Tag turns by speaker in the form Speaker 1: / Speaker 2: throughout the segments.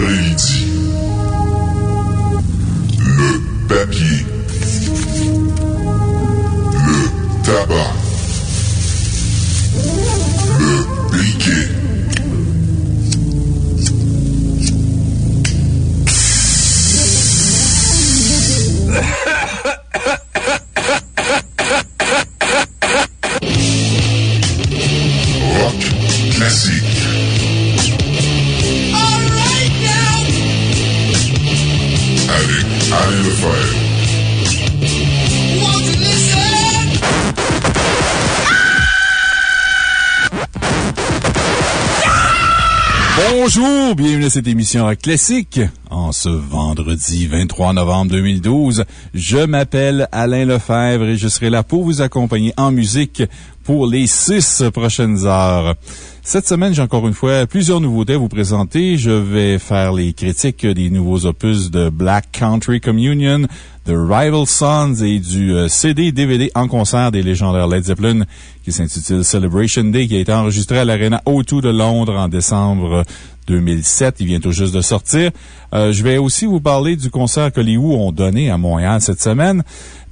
Speaker 1: vendredi
Speaker 2: bienvenue à cette émission Classique. En ce vendredi 23 novembre 2012, je m'appelle Alain Lefebvre et je serai là pour vous accompagner en musique pour les six prochaines heures. Cette semaine, j'ai encore une fois plusieurs nouveautés à vous présenter. Je vais faire les critiques des nouveaux opus de Black Country Communion, de Rival Sons et du euh, CD DVD en concert des légendaires Led Zeppelin qui s'intitule Celebration Day qui a été enregistré à l'Arena O2 de Londres en décembre 2007. Il vient tout juste de sortir. Euh, je vais aussi vous parler du concert que les Who ont donné à Montréal cette semaine.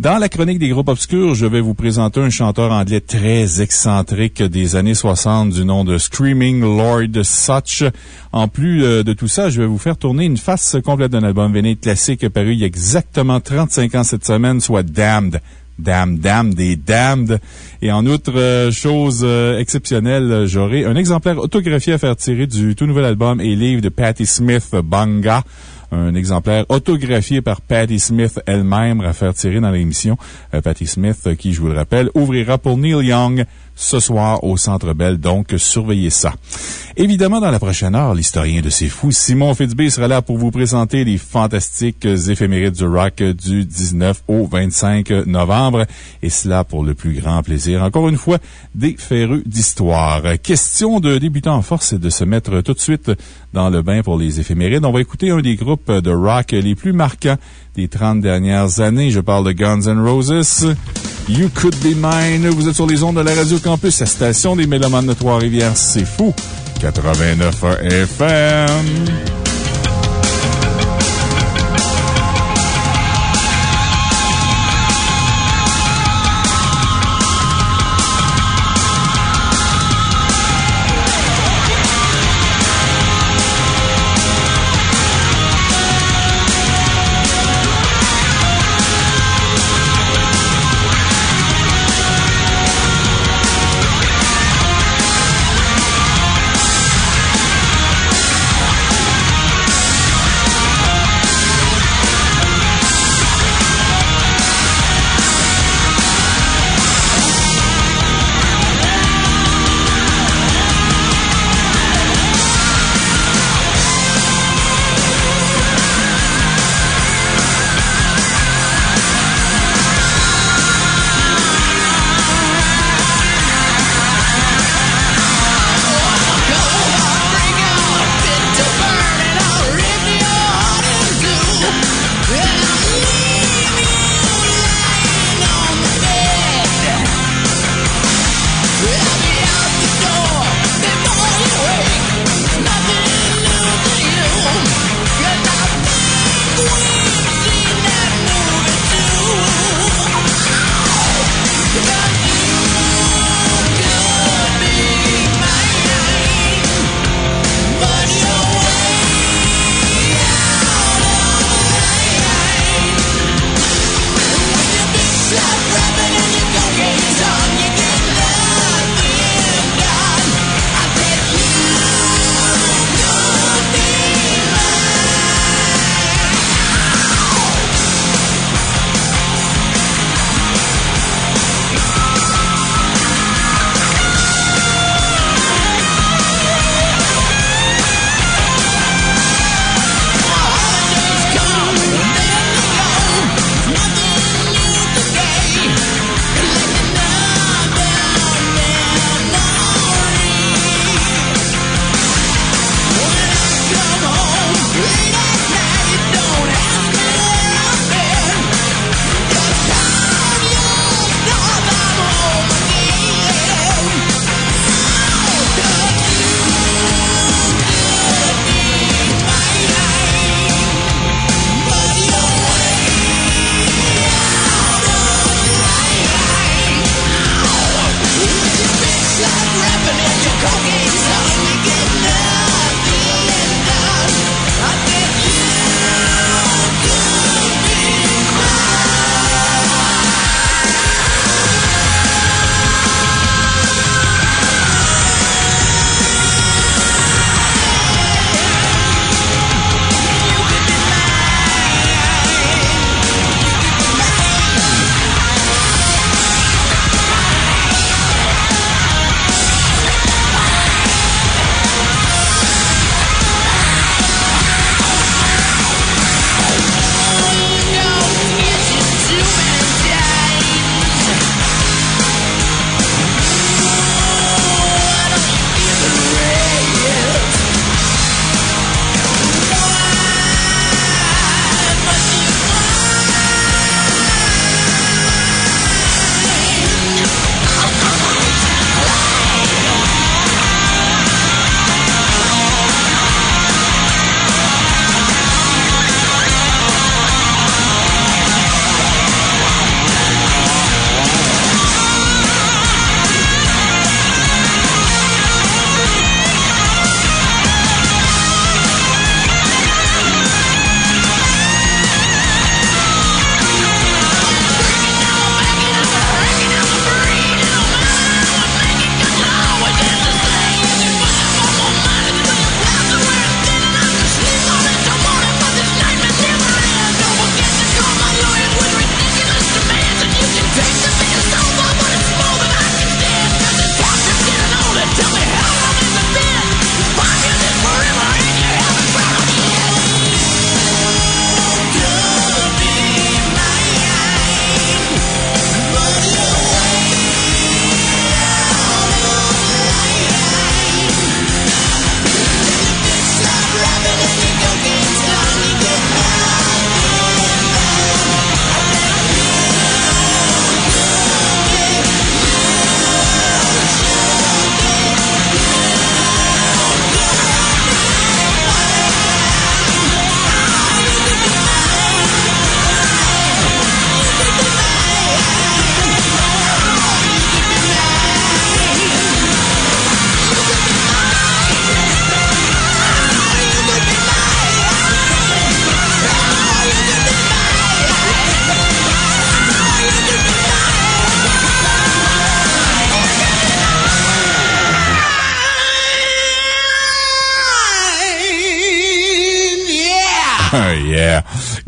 Speaker 2: Dans la chronique des groupes obscurs, je vais vous présenter un chanteur anglais très excentrique des années 60 du nom de Screaming Lord Such. En plus euh, de tout ça, je vais vous faire tourner une face complète d'un album véné classique paru il y a exactement 35 ans cette semaine, soit Damned. Damn, damn, des damned. Et en outre, euh, chose euh, exceptionnelle, j'aurai un exemplaire autographié à faire tirer du tout nouvel album et livre de Patti Smith, Banga. Un exemplaire autographié par Patti Smith elle-même à faire tirer dans l'émission. Euh, Patti Smith, qui, je vous le rappelle, ouvrira pour Neil Young ce soir au Centre Bell, donc surveillez ça. Évidemment, dans la prochaine heure, l'historien de ces fous, Simon Fitzbé, sera là pour vous présenter les fantastiques éphémérides du rock du 19 au 25 novembre, et cela pour le plus grand plaisir, encore une fois, des féreux d'histoire. Question de débutant en force et de se mettre tout de suite dans le bain pour les éphémérides. On va écouter un des groupes de rock les plus marquants des 30 dernières années. Je parle de Guns N' Roses. You Could Be Mine. Vous êtes sur les ondes de la Radio Campus, la station des Mélomanes de Trois-Rivières. C'est fou. 89 FM.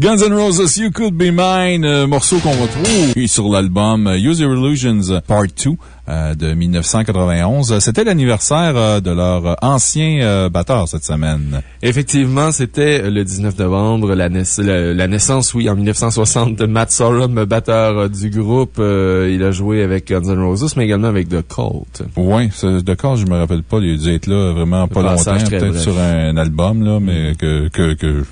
Speaker 2: Guns N' Roses, You Could Be Mine, euh, morceau qu'on retrouve sur l'album euh, Use Your Illusions Part 2 euh, de 1991. C'était l'anniversaire de leur ancien batteur cette semaine.
Speaker 3: Effectivement, c'était le 19 novembre, la, naissance, oui, en 1960 de Matt Sorum, batteur du groupe. il a joué avec Guns N' Roses, mais également avec The Cult.
Speaker 2: Oui, The Cult, je me rappelle pas, il a dû être là vraiment pas longtemps, peut-être sur un album, là, mais que, que, que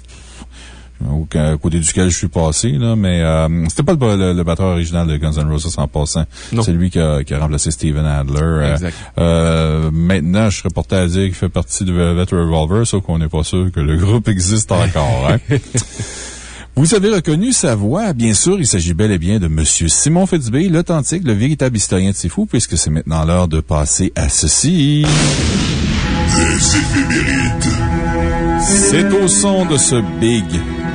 Speaker 2: au côté duquel je suis passé, là, mais euh, c'était pas le, le, batteur original de Guns N' Roses en passant. C'est lui qui a, qui a, remplacé Steven Adler. Euh, euh, maintenant, je serais porté à dire qu'il fait partie de Velvet Revolver, sauf qu'on n'est pas sûr que le groupe existe encore. Hein? Vous avez reconnu sa voix. Bien sûr, il s'agit bel et bien de M. Simon Fitzbé, l'authentique, le véritable historien de C'est Fou, puisque c'est maintenant l'heure de passer à ceci. C'est au son de ce Big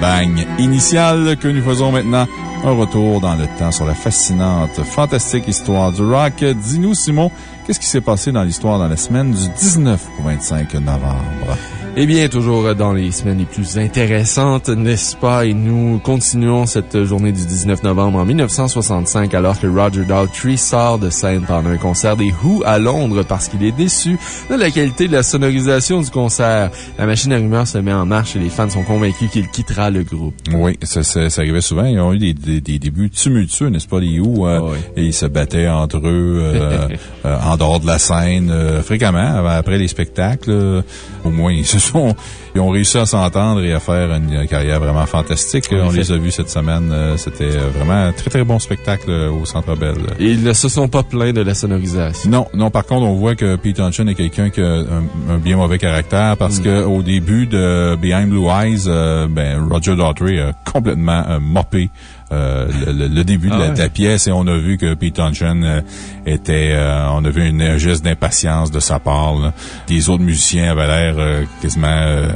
Speaker 2: Bang initial que nous faisons maintenant un retour dans le temps sur la fascinante, fantastique histoire du rock. Dis-nous, Simon, qu'est-ce qui s'est passé dans l'histoire dans la semaine du 19 au 25 novembre?
Speaker 3: Eh bien, toujours dans les semaines les plus intéressantes, n'est-ce pas? Et nous continuons cette journée du 19 novembre en 1965 alors que Roger Daltrey sort de scène pendant un concert des Who à Londres parce qu'il est déçu de la qualité de la sonorisation du concert. La machine à rumeurs se met en marche et les fans sont convaincus qu'il quittera le groupe.
Speaker 2: Oui, ça, ça, arrivait souvent. Ils ont eu des, des, débuts tumultueux, n'est-ce pas, les Who? Euh, ah et ils se battaient entre eux euh, euh, en dehors de la scène fréquemment après les spectacles. Au moins, ils se ils ont réussi à s'entendre et à faire une carrière vraiment fantastique. On les a vus cette semaine. Euh, c'était euh, vraiment un très, très bon spectacle euh, au Centre Bell.
Speaker 3: Et ils ne se sont pas plaints de la sonorisation.
Speaker 2: Non, non. Par contre, on voit que Pete Townshend est quelqu'un qui a un, bien mauvais caractère parce mm. qu'au début de Behind Blue Eyes, ben, Roger Daughtry a complètement moppé euh, le, début de, la, ah pièce et on a vu que Pete Townshend euh, était, euh, on a vu une geste d'impatience de sa part. Les autres musiciens avaient l'air quasiment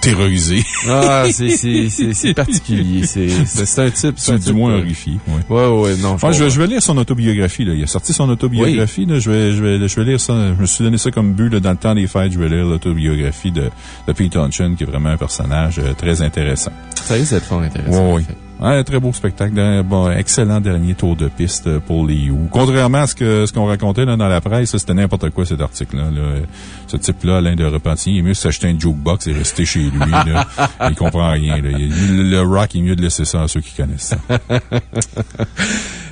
Speaker 2: terrorisés.
Speaker 3: Ah, c'est particulier. C'est un type.
Speaker 2: C'est du moins horrifié.
Speaker 3: Ouais, ouais, non.
Speaker 2: je, vais, je, vais lire son autobiographie. Là. Il a sorti son autobiographie. Là. Je, vais, je, vais, je vais lire ça. Je me suis donné ça comme but dans le temps des fêtes. Je vais lire l'autobiographie de, de Pete Townshend, qui est vraiment un personnage très intéressant.
Speaker 3: Ça risque d'être fort intéressant.
Speaker 2: Oui, oui. Un très beau spectacle. Bon, excellent dernier tour de piste pour les You. Contrairement à ce qu'on ce qu'on racontait là, dans la presse, c'était n'importe quoi cet article-là. Ce type-là, Alain de Repentigny, il est mieux s'acheter un jukebox et rester chez lui. Là. il comprend rien. Là. Le rock, il est mieux de laisser ça à ceux qui connaissent ça.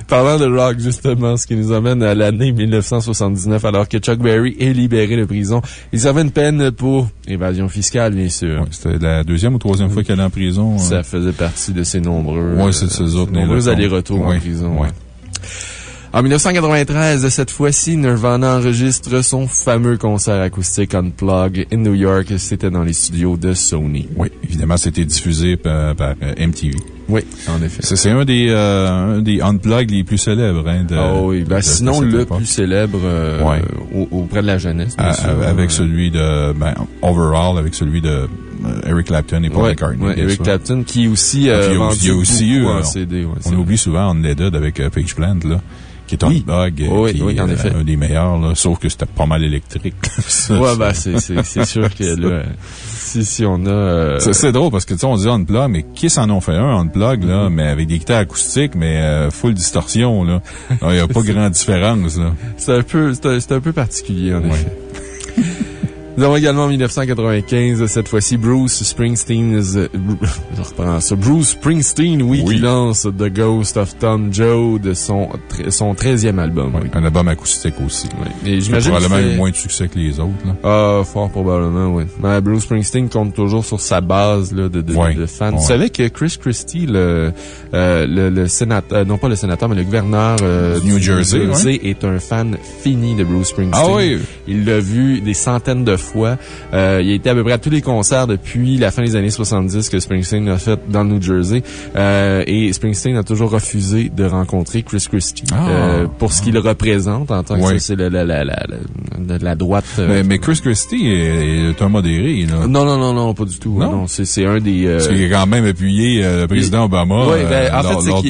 Speaker 3: Parlant de rock, justement, ce qui nous amène à l'année 1979, alors que Chuck Berry est libéré de prison. Il servait une peine pour évasion fiscale, bien sûr.
Speaker 2: C'était la deuxième ou troisième fois qu'il est en prison. Hein.
Speaker 3: Ça faisait partie de ses nombreux,
Speaker 2: ouais, c'est ces autres
Speaker 3: nombreux allers-retours en prison. En 1993, cette fois-ci, Nirvana enregistre son fameux concert acoustique Unplug in New York. C'était dans les studios de Sony.
Speaker 2: Oui, évidemment, c'était diffusé par, par euh, MTV.
Speaker 3: Oui, en effet.
Speaker 2: C'est un des, euh, des unplugs les plus célèbres. Hein, de,
Speaker 3: oh oui, ben, sinon le plus célèbre euh, auprès de la jeunesse.
Speaker 2: avec celui de ben, Overall, avec celui de euh, Eric Clapton et Paul McCartney.
Speaker 3: Oui, Eric Clapton qui aussi euh,
Speaker 2: il y a aussi eu un CD. on oublie souvent Unleaded avec euh, Page Plant, là qui est un oui. bug.
Speaker 3: Oui, qui oui, en effet.
Speaker 2: un des meilleurs, là, sauf que c'était pas mal électrique.
Speaker 3: ouais, ben, c'est sûr que là, si, si on a... Euh,
Speaker 2: c'est drôle parce que, tu sais, on dit unplug, mais qui s'en ont fait un unplug, là, mm-hmm. mais avec des guitares acoustiques, mais euh, full distorsion, là. Il n'y a pas grande différence, là.
Speaker 3: C'est un peu, c'est un, peu particulier, en effet. Nous avons également en 1995, cette fois-ci, Bruce Springsteen, je reprends ça, Bruce Springsteen, oui, qui lance The Ghost of Tom Joe de son, son 13e album.
Speaker 2: Un album acoustique aussi.
Speaker 3: Oui. Et j'imagine
Speaker 2: probablement eu moins de succès que les autres, là.
Speaker 3: Ah, fort probablement, oui. Mais Bruce Springsteen compte toujours sur sa base, là, de, de, de fans. Vous savez que Chris Christie, le, euh, le, le sénateur, euh, non pas le sénateur, mais le gouverneur euh,
Speaker 2: New Jersey, New Jersey
Speaker 3: est un fan fini de Bruce Springsteen.
Speaker 2: Ah oui?
Speaker 3: Il l'a vu des centaines de fois fois. Euh, il a été à peu près à tous les concerts depuis la fin des années 70 que Springsteen a fait dans le New Jersey. Euh, et Springsteen a toujours refusé de rencontrer Chris Christie ah. euh, pour ce qu'il représente en tant que c'est la, la, la, la, droite.
Speaker 2: Mais, Chris Christie est, un modéré, là.
Speaker 3: Non, non, non, non, pas du tout. Non, c'est un des...
Speaker 2: Parce qu'il a quand même appuyé le président Obama
Speaker 3: oui, ben, en fait, lors, de,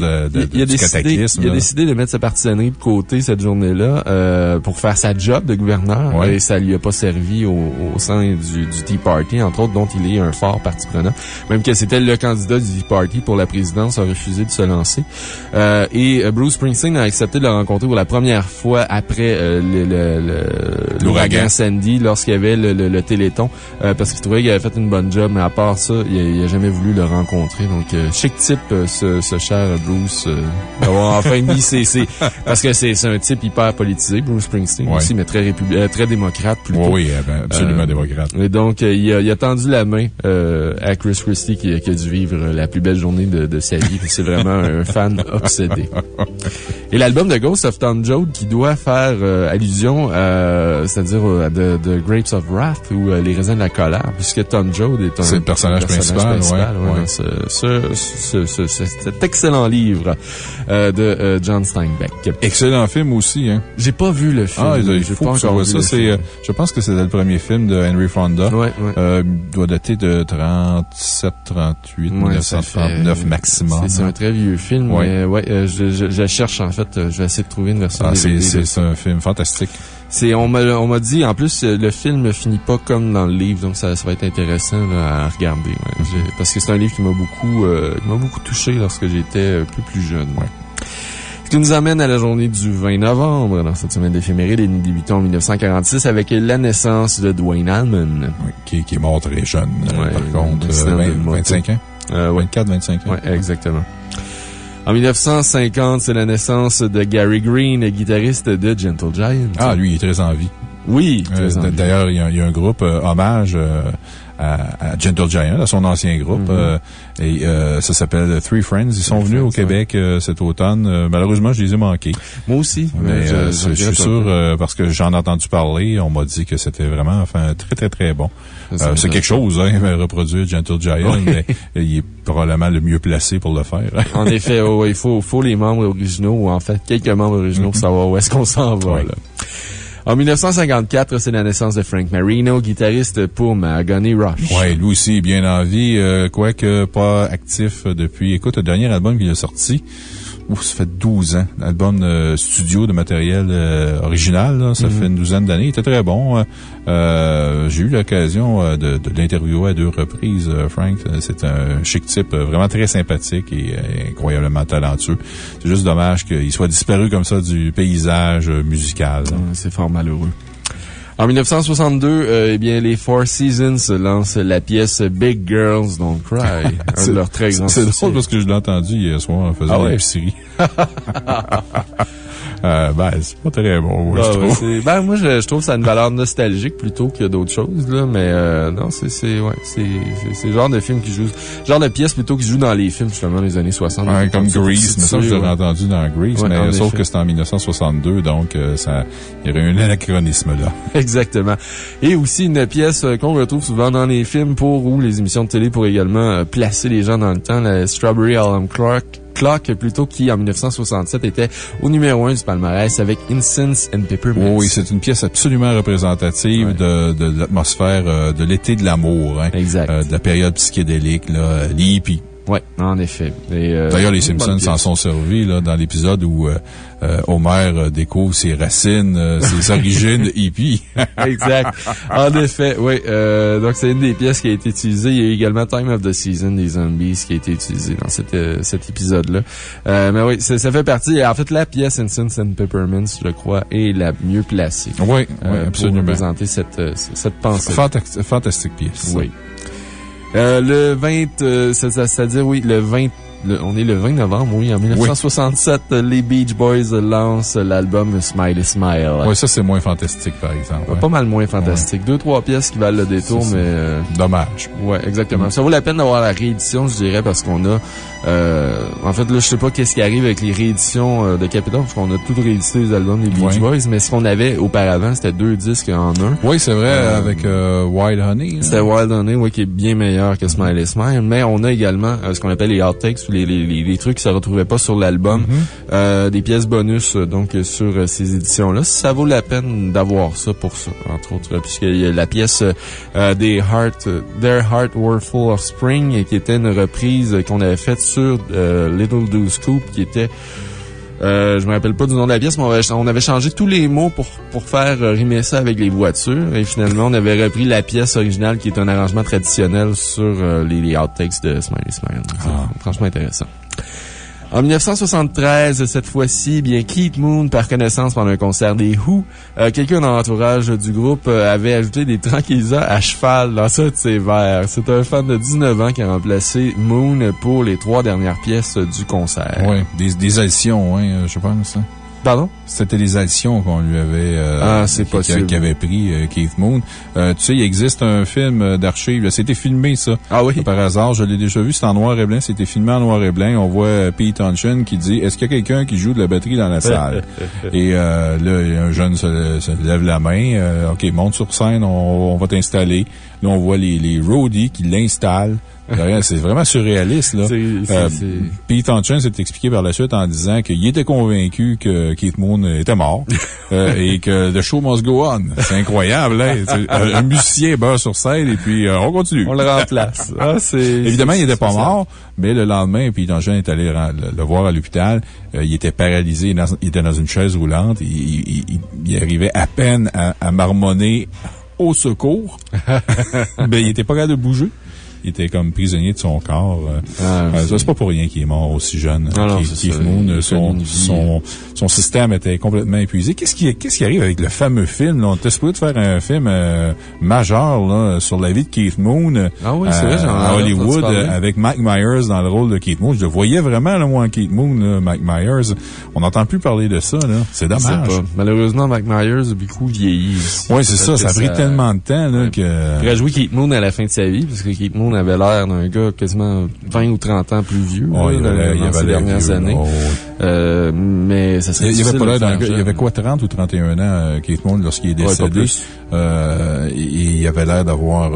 Speaker 3: il, a décidé, il a décidé de mettre sa partisanerie de côté cette journée-là pour faire sa job de gouverneur. Et ça lui a pas servi au au, sein du, du, Tea Party, entre autres, dont il est un fort parti prenant. Même que c'était le candidat du Tea Party pour la présidence, a refusé de se lancer. Euh, et euh, Bruce Springsteen a accepté de le rencontrer pour la première fois après euh, l'ouragan Sandy, lorsqu'il y avait le, le, Téléthon, euh, parce qu'il trouvait qu'il avait fait une bonne job, mais à part ça, il n'a jamais voulu le rencontrer. Donc, chic type, ce, ce, cher Bruce, d'avoir enfin mis ses, Parce que c'est un type hyper politisé, Bruce Springsteen aussi, mais très, très démocrate plutôt.
Speaker 2: Oui, oui, absolument démocrate.
Speaker 3: Et donc, il a, il, a, tendu la main à Chris Christie qui, qui, a dû vivre la plus belle journée de, de sa vie. C'est vraiment un fan obsédé. Et l'album de Ghost of Tom Joad qui doit faire euh, allusion, c'est-à-dire à The, Grapes of Wrath ou euh, Les raisins de la colère, puisque Tom Joad est un
Speaker 2: le personnage, principal.
Speaker 3: cet excellent livre euh, de John Steinbeck.
Speaker 2: Excellent film aussi. Hein?
Speaker 3: J'ai pas vu le film.
Speaker 2: Ah, il faut pas que ça. Je pense que c'était le premier film de Henry Fonda.
Speaker 3: Ouais,
Speaker 2: doit dater de 37, 38, 1939 maximum.
Speaker 3: C'est un très vieux film. Mais ouais, je, je, cherche en fait. Je vais essayer de trouver une version.
Speaker 2: Ah, c'est un film fantastique.
Speaker 3: C'est, on m'a dit, en plus, le film ne finit pas comme dans le livre, donc ça, ça va être intéressant à regarder. Parce que c'est un livre qui m'a beaucoup, euh, beaucoup touché lorsque j'étais un peu plus jeune. Ce qui nous amène à la journée du 20 novembre, dans cette semaine d'éphéméride, et nous débutons en 1946 avec la naissance de Dwayne Allman.
Speaker 2: qui, qui, est mort très jeune, par contre, 25 euh, ans? Euh, 24, 25 ans.
Speaker 3: Oui, exactement. En 1950, c'est la naissance de Gary Green, guitariste de Gentle Giant.
Speaker 2: Ah, lui, il est très en vie.
Speaker 3: Oui,
Speaker 2: euh, D'ailleurs, il, y, a un groupe euh, hommage euh, à, Gentle Giant, à son ancien groupe. Mm-hmm. Et ça s'appelle Three Friends. Ils sont venus au Québec cet automne. malheureusement, je les ai manqués.
Speaker 3: Moi aussi.
Speaker 2: Mais je, suis sûr, parce que j'en ai entendu parler, on m'a dit que c'était vraiment enfin, très, très, très bon. C'est quelque chose, hein, reproduire Gentle Giant, mais il est probablement le mieux placé pour le faire.
Speaker 3: en effet, il faut, faut les membres originaux, ou en fait, quelques membres originaux pour mm-hmm. savoir où est-ce qu'on s'en va. Là. En 1954, c'est la naissance de Frank Marino, guitariste pour Mahogany Rush.
Speaker 2: Oui, lui aussi, bien en vie, euh, quoique pas actif depuis, écoute, le dernier album qu'il a sorti, Ouf, ça fait 12 ans. L'album de studio de matériel euh, original, ça mhm. fait une douzaine d'années. Il était très bon. Euh, j'ai eu l'occasion euh, de, de l'interviewer à deux reprises, Frank. C'est un chic type, vraiment très sympathique et incroyablement talentueux. C'est juste dommage qu'il soit disparu comme ça du paysage musical.
Speaker 3: C'est fort malheureux. En 1962, euh, eh bien, les Four Seasons lancent la pièce Big Girls Don't Cry. un de leurs très grands
Speaker 2: C'est drôle parce que je l'ai entendu hier soir en faisant ah ouais? Euh, ben, c'est pas très bon, moi, je ah trouve.
Speaker 3: Ben, moi, je, trouve que ça a une valeur nostalgique plutôt que d'autres choses, là. Mais, euh, non, c'est, c'est, ouais, c'est, c'est le genre de film qui joue, genre de pièce plutôt qui joue dans les films, justement, des années 60.
Speaker 2: Ouais, comme Grease. Mais ça, je entendu dans Grease, mais sauf que c'était en 1962, donc, euh, ça, il y aurait un anachronisme là.
Speaker 3: Exactement. Et aussi une pièce euh, qu'on retrouve souvent dans les films pour ou les émissions de télé pour également placer les gens dans le temps, la Strawberry Alarm Clock Clock, plutôt, qui en 1967 était au numéro 1 du palmarès avec Incense and Peppermint.
Speaker 2: oui, c'est une pièce absolument représentative de, de, l'atmosphère euh, de l'été de l'amour. Hein,
Speaker 3: exact. Euh,
Speaker 2: de la période psychédélique, là, les hippies.
Speaker 3: Oui, en effet.
Speaker 2: Euh, D'ailleurs, les Simpsons s'en sont servis là, dans l'épisode où euh, euh, Homer découvre ses racines, ses origines hippie.
Speaker 3: exact. En effet, oui. donc, c'est une des pièces qui a été utilisée. Il y a eu également Time of the Season des Zombies qui a été utilisé dans cet, cet épisode-là. mais oui, ça fait partie. En fait, la pièce Incense and Peppermints, je crois, est la mieux placée.
Speaker 2: Oui, oui absolument.
Speaker 3: Pour représenter cette, cette pensée.
Speaker 2: fantastique pièce.
Speaker 3: Oui. Euh, le 20, euh, c'est-à-dire, oui, le 20 on est le 20 novembre, oui. En 1967, les Beach Boys lancent l'album Smiley Smile.
Speaker 2: Oui, ça, c'est moins fantastique, par exemple.
Speaker 3: Pas mal moins fantastique. Deux, trois pièces qui valent le détour, mais... Euh,
Speaker 2: Dommage.
Speaker 3: Oui, exactement. Ça vaut la peine d'avoir la réédition, je dirais, parce qu'on a euh, en fait, là, je sais pas qu'est-ce qui arrive avec les rééditions euh, de Capitol, parce qu'on a tout réédité les albums des Beach Boys, mais ce qu'on avait auparavant, c'était deux disques en un.
Speaker 2: Oui, c'est vrai, euh, avec Wild Honey.
Speaker 3: Hein. C'était Wild Honey, oui, qui est bien meilleur que Smiley Smile, mais on a également ce qu'on appelle les outtakes, les, les, les, trucs qui se retrouvaient pas sur l'album, mm-hmm. des pièces bonus, donc, sur ces éditions-là. Ça vaut la peine d'avoir ça pour ça, entre autres, puisqu'il y a la pièce des Heart, Their Heart Were Full of Spring, qui était une reprise qu'on avait faite sur euh, Little Do Scoop, qui était Euh, je me rappelle pas du nom de la pièce, mais on avait, changé tous les mots pour, pour faire rimer ça avec les voitures. Et finalement, on avait repris la pièce originale qui est un arrangement traditionnel sur les, les outtakes de Smiley Smile. Ah. Franchement intéressant. En 1973, cette fois-ci, bien Keith Moon, par connaissance pendant un concert des Who, euh, quelqu'un dans l'entourage du groupe euh, avait ajouté des tranquillisants à cheval dans ça de ses vers. C'est un fan de 19 ans qui a remplacé Moon pour les trois dernières pièces du concert.
Speaker 2: Oui, des, des additions, hein, je pense. Hein.
Speaker 3: Pardon?
Speaker 2: C'était les actions qu'on lui avait, euh,
Speaker 3: ah, c'est possible.
Speaker 2: Qui, avait pris euh, Keith Moon. Euh, tu sais, il existe un film d'archives. C'était filmé, ça.
Speaker 3: Ah oui?
Speaker 2: Par hasard, je l'ai déjà vu. C'est en noir et blanc. C'était filmé en noir et blanc. On voit Pete Townshend qui dit, est-ce qu'il y a quelqu'un qui joue de la batterie dans la salle? et là, un jeune se, lève la main. OK, monte sur scène. On, va t'installer. Là, on voit les, les roadies qui l'installent. C'est vraiment surréaliste, là. Euh, Pete Townshend s'est expliqué par la suite en disant qu'il était convaincu que Keith Moon était mort euh, et que the show must go on. C'est incroyable, hein? Un, musicien bat sur scène et puis euh, on continue.
Speaker 3: On le remplace. Ah,
Speaker 2: Évidemment, il n'était pas mort, mais le lendemain, Pete Townshend est allé le, voir à l'hôpital. il était paralysé, il était dans une chaise roulante. Il, il, arrivait à peine à, à marmonner au secours. mais il était pas capable de bouger il était comme prisonnier de son corps. Euh, ah, euh, c'est pas pour rien qu'il est mort aussi jeune.
Speaker 3: Ah Keith, Moon,
Speaker 2: son, son, son, système était complètement épuisé. Qu'est-ce qui, qu'est-ce qui arrive avec le fameux film? Là? On était supposé de faire un film euh, majeur là, sur la vie de Keith Moon
Speaker 3: ah oui, vrai,
Speaker 2: à Hollywood avec Mike Myers dans le rôle de Keith Moon. Je le voyais vraiment, là, moi, Keith Moon, là, Mike Myers. On n'entend plus parler de ça. C'est dommage.
Speaker 3: Malheureusement, Mike Myers a beaucoup vieilli.
Speaker 2: Oui, c'est ça. Ça a pris tellement de temps là, que...
Speaker 3: Il joué Keith Moon à la fin de sa vie, parce que Keith Moon avait l'air d'un gars quasiment 20 ou 30 ans plus vieux
Speaker 2: oh, il avait, dans, ces dernières
Speaker 3: années. Euh, mais ça serait
Speaker 2: il, il avait pas l'air Il avait quoi, 30 ou 31 ans, euh, Keith Moon, lorsqu'il est décédé? Euh, il avait l'air d'avoir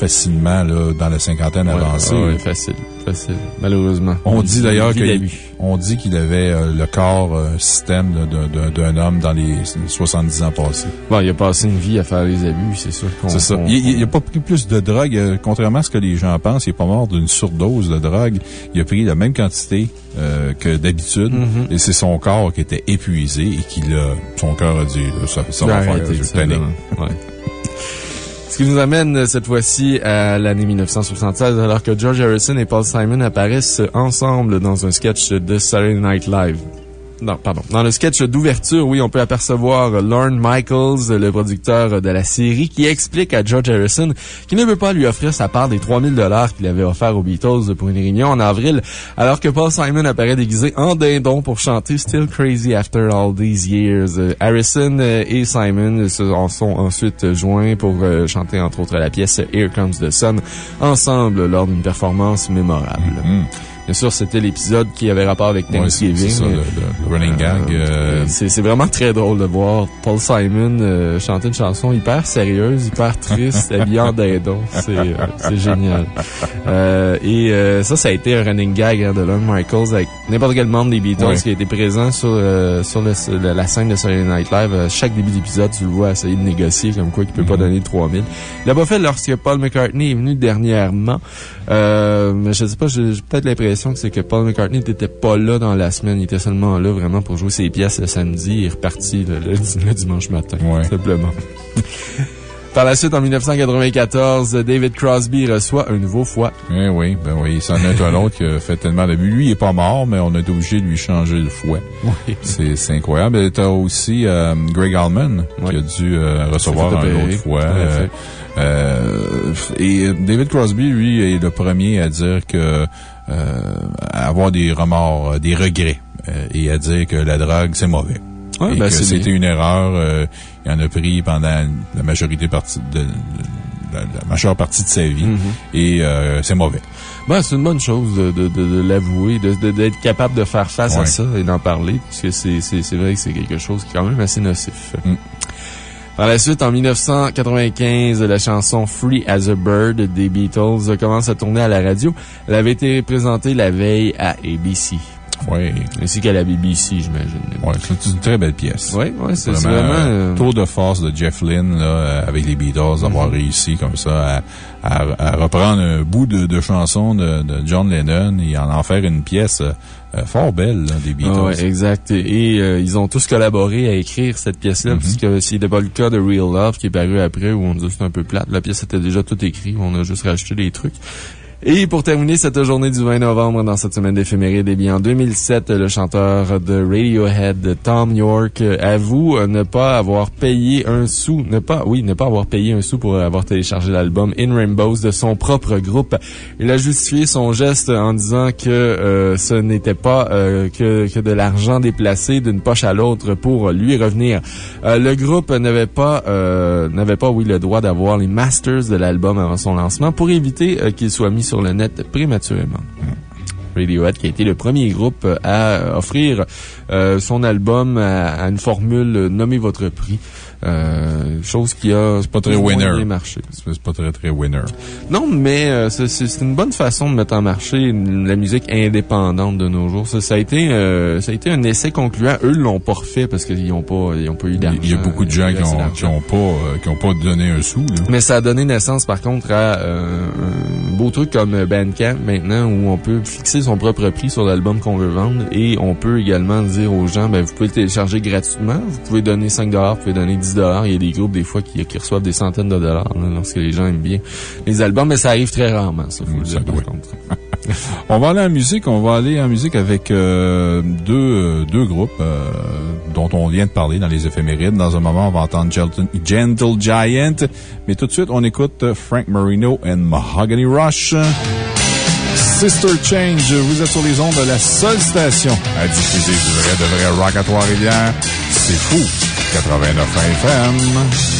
Speaker 2: facilement là, dans la cinquantaine avancée.
Speaker 3: Oui, facile, facile, malheureusement.
Speaker 2: On dit d'ailleurs qu'il on dit qu'il avait euh, le corps euh, système d'un homme dans les 70 ans passés.
Speaker 3: Bon, il a passé une vie à faire des abus, c'est sûr.
Speaker 2: C'est ça. Il n'a pas pris plus de drogue. Euh, contrairement à ce que les gens pensent, il n'est pas mort d'une surdose de drogue. Il a pris la même quantité que d'habitude. Mm-hmm. Et c'est son corps qui était épuisé et qu'il a, son corps a dit, ça, ça va faire, je
Speaker 3: ce qui nous amène euh, cette fois-ci à l'année 1976, alors que George Harrison et Paul Simon apparaissent ensemble dans un sketch de Saturday Night Live. Non, pardon. Dans le sketch d'ouverture, oui, on peut apercevoir Lorne Michaels, le producteur de la série, qui explique à George Harrison qu'il ne veut pas lui offrir sa part des 3000 dollars qu'il avait offert aux Beatles pour une réunion en avril, alors que Paul Simon apparaît déguisé en dindon pour chanter Still Crazy After All These Years. Harrison et Simon se sont ensuite joints pour euh, chanter entre autres la pièce Here Comes the Sun ensemble lors d'une performance mémorable. Mm-hmm. Bien sûr, c'était l'épisode qui avait rapport avec Thanksgiving.
Speaker 2: c'est ça, le, running gag. Euh,
Speaker 3: euh, c'est vraiment très drôle de voir Paul Simon euh, chanter une chanson hyper sérieuse, hyper triste, habillé en dindon. C'est génial. et ça, ça a été un running gag hein, de Lorne Michaels avec n'importe quel membre des Beatles qui a été présent sur, sur la scène de Saturday Night Live. chaque début d'épisode, tu le vois essayer de négocier comme quoi il peut pas mm-hmm. donner 3000. Il l'a pas fait lorsque Paul McCartney est venu dernièrement. mais je sais pas, j'ai peut-être l'impression que c'est que Paul McCartney n'était pas là dans la semaine. Il était seulement là vraiment pour jouer ses pièces le samedi. Il est reparti le, dimanche matin. Simplement. Par la suite, en 1994, David Crosby reçoit un nouveau foie.
Speaker 2: Eh oui, ben oui. C'en est un autre qui a fait tellement de Lui, il n'est pas mort, mais on a été obligé de lui changer le foie.
Speaker 3: Oui.
Speaker 2: C'est incroyable. Tu as aussi euh, Greg Allman qui a dû euh, recevoir un autre foie. Euh, et David Crosby, lui, est le premier à dire que euh, à avoir des remords, euh, des regrets euh, et à dire que la drogue, c'est mauvais. ben, c'était une erreur. il en a pris pendant la majorité partie de, la, majeure partie de sa vie. Mm-hmm. Et c'est mauvais.
Speaker 3: Ben, c'est une bonne chose de, de, de, l'avouer, d'être capable de faire face à ça et d'en parler, parce que c'est vrai que c'est quelque chose qui est quand même assez nocif. Mm. Par la suite, en 1995, la chanson Free as a Bird des Beatles commence à tourner à la radio. Elle avait été présentée la veille à ABC.
Speaker 2: Oui.
Speaker 3: Ainsi qu'à la BBC, j'imagine.
Speaker 2: Oui, c'est une très belle pièce.
Speaker 3: Oui, oui, c'est vraiment. Euh,
Speaker 2: tour de force de Jeff Lynne, là, avec les Beatles, d'avoir mm-hmm. réussi comme ça à, à, reprendre un bout de, de chanson de, de, John Lennon et en en faire une pièce euh, fort belle, des Beatles.
Speaker 3: Ah oui, exact. Et euh, ils ont tous collaboré à écrire cette pièce-là, mm-hmm. puisque c'est pas le cas de Real Love qui est paru après, où on dit c'est un peu plate. La pièce était déjà tout écrit, on a juste rajouté des trucs. Et pour terminer cette journée du 20 novembre dans cette semaine d'éphéméride, eh bien, en 2007, le chanteur de Radiohead, Tom York, avoue ne pas avoir payé un sou, ne pas, oui, ne pas avoir payé un sou pour avoir téléchargé l'album In Rainbows de son propre groupe. Il a justifié son geste en disant que euh, ce n'était pas euh, que, que de l'argent déplacé d'une poche à l'autre pour lui revenir. Euh, le groupe n'avait pas, n'avait pas, oui, le droit d'avoir les masters de l'album avant son lancement pour éviter qu'il soit mis sur le net prématurément. Radiohead, qui a été le premier groupe à offrir euh, son album à, une formule Nommez votre prix. Euh, chose qui a
Speaker 2: pas très winner.
Speaker 3: marché.
Speaker 2: C'est pas très, très winner.
Speaker 3: Non, mais euh, c'est une bonne façon de mettre en marché la musique indépendante de nos jours. Ça, ça a été, ça a été un essai concluant. Eux l'ont pas refait parce qu'ils n'ont pas, ils ont pas eu d'argent.
Speaker 2: Il y a beaucoup de gens qui ont, qui ont, pas, qui ont pas donné un sou.
Speaker 3: Mais ça a donné naissance, par contre, à un beau truc comme Bandcamp maintenant où on peut fixer son propre prix sur l'album qu'on veut vendre et on peut également dire aux gens, ben, vous pouvez le télécharger gratuitement. Vous pouvez donner 5 vous pouvez donner 10 il y a des groupes, des fois, qui, reçoivent des centaines de dollars lorsque les gens aiment bien les albums, mais ça arrive très rarement, ça, faut le dire, par contre.
Speaker 2: on va aller en musique. On va aller en musique avec euh, deux, euh, deux groupes euh, dont on vient de parler dans les éphémérides. Dans un moment, on va entendre Gentle Giant. Mais tout de suite, on écoute Frank Marino and Mahogany Rush. Sister Change, vous êtes sur les ondes de la seule station à diffuser du vrai de vrai rock à Trois-Rivières. C'est fou! 89 FM.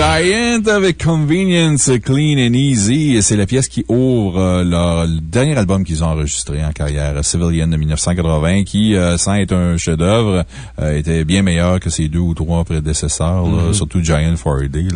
Speaker 4: Giant avec Convenience Clean and Easy. C'est la pièce qui ouvre euh, leur, le dernier album qu'ils ont enregistré en carrière, Civilian de 1980, qui, euh, sans être un chef-d'œuvre, euh, était bien meilleur que ses deux ou trois prédécesseurs, mm-hmm. surtout Giant 4D.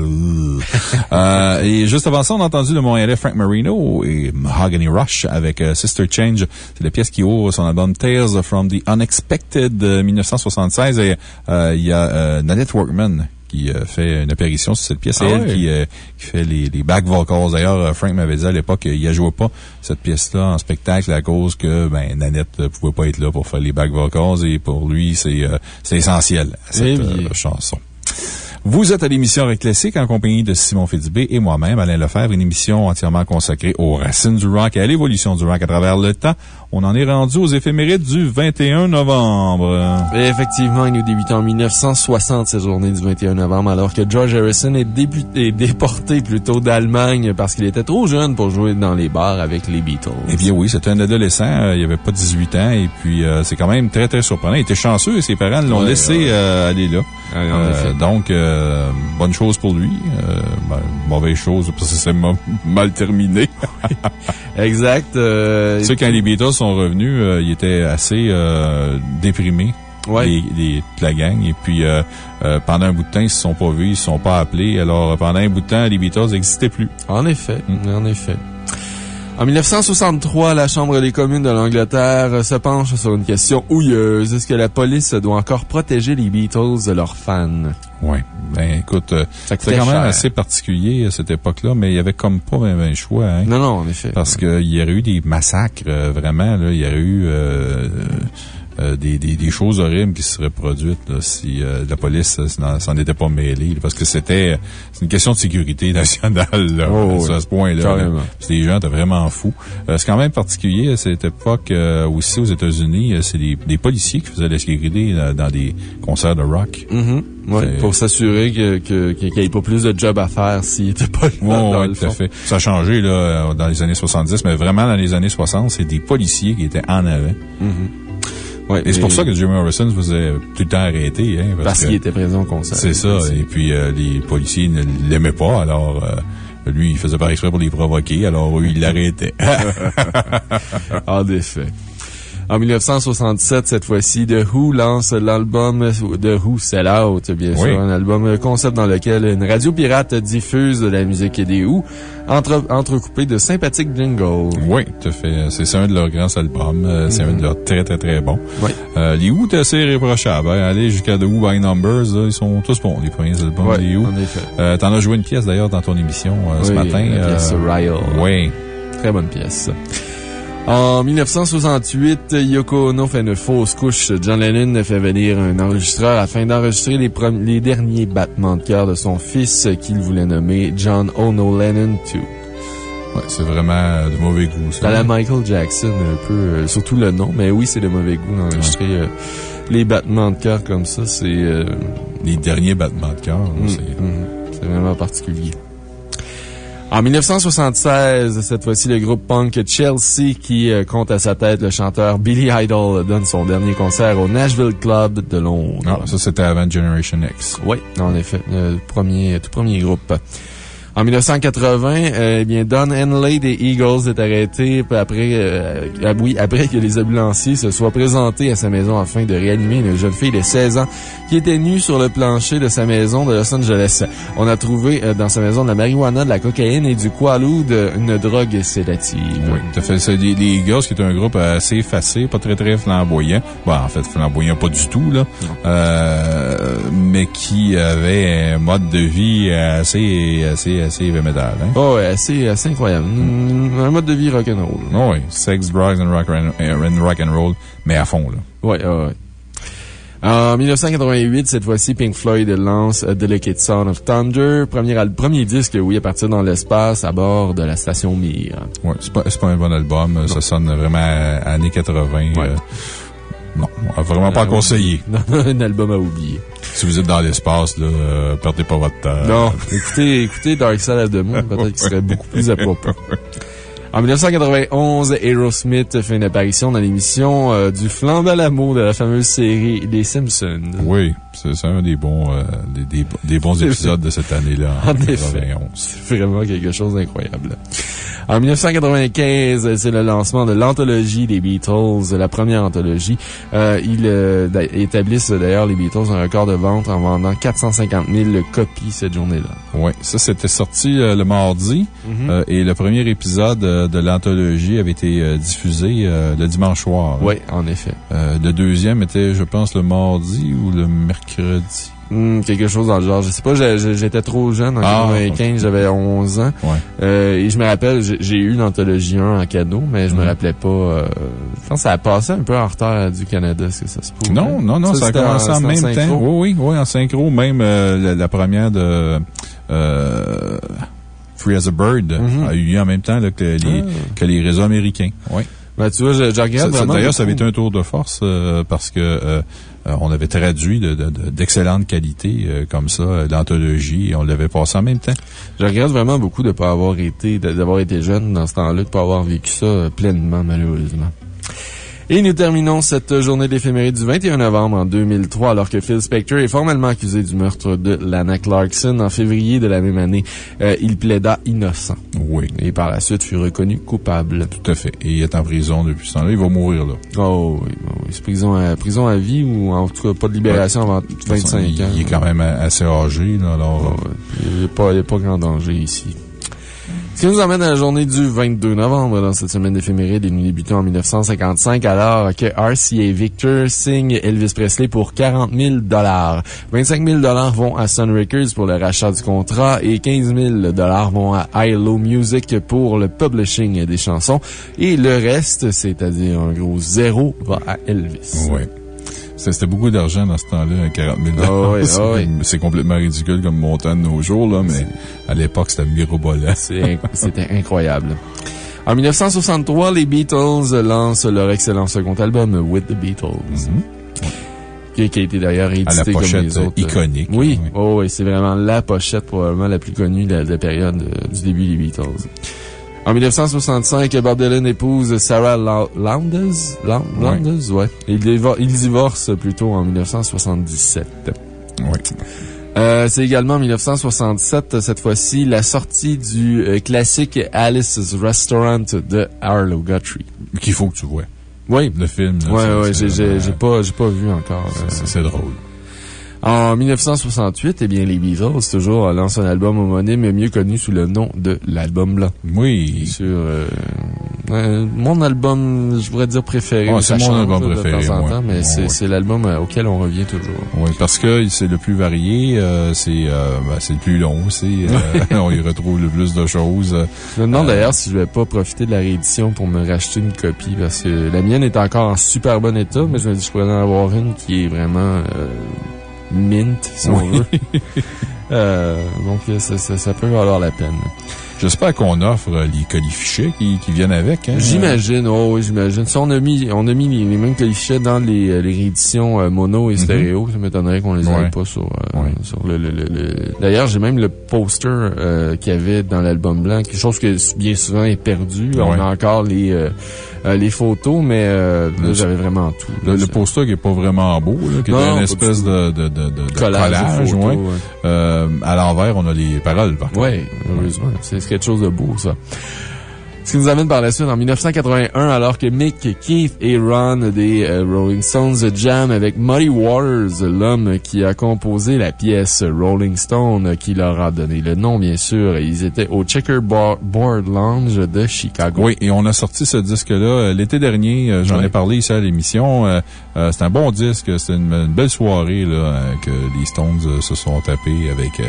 Speaker 4: et juste avant ça, on a entendu le Montréalais Frank Marino et Mahogany Rush avec Sister Change. C'est la pièce qui ouvre son album Tales from the Unexpected de 1976. Et il y a Nanette Workman qui euh, fait une apparition sur cette pièce. C'est ah elle euh, qui, fait les, les back vocals. D'ailleurs, euh, Frank m'avait dit à l'époque qu'il ne jouait pas cette pièce-là en spectacle à cause que ben, Nanette ne pouvait pas être là pour faire les back vocals et pour lui, c'est essentiel à cette eh chanson. Vous êtes à l'émission Rock Classique en compagnie de Simon Fitzbé et moi-même, Alain Lefebvre, une émission entièrement consacrée aux racines du rock et à l'évolution du rock à travers le temps. On en est rendu aux éphémérides du 21 novembre.
Speaker 3: effectivement, il nous débutons en 1960, cette journée du 21 novembre, alors que George Harrison est, déporté plutôt d'Allemagne parce qu'il était trop jeune pour jouer dans les bars avec les Beatles.
Speaker 4: Eh bien oui, c'était un adolescent, euh, il avait pas 18 ans et puis euh, c'est quand même très très surprenant. Il était chanceux et ses parents l'ont laissé euh, aller là. donc, euh, bonne chose pour lui. Ben, mauvaise chose parce que c'est mal terminé.
Speaker 3: exact.
Speaker 4: Tu sais, quand les Beatles sont revenus, ils étaient assez déprimés. Les, la gang. Et puis, pendant un bout de temps, ils ne se sont pas vus, ils ne se sont pas appelés. Alors, pendant un bout de temps, les Beatles n'existaient plus.
Speaker 3: En effet, mm. en effet. En 1963, la Chambre des communes de l'Angleterre se penche sur une question houilleuse. Est-ce que la police doit encore protéger les Beatles de leurs fans?
Speaker 4: Oui. Ben, écoute, euh, c'était quand même assez particulier à cette époque-là, mais il y avait comme pas un choix. Hein.
Speaker 3: Non, non, en effet.
Speaker 4: Parce qu'il y aurait eu des massacres, euh, vraiment. Là, il y aurait eu... Euh, euh, des, des, des, choses horribles qui seraient produites là, si euh, la police s'en était pas mêlée. parce que c'était une question de sécurité nationale là,
Speaker 3: oh,
Speaker 4: à ce point-là. Les gens étaient vraiment fous. Euh, c'est quand même particulier à cette époque aussi aux États-Unis. C'est des, des, policiers qui faisaient la sécurité dans des concerts de rock.
Speaker 3: Mm-hmm. Pour s'assurer qu'il que, n'y ait pas plus de job à faire s'il n'était pas là.
Speaker 4: tout à fait. Ça a changé là, dans les années 70, mais vraiment dans les années 60, c'est des policiers qui étaient en avant.
Speaker 3: Mm-hmm.
Speaker 4: Ouais, et c'est pour ça que Jimmy Morrison se faisait tout le temps arrêter. Hein,
Speaker 3: parce, qu'il était présent au concert.
Speaker 4: C'est ça. Et puis, euh, les policiers ne l'aimaient pas, alors... Euh, lui, il faisait pas exprès pour les provoquer, alors eux, il l'arrêtait.
Speaker 3: en effet. En 1967, cette fois-ci, The Who lance l'album The Who Sell Out, bien sûr. Un album concept dans lequel une radio pirate diffuse de la musique des Who, entre, entrecoupé de sympathiques jingles.
Speaker 4: Oui, tout à fait. C'est un de leurs grands albums. Euh, c'est un de leurs très, très, très bons.
Speaker 3: Oui.
Speaker 4: Euh, les Who, c'est assez réprochable. Hein. Aller jusqu'à The Who by Numbers, ils sont tous bons, les premiers albums des Who.
Speaker 3: en effet.
Speaker 4: Euh, T'en as joué une pièce, d'ailleurs, dans ton émission ce matin.
Speaker 3: la pièce Ryle.
Speaker 4: Oui.
Speaker 3: Très bonne pièce. En 1968, Yoko Ono fait une fausse couche. John Lennon fait venir un enregistreur afin d'enregistrer les, les, derniers battements de cœur de son fils qu'il voulait nommer John Ono Lennon 2.
Speaker 4: Ouais, c'est vraiment de mauvais goût, ça.
Speaker 3: C'est la Michael Jackson, un peu, euh, surtout le nom, mais oui, c'est de mauvais goût d'enregistrer euh, les battements de cœur comme ça. C'est. Euh,
Speaker 4: les derniers battements de cœur,
Speaker 3: mm, mm, c'est vraiment particulier. En 1976, cette fois-ci, le groupe punk Chelsea, qui euh, compte à sa tête le chanteur Billy Idol, donne son dernier concert au Nashville Club de Londres.
Speaker 4: Ah, ça, c'était avant Generation X.
Speaker 3: Oui, en effet. Le premier, tout premier groupe. En 1980, euh, eh bien, Don Henley des Eagles est arrêté après, euh, oui, après que les ambulanciers se soient présentés à sa maison afin de réanimer une jeune fille de 16 ans qui était nue sur le plancher de sa maison de Los Angeles. On a trouvé euh, dans sa maison de la marijuana, de la cocaïne et du qualoud, une drogue sédative.
Speaker 4: Oui, tout à fait. Les, Eagles qui est un groupe assez effacé, pas très très flamboyant. Bon, en fait, flamboyant pas du tout, là. Euh, mais qui avait un mode de vie assez, assez, assez métal. Hein?
Speaker 3: Oh, ouais, assez, assez incroyable. Un mode de vie rock'n'roll.
Speaker 4: Oh, oui, sex, drugs and rock and, rock and roll, mais à fond, là.
Speaker 3: Oui, oui. En 1988, cette fois-ci, Pink Floyd lance A Delicate Sound of Thunder, premier, premier disque, oui, à partir dans l'espace à bord de la station Mir.
Speaker 4: Oui, c'est pas, pas un bon album. Ça sonne vraiment années 80. Euh, non, vraiment pas conseillé.
Speaker 3: un album à oublier.
Speaker 4: Si vous êtes dans l'espace, là, euh, perdez pas votre temps.
Speaker 3: Non, écoutez, écoutez Dark Side of the Moon, peut-être qu'il serait beaucoup plus à propos. En 1991, Aerosmith fait une apparition dans l'émission euh, du flambe à l'amour de la fameuse série Les Simpsons.
Speaker 4: Oui, c'est un des bons, euh, des, des, bons épisodes de cette année-là.
Speaker 3: En, effet. C'est vraiment quelque chose d'incroyable. En 1995, c'est le lancement de l'anthologie des Beatles, la première anthologie. Euh, ils euh, établissent d'ailleurs les Beatles un record de vente en vendant 450 000 copies cette journée-là.
Speaker 4: Oui, ça c'était sorti euh, le mardi
Speaker 3: mhm.
Speaker 4: euh, et le premier épisode de l'anthologie avait été diffusé le dimanche soir.
Speaker 3: Oui, en effet.
Speaker 4: le deuxième était, je pense, le mardi ou le mercredi.
Speaker 3: Hmm, quelque chose dans le genre. Je sais pas, j'étais trop jeune en 1995, ah, j'avais 11 ans. Euh, et je me rappelle, j'ai eu l'anthologie 1 en cadeau, mais je me rappelais pas. Euh, je pense que ça a passé un peu en retard du Canada, est-ce que ça se
Speaker 4: peut? Non, non, non, ça, a commencé en, même temps. Oui, oui, oui, en synchro. Même euh, la, première de. Free as a Bird
Speaker 3: mm-hmm.
Speaker 4: a eu lieu en même temps que, les, ah. que les réseaux américains. Oui.
Speaker 3: Ben, tu vois, je, regarde
Speaker 4: D'ailleurs, ça avait été un tour de force parce que euh, on avait traduit d'excellente de, qualité euh, comme ça, d'anthologie, et on l'avait passé en même temps.
Speaker 3: Je regrette vraiment beaucoup de ne pas avoir été, d'avoir été jeune dans ce temps-là, de ne pas avoir vécu ça euh, pleinement, malheureusement. Et nous terminons cette journée d'éphéméride du 21 novembre en 2003, alors que Phil Spector est formellement accusé du meurtre de Lana Clarkson en février de la même année. Euh, il plaida innocent.
Speaker 4: Oui.
Speaker 3: Et par la suite fut reconnu coupable.
Speaker 4: Tout à fait. Et il est en prison depuis ce temps-là. Il va mourir là.
Speaker 3: Oh oui. C'est prison à, prison à vie ou en tout cas pas de libération avant 25 ans.
Speaker 4: Il est quand même assez âgé, alors.
Speaker 3: il n'y a, pas grand danger ici. Ce qui nous emmène à la journée du 22 novembre dans cette semaine d'éphéméride et nous débutons en 1955 alors que RCA Victor signe Elvis Presley pour 40 000 25 000 vont à Sun Records pour le rachat du contrat et 15 000 vont à ILO Music pour le publishing des chansons et le reste, c'est-à-dire un gros zéro, va à Elvis.
Speaker 4: Oui. C'était beaucoup d'argent dans ce temps-là, 40 000
Speaker 3: ah
Speaker 4: C'est complètement ridicule comme montant de nos jours, là, mais à l'époque, c'était mirobolant.
Speaker 3: C'était incroyable. En 1963, les Beatles lancent leur excellent second album, With the Beatles.
Speaker 4: Mm-hmm.
Speaker 3: qui, a été d'ailleurs édité comme les autres.
Speaker 4: iconique.
Speaker 3: Oui, oh, oui c'est vraiment la pochette probablement la plus connue de la, période euh, du début des Beatles. En 1965, Bob Dylan épouse Sarah Lowndes? Lowndes, ouais. Ils, divorcent plutôt en 1977.
Speaker 4: Oui.
Speaker 3: Euh, c'est également en 1967, cette fois-ci, la sortie du euh, classique Alice's Restaurant de Arlo Guthrie.
Speaker 4: Qu'il faut que tu vois.
Speaker 3: Oui.
Speaker 4: Le film.
Speaker 3: Oui, oui, j'ai pas, pas vu encore.
Speaker 4: C'est drôle.
Speaker 3: En 1968, eh bien, les Beatles, toujours, lancent un album homonyme mieux connu sous le nom de l'album blanc.
Speaker 4: Oui.
Speaker 3: Sur, euh, mon album, je pourrais dire préféré.
Speaker 4: c'est mon album préféré. De temps en temps,
Speaker 3: mais c'est l'album euh, auquel on revient toujours.
Speaker 4: Oui, parce que c'est le plus varié, euh, ben, c'est le plus long aussi. on y retrouve le plus de choses.
Speaker 3: Je me demande d'ailleurs si je vais pas profiter de la réédition pour me racheter une copie parce que la mienne est encore en super bon état, mais je me dis que je pourrais en avoir une qui est vraiment mint, si on veut. Euh, donc, ça, ça, ça peut valoir la peine.
Speaker 4: J'espère qu'on offre les colifichets qui, qui viennent avec. Hein?
Speaker 3: J'imagine, oh oui, j'imagine. Si on a mis, on a mis les, mêmes colifichets dans les, euh, les rééditions euh, mono et mhm. stéréo, ça m'étonnerait qu'on les ait pas sur, euh, sur le, le, le, D'ailleurs, j'ai même le poster euh, qu'il y avait dans l'album blanc, quelque chose que bien souvent est perdu. On a encore les, les photos, mais là, j'avais vraiment tout.
Speaker 4: le, poster qui est pas vraiment beau, là, qui est une espèce de, de, de, de, collage. collage à l'envers, on a les paroles, par
Speaker 3: Oui, heureusement. C'est quelque chose de beau, ça. Ce qui nous amène par la suite en 1981, alors que Mick, Keith et Ron des euh, Rolling Stones jam avec Muddy Waters, l'homme qui a composé la pièce Rolling Stone, qui leur a donné le nom, bien sûr. Ils étaient au Checkerboard Lounge de Chicago.
Speaker 4: Oui, et on a sorti ce disque-là euh, l'été dernier. Euh, j'en ai parlé ici à l'émission. c'est un bon disque. C'est une, belle soirée là, que les Stones se sont tapés avec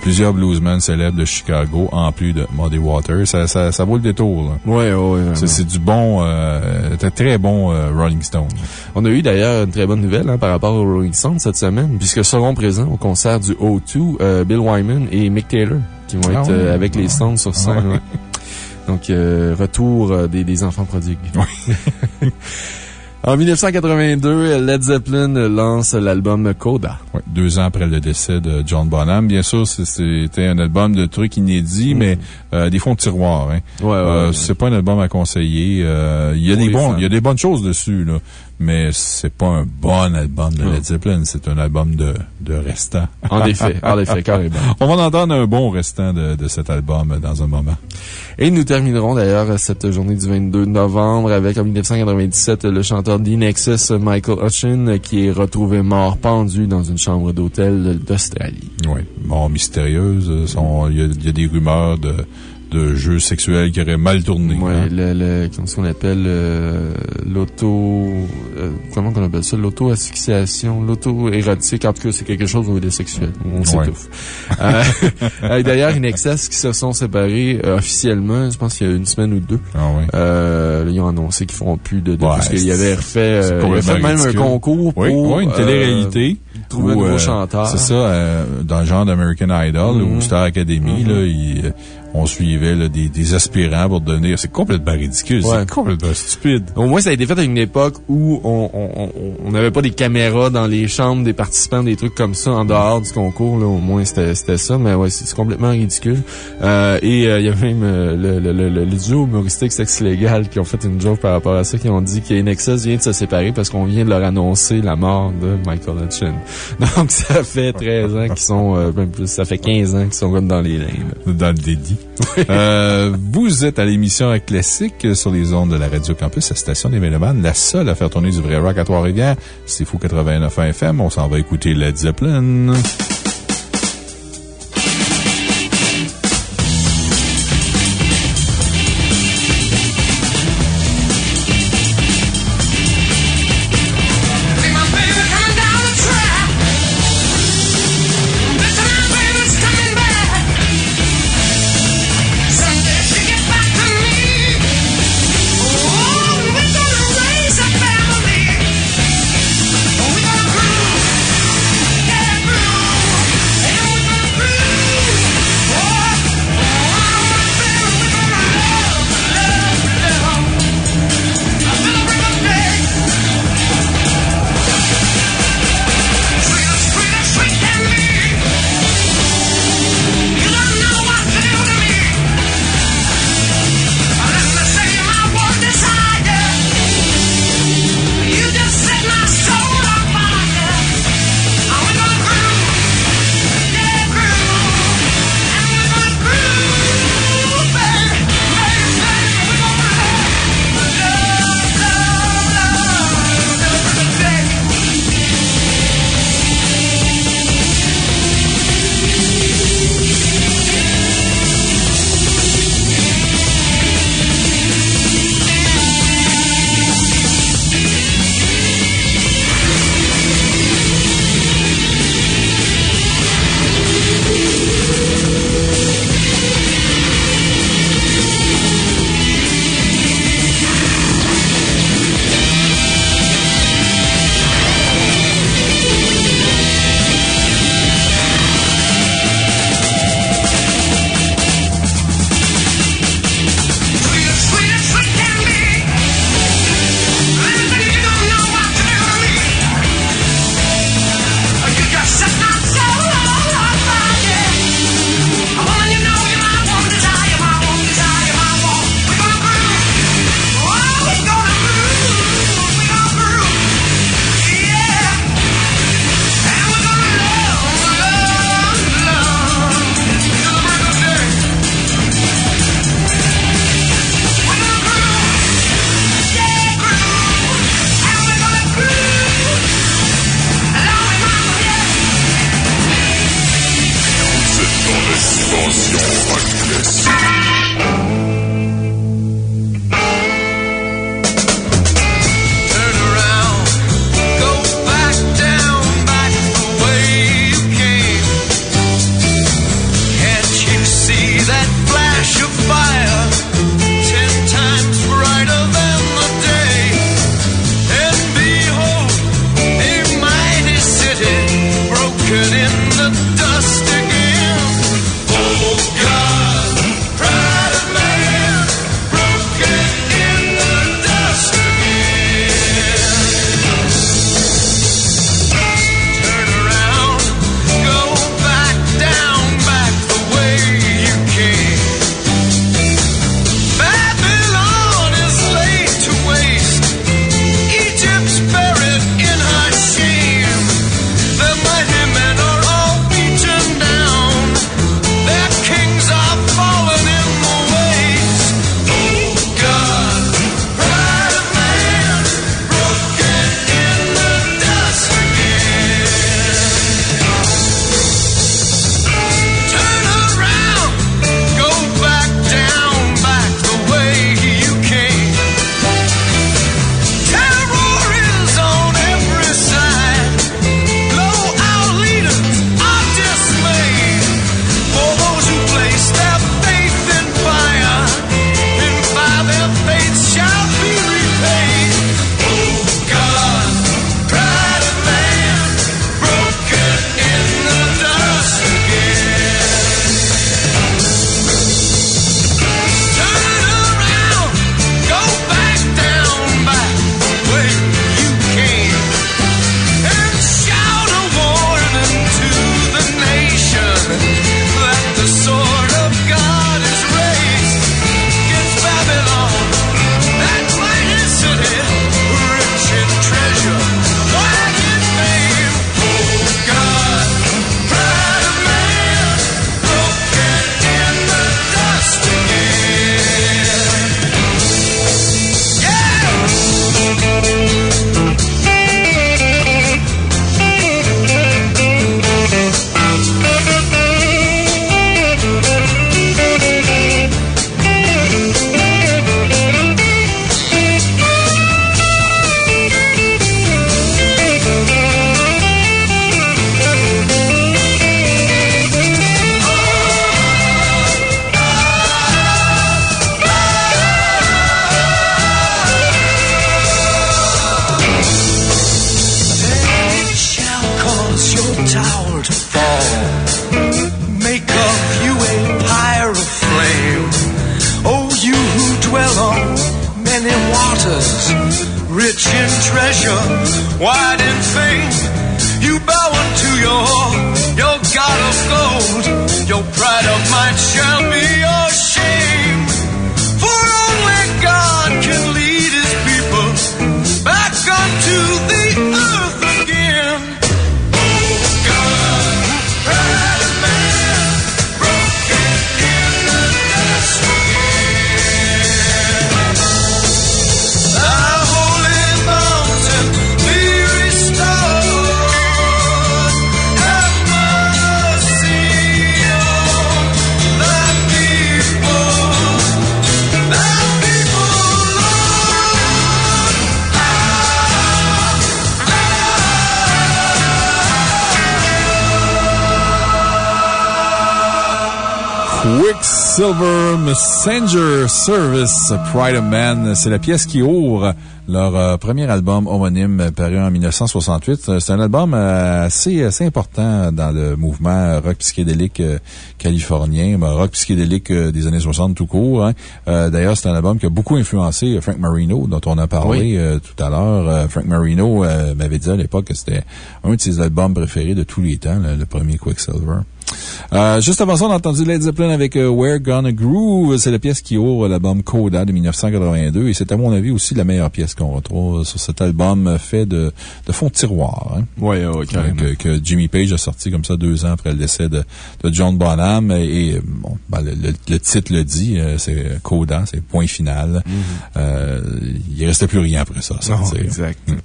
Speaker 4: plusieurs bluesmen célèbres de Chicago, en plus de Muddy Waters. Ça, ça, ça vaut le détour
Speaker 3: oui, oui.
Speaker 4: C'est du bon, euh, très bon euh, Rolling Stone.
Speaker 3: On a eu d'ailleurs une très bonne nouvelle hein, par rapport au Rolling Stone cette semaine, puisque seront présents au concert du O2 euh, Bill Wyman et Mick Taylor, qui vont ah être avec les Stones sur scène. Ah Donc, retour des, des enfants prodigues. En 1982, Led Zeppelin lance l'album Coda.
Speaker 4: Oui, deux ans après le décès de John Bonham. Bien sûr, c'était un album de trucs inédits, mm. mais euh, des fonds de tiroir. Hein.
Speaker 3: Ouais, euh,
Speaker 4: C'est pas un album à conseiller. Euh, il y a des bons, il y a des bonnes choses dessus, là mais c'est pas un bon album de Led Zeppelin, c'est un album de, de restant.
Speaker 3: En effet, en effet, carrément.
Speaker 4: On va entendre un bon restant de, de cet album dans un moment.
Speaker 3: Et nous terminerons d'ailleurs cette journée du 22 novembre avec, en 1997, le chanteur d'Inexus, Michael Hutchin, qui est retrouvé mort pendu dans une chambre d'hôtel d'Australie.
Speaker 4: Oui, mort mystérieuse. Il y, y a des rumeurs de de jeux sexuels qui auraient mal tourné.
Speaker 3: Oui,
Speaker 4: hein.
Speaker 3: le, le, comment qu'on appelle euh, l'auto. Euh, comment qu'on appelle ça? L'auto-asphyxiation, l'auto-érotique. En tout cas, c'est quelque chose où il est sexuel. On s'étouffe. euh, D'ailleurs, Inexcess qui se sont séparés euh, officiellement, je pense qu'il y a une semaine ou deux.
Speaker 4: Ah oui.
Speaker 3: Euh, ils ont annoncé qu'ils feront plus de. de parce qu'il y avait refait. il y avait fait même un concours
Speaker 4: oui,
Speaker 3: pour.
Speaker 4: Oui, une télé-réalité.
Speaker 3: trouver un nouveau chanteur.
Speaker 4: C'est ça, dans le genre d'American Idol ou mm-hmm. Star Academy, là, mm-hmm. On suivait là, des, des, aspirants pour devenir. C'est complètement ridicule. C'est complètement stupide.
Speaker 3: Au moins, ça a été fait à une époque où on n'avait pas des caméras dans les chambres des participants, des trucs comme ça en dehors du concours. Là, au moins, c'était ça. Mais ouais, c'est complètement ridicule. Euh, et euh, il y a même euh, le, le, le, le, duo humoristique Sexe Légal qui ont fait une joke par rapport à ça, qui ont dit qu'Inexus vient de se séparer parce qu'on vient de leur annoncer la mort de Michael Hutchin. Donc, ça fait 13 ans qu'ils sont, euh, même plus, ça fait 15 ans qu'ils sont comme dans les lignes.
Speaker 4: Dans le dédit. Euh, vous êtes à l'émission Classique sur les ondes de la Radio Campus, la station des Mélomanes, la seule à faire tourner du vrai rock à Trois-Rivières. C'est Fou 89 FM. On s'en va écouter Led Zeppelin. Pride of Man. C'est la pièce qui ouvre leur euh, premier album homonyme paru en 1968. C'est un album euh, assez, assez important dans le mouvement rock psychédélique euh, californien, ben, rock psychédélique des années 60 tout court. Hein. D'ailleurs, c'est un album qui a beaucoup influencé Frank Marino, dont on a parlé tout à l'heure. Frank Marino m'avait dit à l'époque que c'était un de ses albums préférés de tous les temps, le premier Quicksilver. Euh, juste avant ça, on a entendu Led Zeppelin avec euh, We're Gonna Groove. C'est la pièce qui ouvre l'album Coda de 1982 et c'est à mon avis aussi la meilleure pièce qu'on retrouve sur cet album fait de, de fond de tiroir. Hein.
Speaker 3: Oui, oui,
Speaker 4: que, que, Jimmy Page a sorti comme ça deux ans après le décès de, de John Bonham. Et, bon, ben, le, titre le dit, euh, c'est Coda, c'est point final. Mm-hmm. il ne restait plus rien après ça.
Speaker 3: exact. Hmm.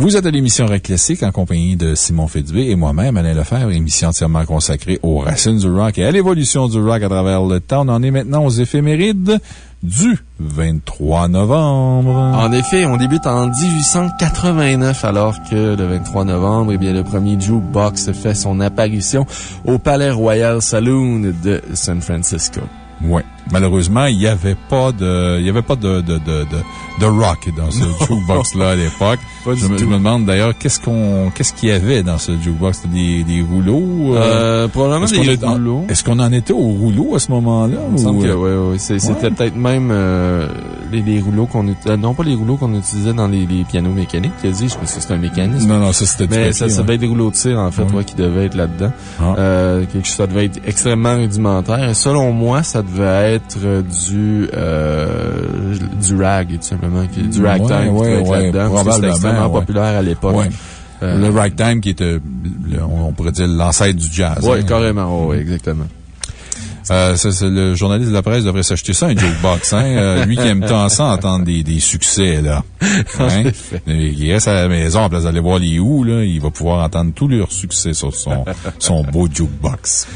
Speaker 4: Vous êtes à l'émission Rock Classique en compagnie de Simon Fitzbé et moi-même, Alain Lefebvre, émission entièrement consacrée aux racines du rock et à l'évolution du rock à travers le temps. On en est maintenant aux éphémérides du 23 novembre.
Speaker 3: En effet, on débute en 1889 alors que le 23 novembre, eh bien, le premier jukebox fait son apparition au Palais Royal Saloon de San Francisco.
Speaker 4: Ouais. Malheureusement, il n'y avait pas de, il y avait pas de, de, de, de, rock dans ce jukebox-là à l'époque. Je, me, je me demande d'ailleurs qu'est-ce qu'on, qu'est-ce qu'il y avait dans ce jukebox? Des, des rouleaux?
Speaker 3: Euh, euh probablement des rouleaux.
Speaker 4: Est-ce qu'on en était au rouleau à ce moment-là?
Speaker 3: Il me semble que, euh? oui, oui. C'était peut-être même, euh, les, les, rouleaux qu'on utilisait, non pas les rouleaux qu'on utilisait dans les, les pianos mécaniques, je pense que c'était un mécanisme.
Speaker 4: Non, non, ça c'était du
Speaker 3: Mais ça, ça devait être des rouleaux de cire, en fait, ouais. qui devaient être là-dedans. Ah. Euh, ça devait être extrêmement rudimentaire. Et selon moi, ça devait être du, euh, du rag, tout simplement, du ragtime
Speaker 4: ouais, ouais, là-dedans.
Speaker 3: C'était extrêmement populaire à l'époque.
Speaker 4: Euh, le ragtime qui était, on pourrait dire, l'ancêtre du jazz.
Speaker 3: Oui, hein. carrément, oui, exactement.
Speaker 4: Euh, le journaliste de la presse devrait s'acheter ça, un jukebox. Hein? Euh, lui qui aime tant ça, entendre des, des succès. Là. Hein? il reste à la maison, à place d'aller voir les où, là, il va pouvoir entendre tous leurs succès sur son, son beau jukebox.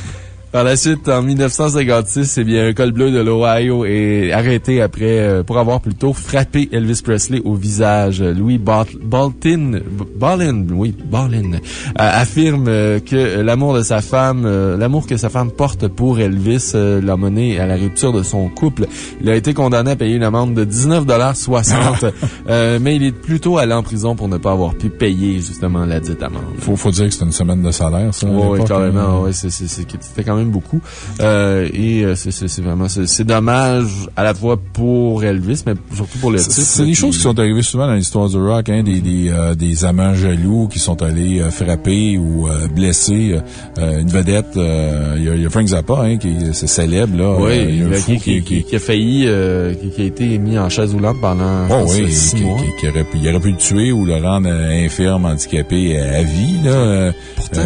Speaker 3: Par la suite, en 1956, eh bien, un col bleu de l'Ohio est arrêté après, euh, pour avoir plutôt frappé Elvis Presley au visage. Louis Baltin, Ballin, oui, Ballin, euh, affirme euh, que l'amour de sa femme, l'amour que sa femme porte pour Elvis l'a mené à la rupture de son couple. Il a été condamné à payer une amende de 19,60 mais il est plutôt allé en prison pour ne pas avoir pu payer, justement, la dite amende.
Speaker 4: Faut, faut dire que c'est une semaine de salaire, ça.
Speaker 3: Oui, carrément, oui, c'était quand même beaucoup. Euh, et euh, c'est vraiment, c'est dommage à la fois pour Elvis, mais surtout pour le.
Speaker 4: C'est des choses qui sont arrivées souvent dans l'histoire du rock, hein, des, des, euh, des amants jaloux qui sont allés frapper ou blesser une vedette. Il y, a Frank Zappa, hein, qui c'est célèbre, là.
Speaker 3: Oui, il y a un fou qui, qui, qui, a failli, qui, a été mis en chaise roulante pendant
Speaker 4: oh, oui, six mois. Qui, aurait, il aurait pu le tuer ou le rendre infirme, handicapé à vie, là.
Speaker 3: Pourtant,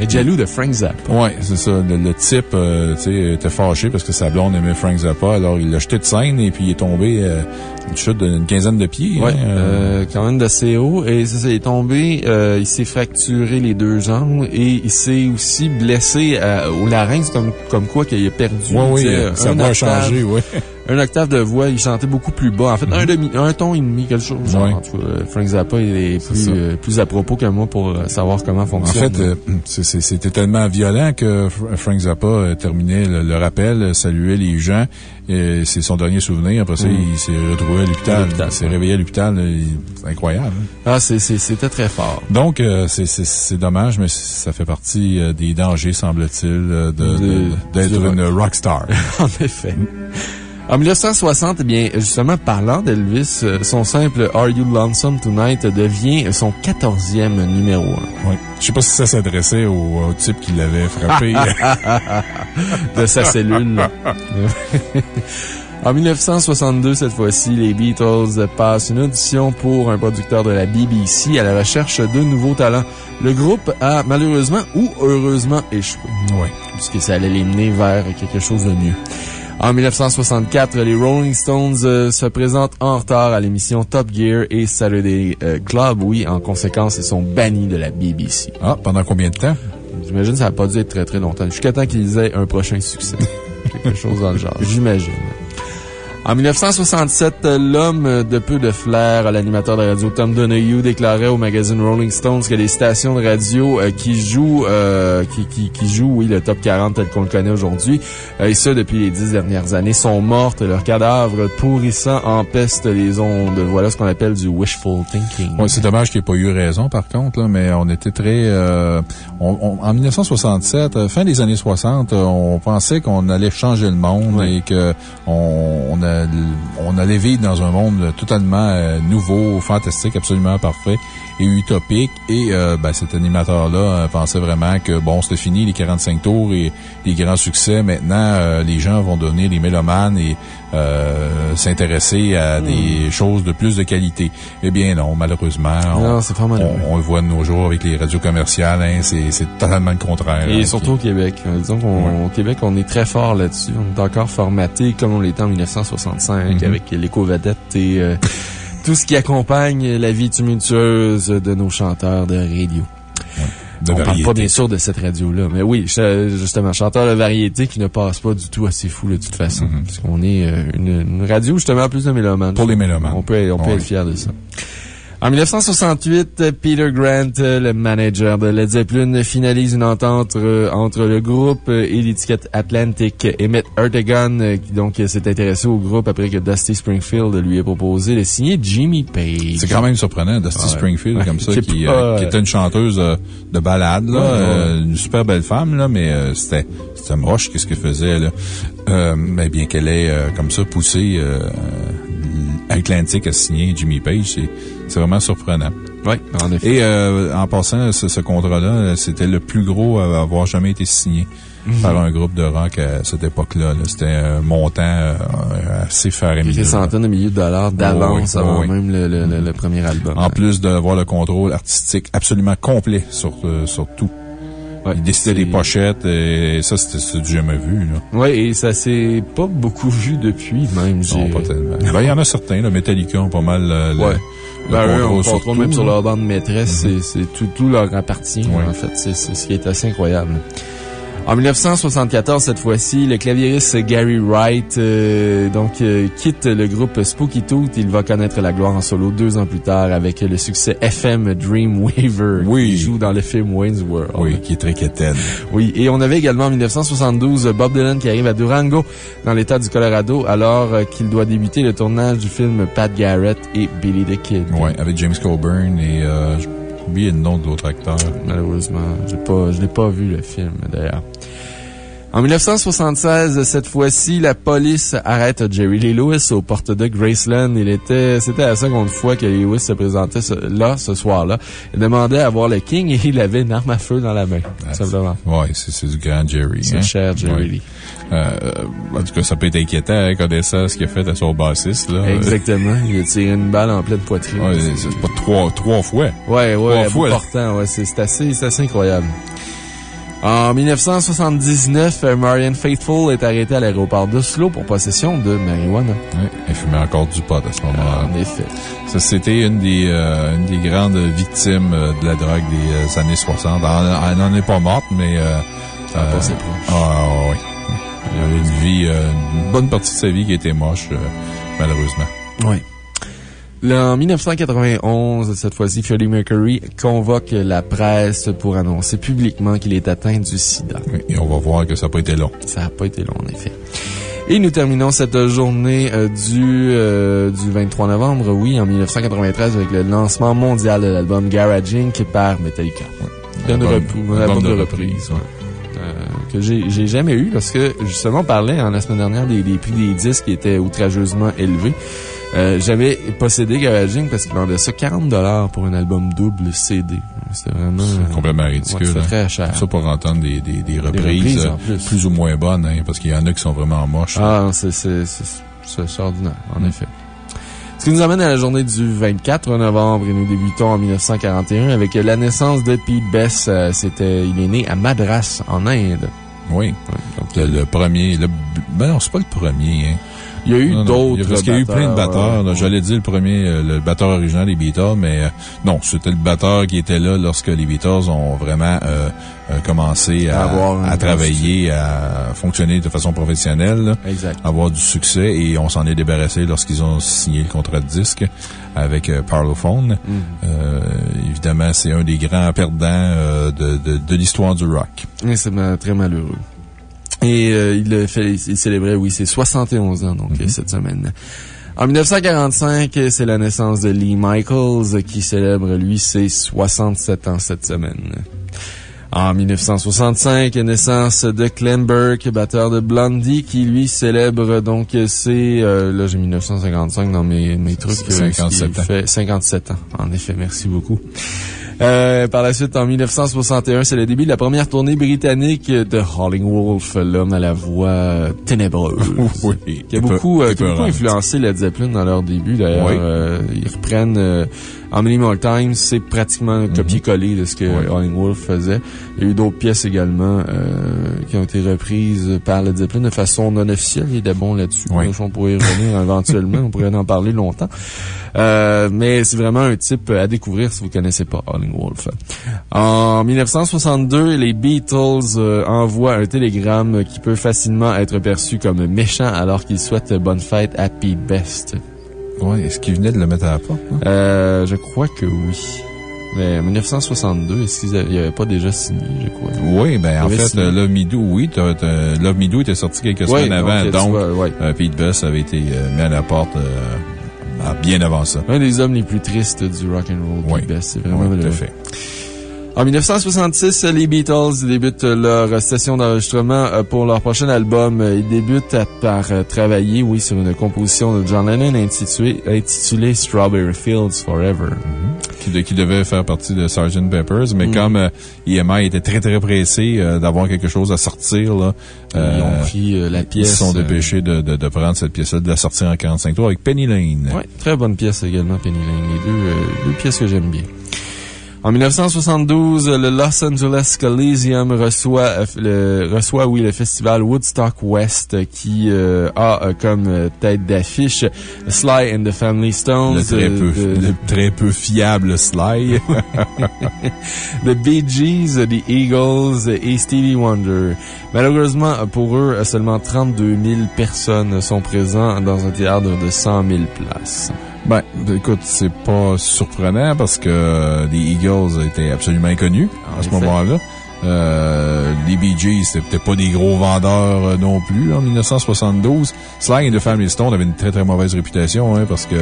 Speaker 3: être jaloux de Frank Zappa.
Speaker 4: Oui, c'est ça. Le, type euh, était fâché parce que sa blonde aimait Frank Zappa. Alors, il l'a jeté de scène et puis il est tombé euh, une chute d'une quinzaine de pieds.
Speaker 3: Oui, hein, euh. quand même d'assez haut. Et ça, il est tombé, il s'est fracturé les deux jambes et il s'est aussi blessé au larynx, comme, comme quoi qu'il a perdu.
Speaker 4: Oui, oui, ça a changé, oui
Speaker 3: un octave de voix, il chantait beaucoup plus bas. En fait, un, demi, un ton et demi, quelque chose. Genre, en tout cas, Frank Zappa est plus, euh, plus à propos que moi pour euh, savoir comment fonctionne.
Speaker 4: En fait, euh, c'était tellement violent que Frank Zappa terminait le, rappel, saluait les gens. C'est son dernier souvenir. Après ça, mm. il s'est retrouvé à l'hôpital. Il s'est réveillé à l'hôpital. C'est incroyable.
Speaker 3: Hein. Ah, c'était très fort.
Speaker 4: Donc, c'est dommage, mais ça fait partie des dangers, semble-t-il, d'être une rockstar.
Speaker 3: en effet. En 1960, eh bien, justement, parlant d'Elvis, euh, son simple Are You Lonesome Tonight devient son 14e numéro 1.
Speaker 4: Oui. Je sais pas si ça s'adressait au, type qui l'avait frappé.
Speaker 3: de sa cellule. En 1962, cette fois-ci, les Beatles passent une audition pour un producteur de la BBC à la recherche de nouveaux talents. Le groupe a malheureusement ou heureusement échoué.
Speaker 4: Oui.
Speaker 3: Puisque ça allait les mener vers quelque chose de mieux. En 1964, les Rolling Stones euh, se présentent en retard à l'émission Top Gear et Saturday euh, Club. Oui, en conséquence, ils sont bannis de la BBC.
Speaker 4: Ah, pendant combien de temps?
Speaker 3: J'imagine que ça n'a pas dû être très très longtemps. Jusqu'à temps qu'ils aient un prochain succès. Quelque chose dans le genre. J'imagine. En 1967, l'homme de peu de flair, l'animateur de radio Tom Donahue, déclarait au magazine Rolling Stones que les stations de radio euh, qui jouent, euh, qui, qui, qui, jouent, oui, le top 40 tel qu'on le connaît aujourd'hui, euh, et ça depuis les dix dernières années, sont mortes. Leurs cadavres pourrissants empestent les ondes. Voilà ce qu'on appelle du wishful thinking.
Speaker 4: Oui, c'est dommage qu'il n'y ait pas eu raison, par contre, là, mais on était très... en 1967, fin des années 60, on pensait qu'on allait changer le monde et qu'on on euh, on allait vivre dans un monde totalement euh, nouveau, fantastique, absolument parfait et utopique. Et euh, ben, cet animateur-là pensait vraiment que, bon, c'était fini les 45 tours et les grands succès. Maintenant, les gens vont devenir des mélomanes et s'intéresser à hmm. des choses de plus de qualité. Eh bien, non, malheureusement. on, le voit de nos jours avec les radios commerciales. Hein, c'est totalement le contraire.
Speaker 3: Et hein, surtout au Québec. Disons qu'au Québec, on est très fort là-dessus. On est encore formaté comme on l'était en 1960. 65 mhm. avec l'éco-vedette et euh, tout ce qui accompagne la vie tumultueuse de nos chanteurs de radio.
Speaker 4: De
Speaker 3: On parle pas bien sûr de cette radio-là, mais oui, justement, chanteur de variété qui ne passe pas du tout assez fou de toute façon. Parce qu'on est euh, une, une radio justement plus de mélomanes.
Speaker 4: Mm-hmm. Pour les mélomanes.
Speaker 3: On peut, on peut
Speaker 4: Ouais.
Speaker 3: être fier de ça. En 1968, euh, Peter Grant, euh, le manager de Led Zeppelin, finalise une entente euh, entre le groupe euh, et l'étiquette Atlantic. Emmett Ertegun, qui donc s'est intéressé au groupe après que Dusty Springfield lui ait proposé de signer Jimmy Page.
Speaker 4: C'est quand même surprenant, Dusty
Speaker 3: Ouais.
Speaker 4: Springfield, comme ça,
Speaker 3: Qui
Speaker 4: euh, était une chanteuse euh, de balade, là,
Speaker 3: Ouais,
Speaker 4: euh, une super belle femme, là, mais c'était c'était moche, qu'est-ce qu'elle faisait, là. Mais bien qu'elle ait, comme ça, poussé Atlantic à signer Jimmy Page, c'est vraiment surprenant.
Speaker 3: Oui, en effet.
Speaker 4: Et euh, en passant, ce, ce contrat-là, c'était le plus gros à avoir jamais été signé
Speaker 3: Mhm.
Speaker 4: par un groupe de rock à cette époque-là. là. C'était un montant euh, assez faramineux.
Speaker 3: Quelques centaines de milliers de dollars d'avance
Speaker 4: Oui, oui,
Speaker 3: avant
Speaker 4: oui.
Speaker 3: même le, le- le- le premier album.
Speaker 4: En plus d'avoir le contrôle artistique absolument complet sur, euh, sur tout.
Speaker 3: Ouais,
Speaker 4: Il décidait
Speaker 3: c'est-
Speaker 4: des pochettes et ça, c'était du jamais vu. Là.
Speaker 3: Oui, et ça s'est pas beaucoup vu depuis, même.
Speaker 4: Non, pas tellement. Ben, il y en a certains. Là. Metallica ont pas mal euh, le,
Speaker 3: Ouais.
Speaker 4: le
Speaker 3: Ben, eux, on
Speaker 4: contrôle sur
Speaker 3: contrôle
Speaker 4: tout,
Speaker 3: même sur
Speaker 4: là.
Speaker 3: leur bande maîtresse, c'est- c'est tout, tout leur appartient,
Speaker 4: Ouais.
Speaker 3: en fait. C'est c'est ce qui est assez incroyable. En 1974, cette fois-ci, le claviériste Gary Wright euh, donc, euh, quitte le groupe Spooky Tooth. Il va connaître la gloire en solo deux ans plus tard avec le succès FM Dreamweaver.
Speaker 4: Oui.
Speaker 3: Qui joue dans le film Wayne's World.
Speaker 4: Oui, qui est très quétaine.
Speaker 3: Oui, et on avait également en 1972 Bob Dylan qui arrive à Durango, dans l'État du Colorado, alors euh, qu'il doit débuter le tournage du film Pat Garrett et Billy the Kid.
Speaker 4: Ouais, avec James Coburn et euh, oublié le nom de l'autre acteur.
Speaker 3: Malheureusement, pas, je l'ai pas vu le film d'ailleurs. En 1976, cette fois-ci, la police arrête Jerry Lee Lewis aux portes de Graceland. Il était, c'était la seconde fois que Lewis se présentait ce- là, ce soir-là. Il demandait à voir le King et il avait une arme à feu dans la main, tout simplement.
Speaker 4: Ouais, c'est du grand Jerry.
Speaker 3: C'est
Speaker 4: hein?
Speaker 3: cher, Jerry
Speaker 4: Ouais.
Speaker 3: Lee.
Speaker 4: Euh, en tout cas, ça peut être inquiétant, hein, connaissant ce qu'il a fait à son bassiste, là.
Speaker 3: Exactement. Il a tiré une balle en pleine poitrine.
Speaker 4: Ouais, c'est pas trois, trois fois.
Speaker 3: Ouais,
Speaker 4: Trois
Speaker 3: ouais,
Speaker 4: fois,
Speaker 3: bout
Speaker 4: là.
Speaker 3: portant, ouais, c'est c'est assez, c'est assez incroyable. En 1979, euh, Marianne Faithfull est arrêtée à l'aéroport d'Oslo pour possession de marijuana.
Speaker 4: Ouais, elle fumait encore du pot à ce moment-là.
Speaker 3: En effet.
Speaker 4: Ça, c'était une des, euh, une des grandes victimes euh, de la drogue des euh, années 60. Elle n'en est pas morte, mais... Euh,
Speaker 3: Ça a
Speaker 4: euh,
Speaker 3: proche.
Speaker 4: Ah, oui. Il avait une vie, une bonne partie de sa vie qui était moche, malheureusement.
Speaker 3: Oui. En 1991, cette fois-ci, Freddie Mercury convoque la presse pour annoncer publiquement qu'il est atteint du sida.
Speaker 4: Et on va voir que ça n'a pas été long.
Speaker 3: Ça n'a pas été long, en effet. Et nous terminons cette journée euh, du, euh, du 23 novembre, oui, en 1993, avec le lancement mondial de l'album Garage Inc. par Metallica. Un
Speaker 4: Album- album
Speaker 3: album de,
Speaker 4: de
Speaker 3: reprise, ouais. Euh, que j'ai j'ai jamais eu parce que, justement, on parlait hein, la semaine dernière des, des prix des disques qui étaient outrageusement élevés. Euh, J'avais possédé Garage Inc. parce qu'ils vendaient ça 40 pour un album double CD. C'était vraiment...
Speaker 4: C'est complètement
Speaker 3: Ouais,
Speaker 4: ridicule.
Speaker 3: C'était
Speaker 4: hein.
Speaker 3: très cher.
Speaker 4: Ça pour entendre des, des, des reprises,
Speaker 3: reprises,
Speaker 4: euh,
Speaker 3: plus.
Speaker 4: plus. ou moins bonnes, hein, parce qu'il y en a qui sont vraiment moches.
Speaker 3: Ah, c'est c'est- c'est- c'est extraordinaire, en effet. Ce qui nous amène à la journée du 24 novembre et nous débutons en 1941 avec la naissance de Pete Best. Euh, C'était, il est né à Madras, en Inde.
Speaker 4: Oui.
Speaker 3: donc,
Speaker 4: Le, le premier, le, ben non, c'est pas le premier, hein.
Speaker 3: Il y a eu d'autres.
Speaker 4: Parce qu'il y a eu plein de batteurs.
Speaker 3: ouais.
Speaker 4: J'allais dire le premier, euh, le batteur original des Beatles, mais euh, non, c'était le batteur qui était là lorsque les Beatles ont vraiment euh, euh, commencé à, à travailler, à fonctionner de façon professionnelle, là,
Speaker 3: Exact.
Speaker 4: avoir du succès et on s'en est débarrassé lorsqu'ils ont signé le contrat de disque avec euh, Parlophone.
Speaker 3: Mm.
Speaker 4: Euh, évidemment, c'est un des grands perdants euh, de, de, de l'histoire du rock.
Speaker 3: C'est très malheureux. Et euh, il, fait, il célébrait, oui, ses 71 ans, donc, euh, cette semaine. En 1945, c'est la naissance de Lee Michaels, qui célèbre, lui, ses 67 ans cette semaine. En 1965, naissance de Clem Burke, batteur de Blondie, qui lui célèbre donc ses, euh, là j'ai 1955 dans mes, mes trucs. euh, ce qui
Speaker 4: 57 ans.
Speaker 3: fait 57 ans. En effet, merci beaucoup. Euh, par la suite, en 1961, c'est le début de la première tournée britannique de Howling Wolf, l'homme à la voix ténébreuse.
Speaker 4: oui.
Speaker 3: Qui a beaucoup, euh, qui a beaucoup influencé Led Zeppelin dans leur début, d'ailleurs.
Speaker 4: Oui.
Speaker 3: Euh, ils reprennent euh, En Minimal Times, c'est pratiquement un
Speaker 4: Mhm.
Speaker 3: copier-coller de ce que Howling Wolf faisait. Il y a eu d'autres pièces également euh, qui ont été reprises par Led Zeppelin de façon non officielle. Il était bon là-dessus. On pourrait y revenir éventuellement. On pourrait en parler longtemps. Euh, mais c'est vraiment un type à découvrir si vous connaissez pas Howling Wolf. En 1962, les Beatles euh, envoient un télégramme qui peut facilement être perçu comme méchant alors qu'ils souhaitent bonne fête Happy Best.
Speaker 4: Ouais, est-ce qu'il venait de le mettre à la porte? hein?
Speaker 3: Euh, je crois que oui. Mais en 1962, est-ce qu'il n'avait pas déjà signé, je crois?
Speaker 4: Oui, ben, en fait,
Speaker 3: signé.
Speaker 4: Love Me Do, oui, Love Me Do était sorti quelques semaines avant,
Speaker 3: donc, vois, ouais.
Speaker 4: euh, Pete Best avait été euh, mis à la porte bien avant ça.
Speaker 3: Un des hommes les plus tristes du rock and roll.
Speaker 4: Oui.
Speaker 3: Pete Best, c'est vraiment
Speaker 4: Oui, tout à fait.
Speaker 3: En 1966, les Beatles débutent leur session d'enregistrement euh, pour leur prochain album. Ils débutent par euh, travailler, oui, sur une composition de John Lennon intitulée, intitulée Strawberry Fields Forever.
Speaker 4: Qui, de- qui devait faire partie de Sgt. Peppers, mais
Speaker 3: Mm.
Speaker 4: comme euh, EMI était très, très pressé euh, d'avoir quelque chose à sortir, là,
Speaker 3: Ils ont pris la
Speaker 4: ils
Speaker 3: pièce.
Speaker 4: se sont dépêchés de, de, de prendre cette pièce-là, de la sortir en 45 tours avec Penny Lane.
Speaker 3: Ouais, très bonne pièce également, Penny Lane. Les deux, deux pièces que j'aime bien. En 1972, le Los Angeles Coliseum reçoit, euh, le, reçoit, oui, le festival Woodstock West qui euh, a euh, comme tête d'affiche Sly and the Family Stones.
Speaker 4: Le très, peu,
Speaker 3: de-
Speaker 4: le très peu fiable Sly.
Speaker 3: The Bee Gees, The Eagles et Stevie Wonder. Malheureusement, pour eux, seulement 32 000 personnes sont présentes dans un théâtre de 100 000 places.
Speaker 4: Ben, écoute, c'est pas surprenant parce que euh, les Eagles étaient absolument inconnus à ce moment-là. Euh, les Bee Gees, c'était peut-être pas des gros vendeurs euh, non plus en 1972. Sly and the Family Stone avait une très très mauvaise réputation hein, parce que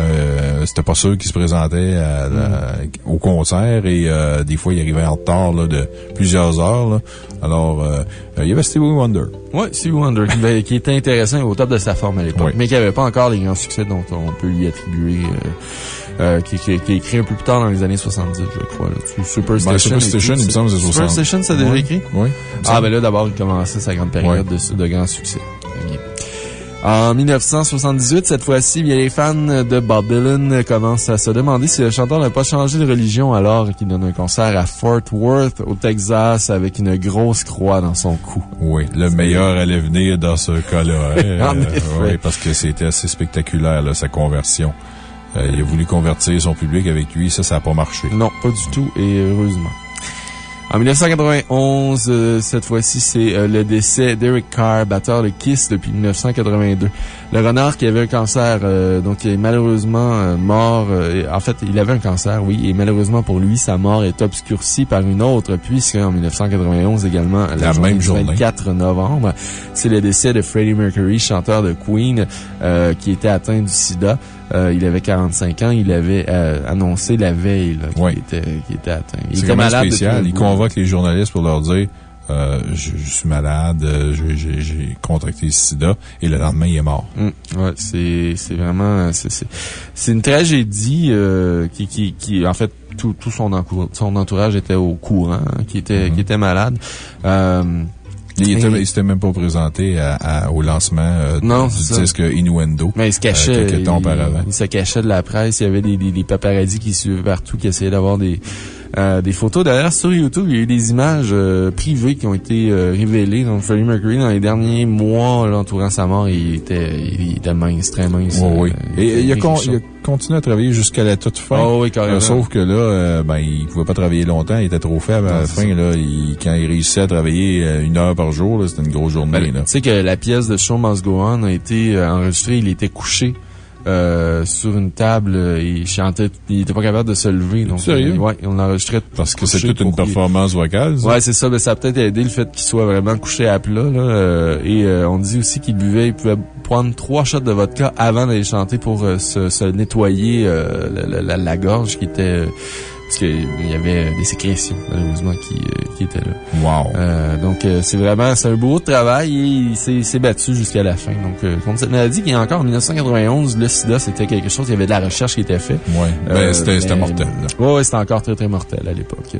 Speaker 4: euh, c'était pas ceux qui se présentaient à la- au concert et des fois ils arrivaient en retard là, de plusieurs heures. là. Alors, euh, euh, il y avait Stevie Wonder.
Speaker 3: Oui, Stevie Wonder, qui, ben, qui était intéressant et au top de sa forme à l'époque,
Speaker 4: Oui.
Speaker 3: mais qui n'avait pas encore les grands succès dont on peut lui attribuer, euh, euh, qui, qui, qui a écrit un peu plus tard dans les années 70, je crois. Là, Superstation.
Speaker 4: Ben,
Speaker 3: tout,
Speaker 4: il me semble c'est 60.
Speaker 3: Superstation, ça a déjà
Speaker 4: Oui.
Speaker 3: écrit?
Speaker 4: Oui.
Speaker 3: Ah, ben là, d'abord, il commençait sa grande période de, de grands succès. En 1978, cette fois-ci, bien, les fans de Bob Dylan commencent à se demander si le chanteur n'a pas changé de religion alors qu'il donne un concert à Fort Worth, au Texas, avec une grosse croix dans son cou.
Speaker 4: Oui, le meilleur allait venir dans ce cas-là. hein.
Speaker 3: Effet.
Speaker 4: oui, parce que c'était assez spectaculaire, là, sa conversion. Euh, il a voulu convertir son public avec lui, ça, ça n'a pas marché.
Speaker 3: Non, pas du tout, et heureusement. En 1991, euh, cette fois-ci, c'est euh, le décès d'Eric Carr, batteur de Kiss depuis 1982. Le renard qui avait un cancer, euh, donc il est malheureusement euh, mort. euh, en fait, il avait un cancer, oui, et malheureusement pour lui, sa mort est obscurcie par une autre, puisque en 1991 également, la,
Speaker 4: La
Speaker 3: journée
Speaker 4: même
Speaker 3: du
Speaker 4: journée.
Speaker 3: 24 novembre, c'est le décès de Freddie Mercury, chanteur de Queen, euh, qui était atteint du sida. Euh, il avait 45 ans. Il avait euh, annoncé la veille qu'il
Speaker 4: Oui.
Speaker 3: était, atteint. Il
Speaker 4: C'est
Speaker 3: était malade.
Speaker 4: spécial. Il convoque les journalistes pour leur dire euh, je, je suis malade, euh, j'ai contracté le sida, et le lendemain, il est mort.
Speaker 3: Hum, ouais, c'est vraiment... c'est- une tragédie euh, qui, qui, qui, en fait, tout, tout son, encou- son entourage était au courant, hein, qui, était,
Speaker 4: Mm-hmm.
Speaker 3: qui était malade. Euh,
Speaker 4: Il était, il s'était même pas présenté à- à- au lancement euh,
Speaker 3: Non,
Speaker 4: du
Speaker 3: ça.
Speaker 4: disque Innuendo.
Speaker 3: Mais il se cachait.
Speaker 4: Euh, quelques temps
Speaker 3: il,
Speaker 4: auparavant.
Speaker 3: il se cachait de la presse. Il y avait des, des, des paparazzis qui suivaient partout, qui essayaient d'avoir des, euh, des photos. D'ailleurs, sur YouTube, il y a eu des images euh, privées qui ont été euh, révélées. Donc, Freddie Mercury, dans les derniers mois, là, entourant sa mort, il était, il était mince, très mince.
Speaker 4: Oui, oui. Et il a, con- il a continué à travailler jusqu'à la toute fin.
Speaker 3: Oh, oui, carrément.
Speaker 4: Sauf que là, ben, il pouvait pas travailler longtemps, il était trop faible à la fin. Là, il- quand il réussissait à travailler une heure par jour, c'était une grosse journée.
Speaker 3: Ben, tu sais que la pièce de Show Must Go On a été enregistrée, il était couché. Euh, sur une table euh, et il chantait, il était pas capable de se lever. Donc,
Speaker 4: Sérieux?
Speaker 3: euh, ouais, on l'enregistrait
Speaker 4: Parce que c'est toute une performance vocale. ça.
Speaker 3: Ouais, c'est ça. Ben, ça a peut-être aidé le fait qu'il soit vraiment couché à plat. Là, euh, et euh, on dit aussi qu'il buvait, il pouvait prendre trois shots de vodka avant d'aller chanter pour euh, se, se nettoyer euh, la, la- la- la gorge qui était... euh, parce qu'il y avait des sécrétions, malheureusement, qui, euh, qui étaient là.
Speaker 4: Wow.
Speaker 3: Euh, donc, euh, c'est vraiment, c'est un beau travail et il s'est battu jusqu'à la fin. Donc, euh, contre cette maladie qui est encore en 1991, le sida, c'était quelque chose, il y avait de la recherche qui était faite.
Speaker 4: ouais. Ben,
Speaker 3: Euh,
Speaker 4: c'était mortel.
Speaker 3: ouais, c'était encore très, très mortel à l'époque.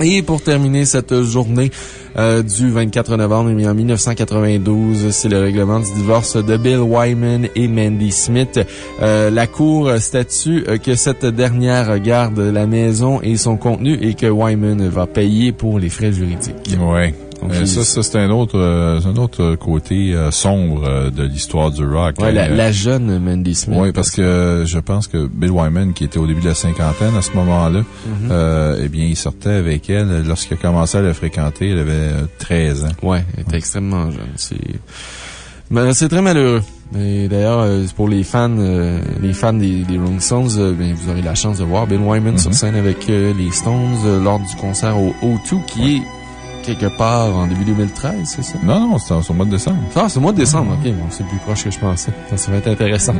Speaker 3: Et pour terminer cette journée euh, du 24 novembre en 1992, c'est le règlement du divorce de Bill Wyman et Mandy Smith. Euh, la Cour statue que cette dernière garde la maison et son contenu et que Wyman va payer pour les frais juridiques.
Speaker 4: Oui. Euh, ça, ça c'est un autre, euh, un autre côté euh, sombre de l'histoire du rock.
Speaker 3: Oui, la, jeune Mandy Smith.
Speaker 4: Oui, parce que je pense que Bill Wyman, qui était au début de la cinquantaine à ce moment-là, mm-hmm. eh bien, il sortait avec elle. Lorsqu'il a commencé à la fréquenter, elle avait 13 ans.
Speaker 3: Oui, elle était extrêmement jeune. C'est très malheureux. D'ailleurs, pour les fans, les fans des, des Rolling Stones, ben, vous aurez la chance de voir Bill Wyman sur mm-hmm. scène avec les Stones lors du concert au O2, qui est quelque part en début 2013, c'est ça?
Speaker 4: Non, non, c'est au mois de décembre.
Speaker 3: Ah, c'est au mois de décembre, ok. Bon, c'est plus proche que je pensais. Ça, va être intéressant.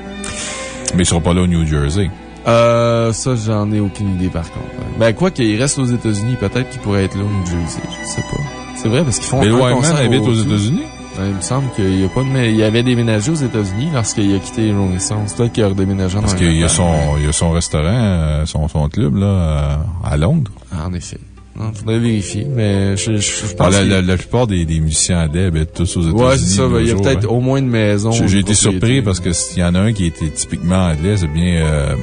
Speaker 4: Mais ils seront pas là au New Jersey.
Speaker 3: Euh, ça, j'en ai aucune idée par contre. Ben, quoi qu'il reste aux États-Unis, peut-être qu'il pourrait être là au New Jersey. Je sais pas. C'est vrai, parce qu'ils font
Speaker 4: Mais Wyman habite aux États-Unis?
Speaker 3: Ben, il me semble qu'il y a pas de, il y avait déménagé aux États-Unis lorsqu'il a quitté Stones. Peut-être qu'il a redéménagé
Speaker 4: Parce qu'il y a son, il y a son restaurant, euh, son, son club, là, euh, à Londres.
Speaker 3: Ah, en effet. Il faudrait vérifier, mais je, je,
Speaker 4: ah, pense la, la, plupart des, des musiciens à Deb tous aux États-Unis.
Speaker 3: Ouais, c'est ça. Il y a peut-être hein. au moins une maison.
Speaker 4: J'ai été surpris parce que s'il y en a un qui était typiquement anglais, c'est bien euh,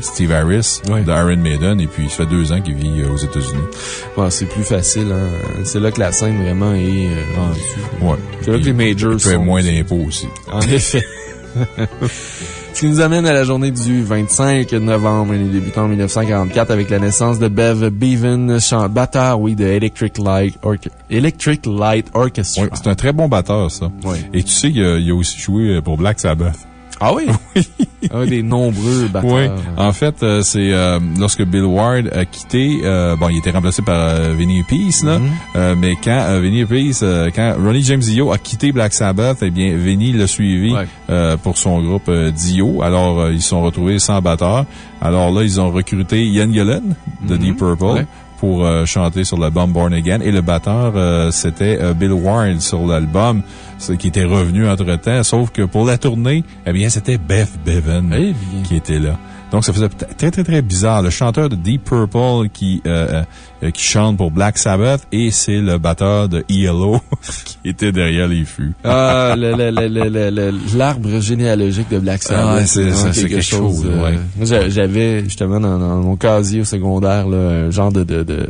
Speaker 4: Steve Harris de Iron Maiden, et puis il fait deux ans qu'il vit euh, aux États-Unis.
Speaker 3: Ouais, c'est plus facile. Hein. C'est là que la scène vraiment est euh, rendue.
Speaker 4: Ouais.
Speaker 3: C'est là que les majors
Speaker 4: sont. moins d'impôts aussi.
Speaker 3: En effet. Qui nous amène à la journée du 25 novembre. Il débutant en 1944 avec la naissance de Bev Bevan, batteur, oui, de Electric Light, Electric Light Orchestra.
Speaker 4: Oui, c'est un très bon batteur, ça.
Speaker 3: Oui.
Speaker 4: Et tu sais qu'il a, a, aussi joué pour Black Sabbath.
Speaker 3: Ah oui? oui. Un des nombreux batteurs. Oui.
Speaker 4: En fait, euh, c'est euh, lorsque Bill Ward a quitté, euh, bon, il était remplacé par Vinnie Peace, là, mm-hmm. mais quand Vinnie Peace, quand Ronnie James Dio a quitté Black Sabbath, eh bien, Vinnie l'a suivi pour son groupe Dio. Alors, ils se sont retrouvés sans batteur. Alors là, ils ont recruté Ian Gillen de mm-hmm. Deep Purple pour chanter sur l'album Born Again. Et le batteur, c'était Bill Ward sur l'album qui était revenu entre-temps, sauf que pour la tournée, eh bien, c'était Beth Bevan
Speaker 3: eh
Speaker 4: qui était là. Donc, ça faisait très, très, très bizarre. Le chanteur de Deep Purple qui, euh, euh, qui chante pour Black Sabbath et c'est le batteur de ELO qui était derrière les fûts.
Speaker 3: Ah, l'arbre généalogique de Black Sabbath.
Speaker 4: Ah, c'est quelque, chose.
Speaker 3: Euh, j'avais justement dans, mon casier au secondaire là, un genre de, de, de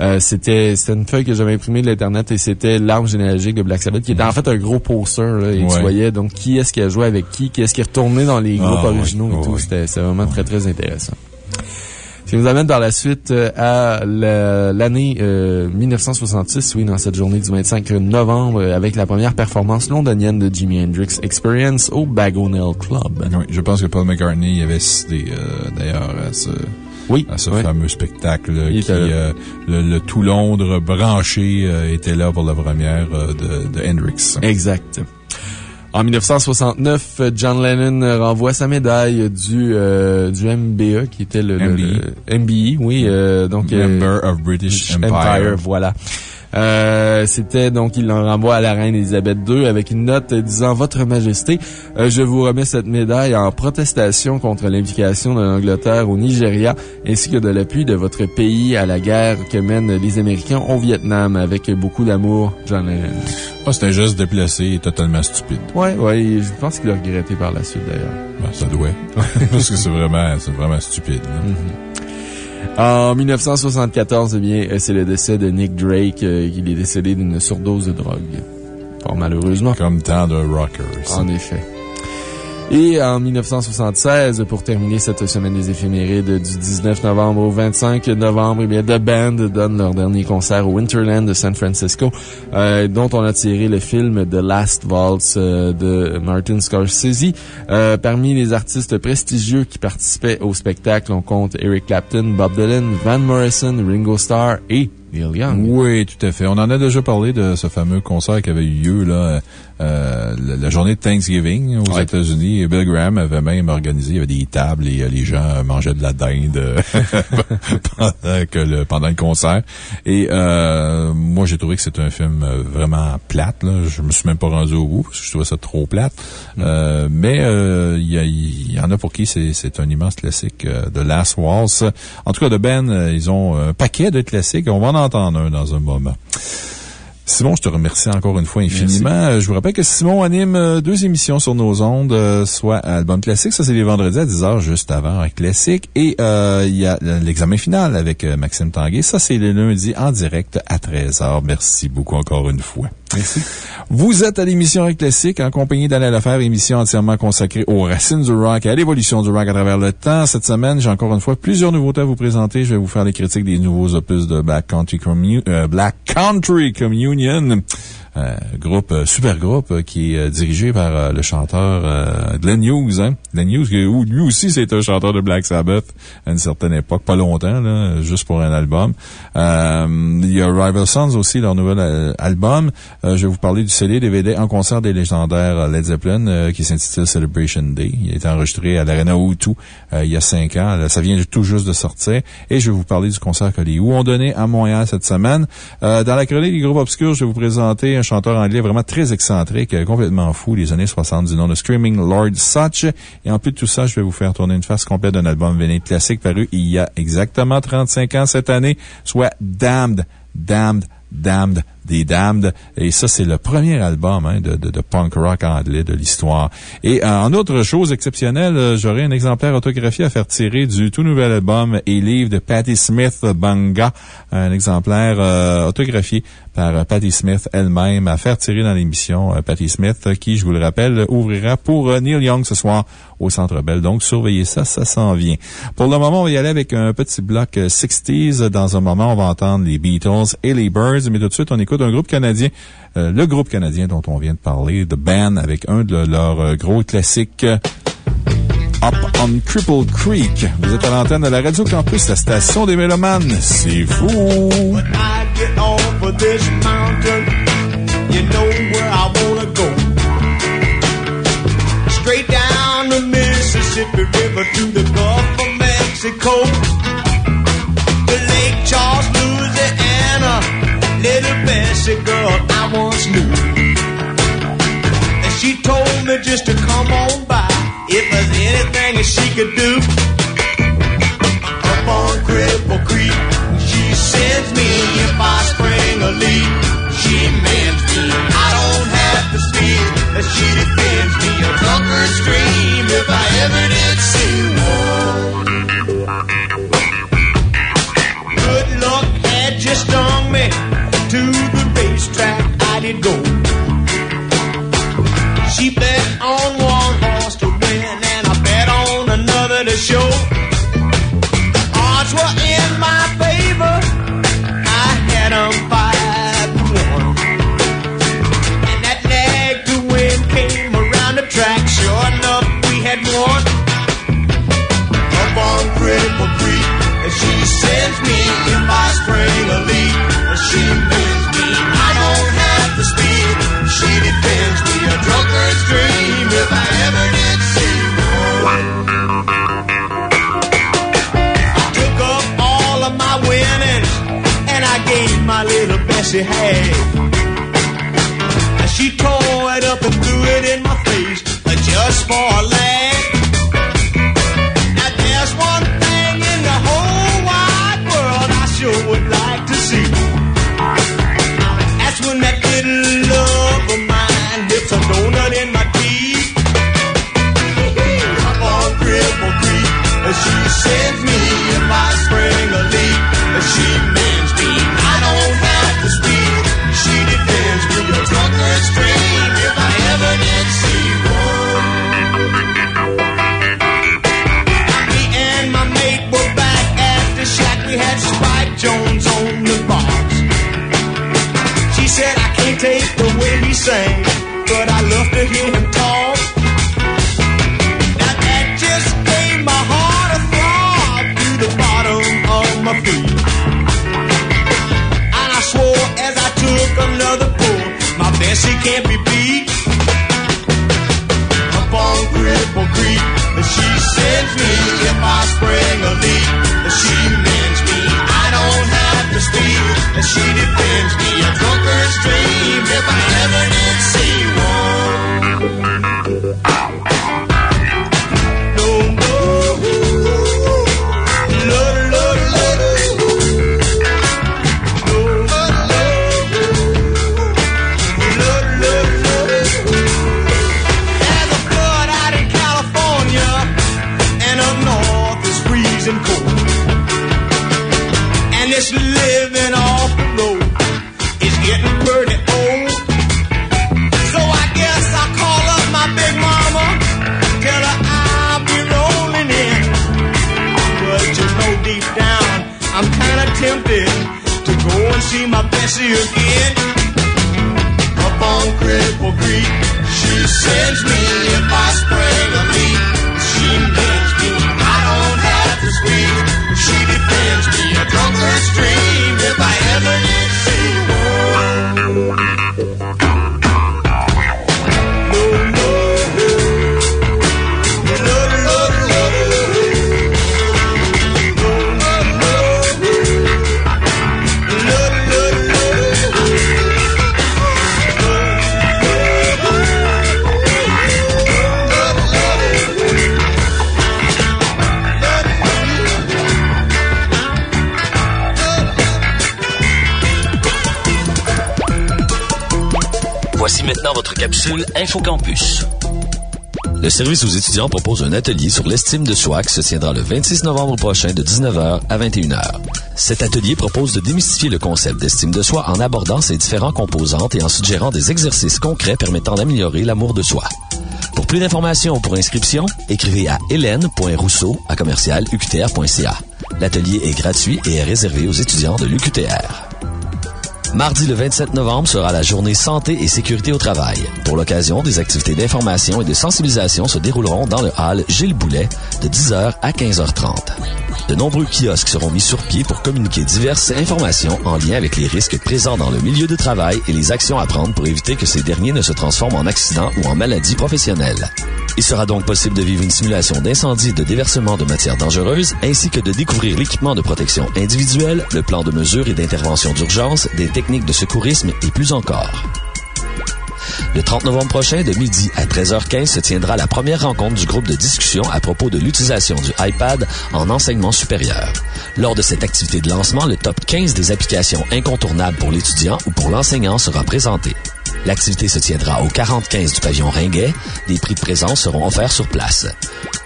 Speaker 3: euh, c'était une feuille que j'avais imprimée de l'Internet et c'était l'arbre généalogique de Black Sabbath qui était en fait un gros poster. Là, et tu voyais donc qui est-ce qui a joué avec qui, qui est-ce qui est retourné dans les groupes ah, originaux et tout. C'était vraiment très, très intéressant. Ce qui nous amène par la suite euh, à l'année 1966, euh, oui, dans cette journée du 25 novembre, avec la première performance londonienne de Jimi Hendrix Experience au Bagonell Club.
Speaker 4: Oui, je pense que Paul McCartney avait cité d'ailleurs ce
Speaker 3: oui,
Speaker 4: à ce fameux spectacle qui, euh, le, tout Londres branché euh, était là pour la première euh, de, de Hendrix.
Speaker 3: Exact. En 1969, John Lennon renvoie sa médaille du, du MBE, qui était le, MBE. oui, donc.
Speaker 4: Member of British Empire
Speaker 3: voilà. Euh, c'était donc, il l'en renvoie à la reine Elisabeth II avec une note disant Votre Majesté, euh, je vous remets cette médaille en protestation contre l'implication de l'Angleterre au Nigeria ainsi que de l'appui de votre pays à la guerre que mènent les Américains au Vietnam avec beaucoup d'amour, John Lennon.
Speaker 4: Ah, c'était juste déplacé et totalement stupide.
Speaker 3: Ouais, ouais, je pense qu'il a regretté par la suite d'ailleurs.
Speaker 4: Ben, ça doit. Parce que c'est vraiment, vraiment stupide.
Speaker 3: En 1974, eh bien, c'est le décès de Nick Drake. Euh, il est décédé d'une surdose de drogue. Fort malheureusement.
Speaker 4: Comme tant de rockers.
Speaker 3: En effet. Et en 1976, pour terminer cette semaine des éphémérides du 19 novembre au 25 novembre, eh bien, The Band donne leur dernier concert au Winterland de San Francisco, euh, dont on a tiré le film The Last Waltz euh, de Martin Scorsese. Euh, parmi les artistes prestigieux qui participaient au spectacle, on compte Eric Clapton, Bob Dylan, Van Morrison, Ringo Starr et Neil Young.
Speaker 2: Oui, tout à fait. On en a déjà parlé de ce fameux concert qui avait eu lieu, là, euh, la, journée de Thanksgiving aux États-Unis. Bill Graham avait même organisé, il y avait des tables et euh, les gens mangeaient de la dinde euh, pendant, que le, pendant le concert. Et moi, j'ai trouvé que c'était un film vraiment plate. Là. Je me suis même pas rendu au bout parce que je trouvais ça trop plate. Mm. mais il y, en a pour qui c'est un immense classique de Last Waltz. En tout cas, de Ben, ils ont un paquet de classiques. On va en entendre un dans un moment. Simon, je te remercie encore une fois infiniment. Euh, je vous rappelle que Simon anime euh, deux émissions sur nos ondes, euh, soit Album Classique, ça c'est les vendredis à 10h, juste avant un classique. Et il y a l'examen final avec Maxime Tanguay. Ça, c'est le lundi en direct à 13h. Merci beaucoup encore une fois.
Speaker 3: Merci.
Speaker 2: Vous êtes à l'émission Rock Classique en compagnie d'Alain Lefer, émission entièrement consacrée aux racines du rock et à l'évolution du rock à travers le temps. Cette semaine, j'ai encore une fois plusieurs nouveautés à vous présenter. Je vais vous faire les critiques des nouveaux opus de Black Country, Black Country Communion. Euh, groupe, euh, super groupe euh, qui est dirigé par le chanteur Glenn Hughes. Hein? Glenn Hughes, lui aussi, c'est un chanteur de Black Sabbath à une certaine époque, pas longtemps, là, juste pour un album. il y a Rival Sons aussi, leur nouvel album. je vais vous parler du CD DVD en concert des légendaires Led Zeppelin qui s'intitule Celebration Day. Il a été enregistré à l'Arena O2 il y a cinq ans. ça vient tout juste de sortir. Et je vais vous parler du concert que les ont donné à Montréal cette semaine. dans la chronique des groupes obscurs, je vais vous présenter un chanteur anglais vraiment très excentrique, euh, complètement fou des années 60 du nom de Screaming Lord Such. Et en plus de tout ça, je vais vous faire tourner une face complète d'un album véné classique paru il y a exactement 35 ans cette année, soit Damned, Damned, Damned des Damned. Et ça, c'est le premier album hein, de, de, de, punk rock anglais de l'histoire. Et euh, en autre chose exceptionnelle, euh, j'aurai un exemplaire autographié à faire tirer du tout nouvel album et livre de Patti Smith Banga. Un exemplaire euh, autographié par Patti Smith elle-même à faire tirer dans l'émission. Patti Smith, qui, je vous le rappelle, ouvrira pour Neil Young ce soir au Centre Bell. Donc, surveillez ça, ça s'en vient. Pour le moment, on va y aller avec un petit bloc 60s. Dans un moment, on va entendre les Beatles et les Birds, mais tout de suite, on écoute d'un groupe canadien, euh, le groupe canadien dont on vient de parler, The Band, avec un de leurs euh, gros classiques. Up on Cripple Creek. Vous êtes à l'antenne de la Radio Campus, la station des Mélomanes. C'est fou! When I get over this mountain, you know where I wanna go. Straight down the Mississippi River to the Gulf of Mexico. The Lake Charles, Louisiana. Little Bessie girl I once knew. And she told me just to come on by if there's anything that she could do. Up on Cripple Creek, she sends me if I spring a leak. She mends me, I don't have to speak. She defends me a drunkard stream if I ever did see one. Racetrack I did go. My little Bessie half. She tore it up and threw it in my face uh, just for a laugh. Now there's one thing in the whole wide world I sure would like to see. That's when that little love of mine dips a donut in my teeth. Up on Cripple Creek, she sends me sang, but I love to hear him talk. Now that just gave my heart a throb to the bottom of my feet. And I swore as I took another pull, my Bessie can't be beat. Up on Cripple Creek, and she sends me if I spring a leak. And she mends me, I don't have to speak, and she defends me, a drunkard's dream.
Speaker 5: Nancy again. Up on Cripple Creek, she sends me if I spring a leak. She mends me, I don't have to speak. She defends me, a drunkard's dream if I ever
Speaker 6: capsule InfoCampus.
Speaker 7: Le service aux étudiants propose un atelier sur l'estime de soi qui se tiendra le 26 novembre prochain de 19h à 21h. Cet atelier propose de démystifier le concept d'estime de soi en abordant ses différents composantes et en suggérant des exercices concrets permettant d'améliorer l'amour de soi. Pour plus d'informations ou pour inscription, écrivez à hélène.rousseau à commercial L'atelier est gratuit et est réservé aux étudiants de l'UQTR. Mardi le 27 novembre sera la journée santé et sécurité au travail. Pour l'occasion, des activités d'information et de sensibilisation se dérouleront dans le hall Gilles Boulet de 10h à 15h30. De nombreux kiosques seront mis sur pied pour communiquer diverses informations en lien avec les risques présents dans le milieu de travail et les actions à prendre pour éviter que ces derniers ne se transforment en accidents ou en maladies professionnelles. Il sera donc possible de vivre une simulation d'incendie et de déversement de matières dangereuses, ainsi que de découvrir l'équipement de protection individuelle, le plan de mesure et d'intervention d'urgence, des techniques de secourisme et plus encore. Le 30 novembre prochain, de midi à 13h15, se tiendra la première rencontre du groupe de discussion à propos de l'utilisation du iPad en enseignement supérieur. Lors de cette activité de lancement, le top 15 des applications incontournables pour l'étudiant ou pour l'enseignant sera présenté. L'activité se tiendra au 45 du pavillon Ringuet. Des prix de présence seront offerts sur place.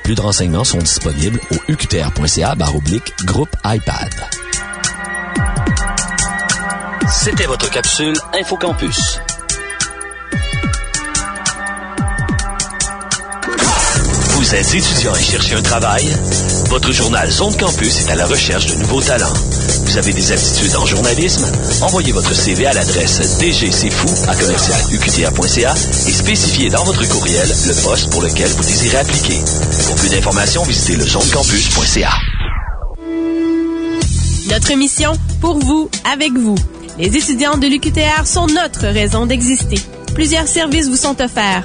Speaker 7: Plus de renseignements sont disponibles au uqtr.ca oblique groupe iPad.
Speaker 6: C'était votre capsule InfoCampus. Vous êtes étudiant et cherchez un travail? Votre journal Zone Campus est à la recherche de nouveaux talents. Vous avez des aptitudes en journalisme? Envoyez votre CV à l'adresse dgcfou à commercialuqta.ca et spécifiez dans votre courriel le poste pour lequel vous désirez appliquer. Pour plus d'informations, visitez le zonecampus.ca.
Speaker 8: Notre mission, pour vous, avec vous. Les étudiants de l'UQTR sont notre raison d'exister. Plusieurs services vous sont offerts.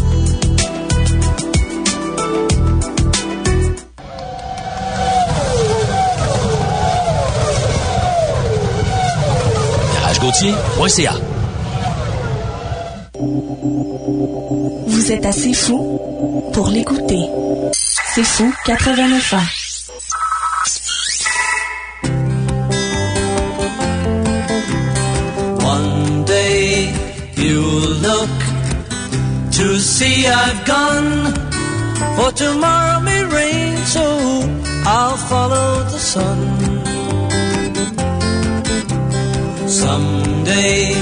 Speaker 6: garagegautier.ca
Speaker 9: Vous êtes assez fou pour l'écouter. C'est fou 89 ans.
Speaker 5: One day you'll look to see I've gone, for tomorrow may rain, so I'll follow the sun. Someday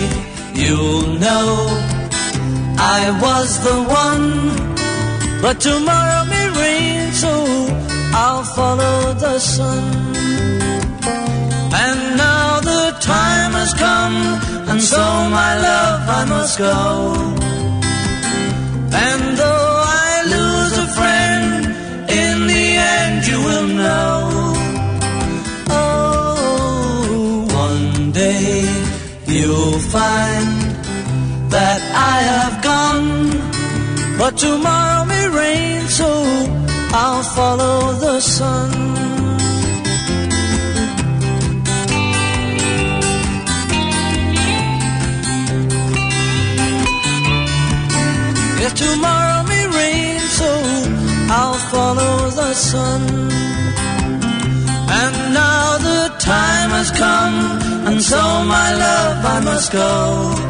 Speaker 5: you'll know I was the one, but tomorrow may rain, so I'll follow the sun. And now the time has come, and so my love I must go. And though I lose a friend, in the end you will know. That I have gone, but tomorrow may rain, so I'll follow the sun. If tomorrow may rain, so I'll follow the sun. And now the time has come, and so my love I must go.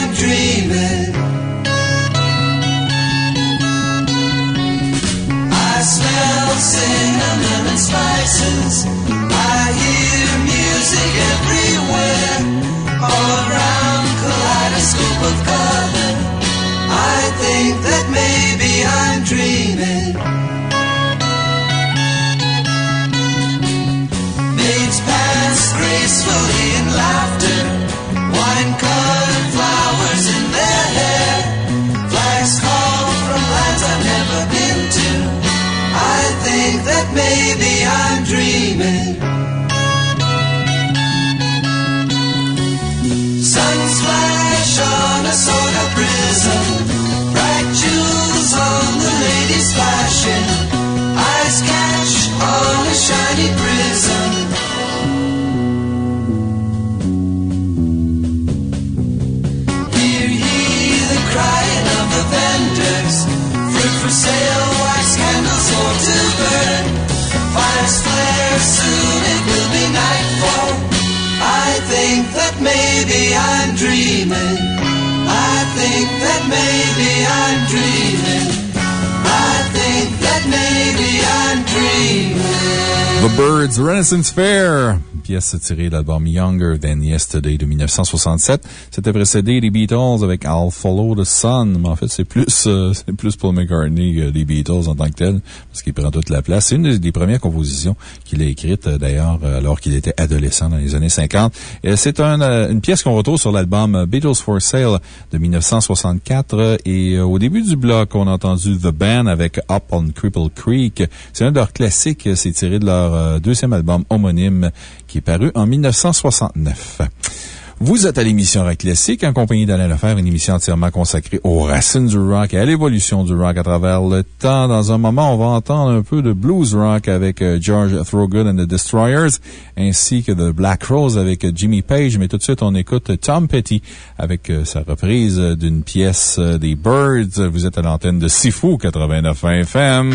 Speaker 10: I'm dreaming. I smell cinnamon and spices. I hear music everywhere. All around kaleidoscope of color. I think that maybe I'm dreaming. Maids pass gracefully in laughter. Wine vendors. Fruit for sale, wax candles for to burn. Fires flare, soon it will be nightfall. I think that maybe I'm dreaming. I think
Speaker 2: The Birds, Renaissance Fair. Pièce tirée de l'album Younger Than Yesterday de 1967. C'était précédé des Beatles avec I'll Follow the Sun. Mais en fait, c'est plus, euh, c'est plus Paul McCartney que les Beatles en tant que tel, parce qu'il prend toute la place. C'est une des, des premières compositions qu'il a écrites, euh, d'ailleurs, euh, alors qu'il était adolescent dans les années 50. Et C'est un, une pièce qu'on retrouve sur l'album Beatles for Sale de 1964. Et au début du bloc, on a entendu The Band avec Up on Cripple Creek. C'est un de leurs classiques. C'est tiré de leur deuxième album homonyme qui paru en 1969. Vous êtes à l'émission Rock Classique en compagnie d'Alain Lefebvre, une émission entièrement consacrée aux racines du rock et à l'évolution du rock à travers le temps. Dans un moment, on va entendre un peu de blues rock avec euh, George Thorogood and the Destroyers, ainsi que de Black Rose avec euh, Jimmy Page. Mais tout de suite, on écoute Tom Petty avec euh, sa reprise d'une pièce des Birds. Vous êtes à l'antenne de Sifu 89 FM.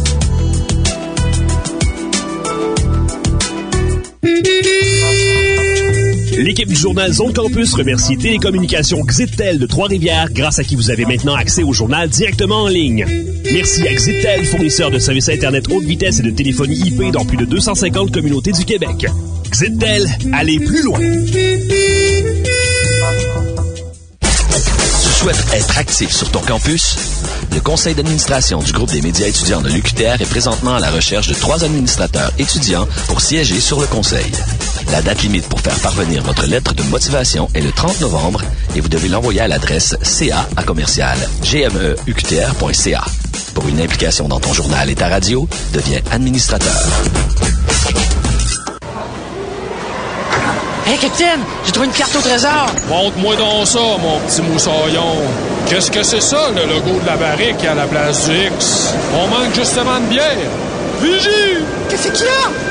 Speaker 11: L'équipe du journal Zone Campus remercie Télécommunications Xitel de Trois-Rivières, grâce à qui vous avez maintenant accès au journal directement en ligne. Merci à Xitel, fournisseur de services Internet haute vitesse et de téléphonie IP dans plus de 250 communautés du Québec. Xitel, allez plus loin!
Speaker 7: Tu souhaites être actif sur ton campus? Le conseil d'administration du groupe des médias étudiants de l'UQTR est présentement à la recherche de trois administrateurs étudiants pour siéger sur le conseil. La date limite pour faire parvenir votre lettre de motivation est le 30 novembre et vous devez l'envoyer à l'adresse ca à commercial gmeuqtr.ca. Pour une implication dans ton journal et ta radio, deviens administrateur.
Speaker 12: Hey, capitaine, j'ai trouvé une carte au trésor.
Speaker 13: Montre-moi donc ça, mon petit moussaillon. Qu'est-ce que c'est ça, le logo de la barrique à la place du X? On manque justement de bière. Vigie!
Speaker 12: Qu'est-ce qu'il y a?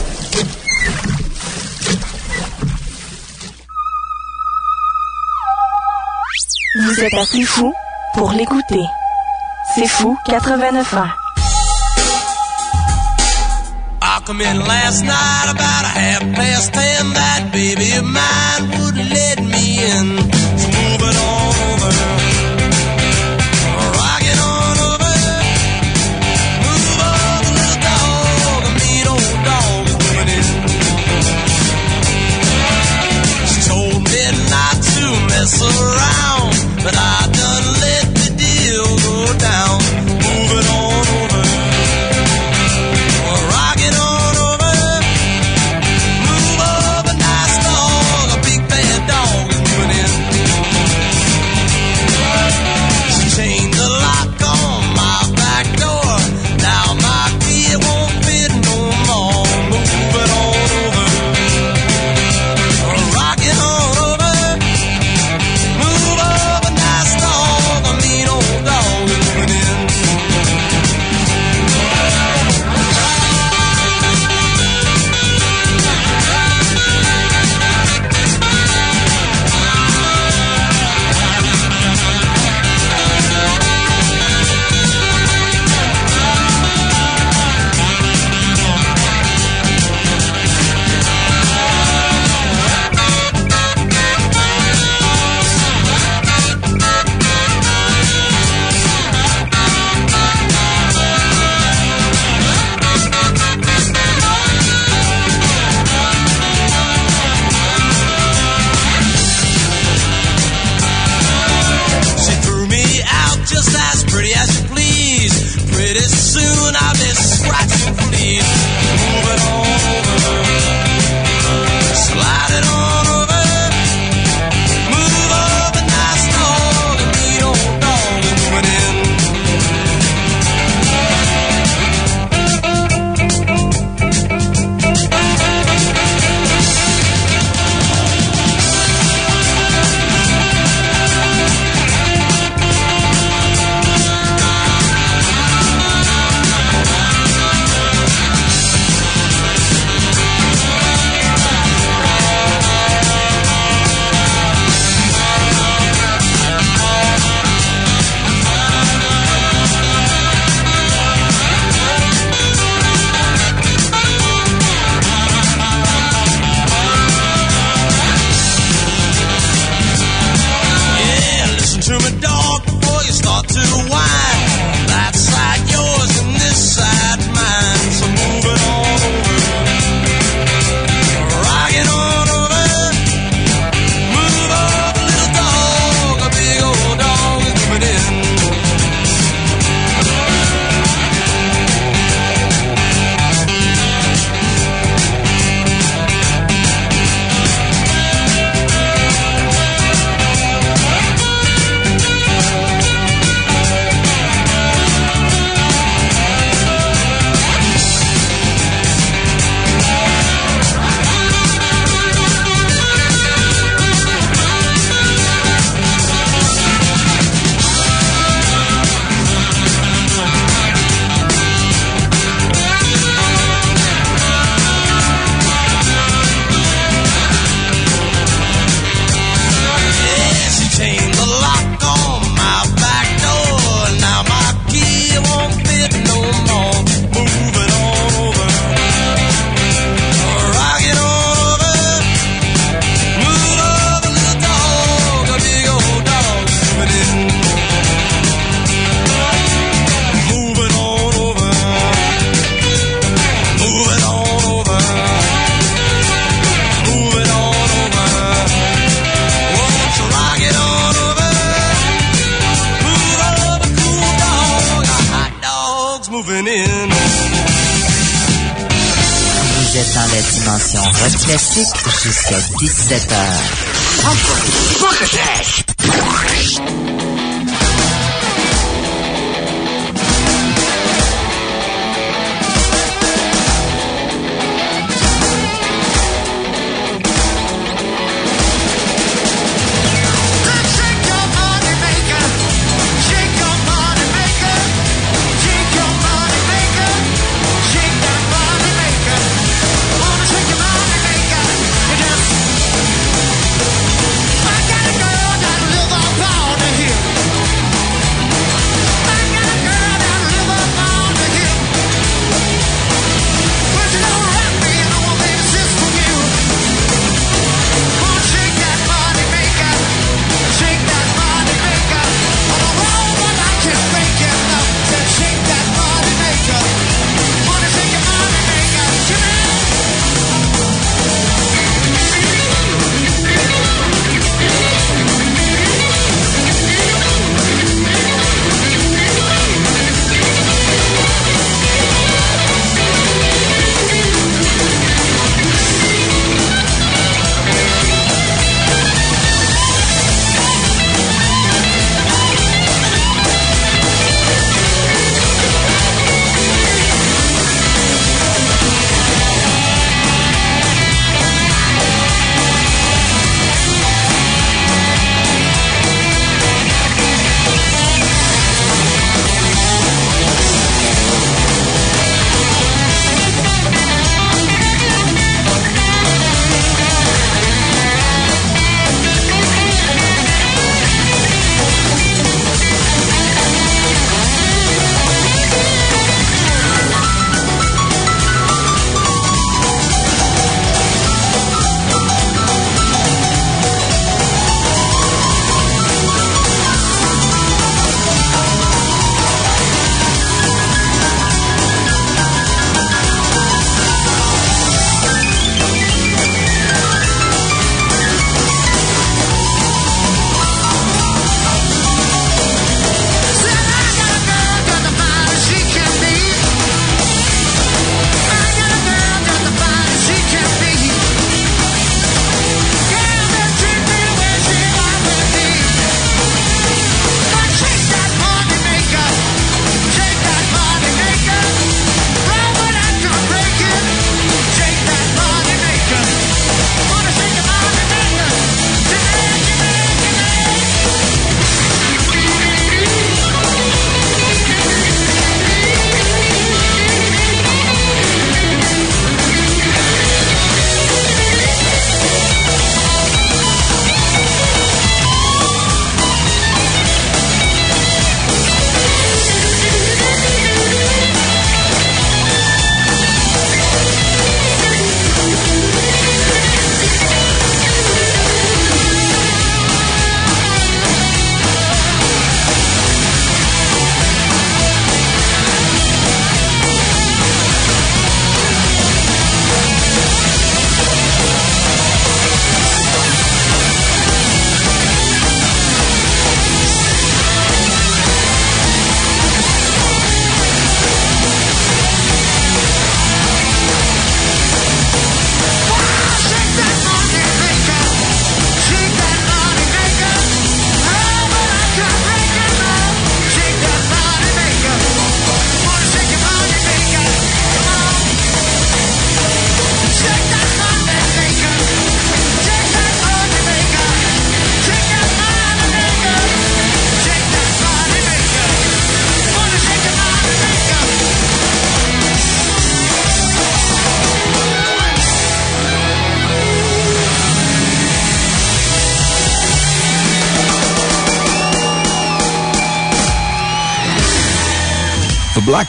Speaker 14: Vous êtes assez fou pour l'écouter. C'est fou 89 ans.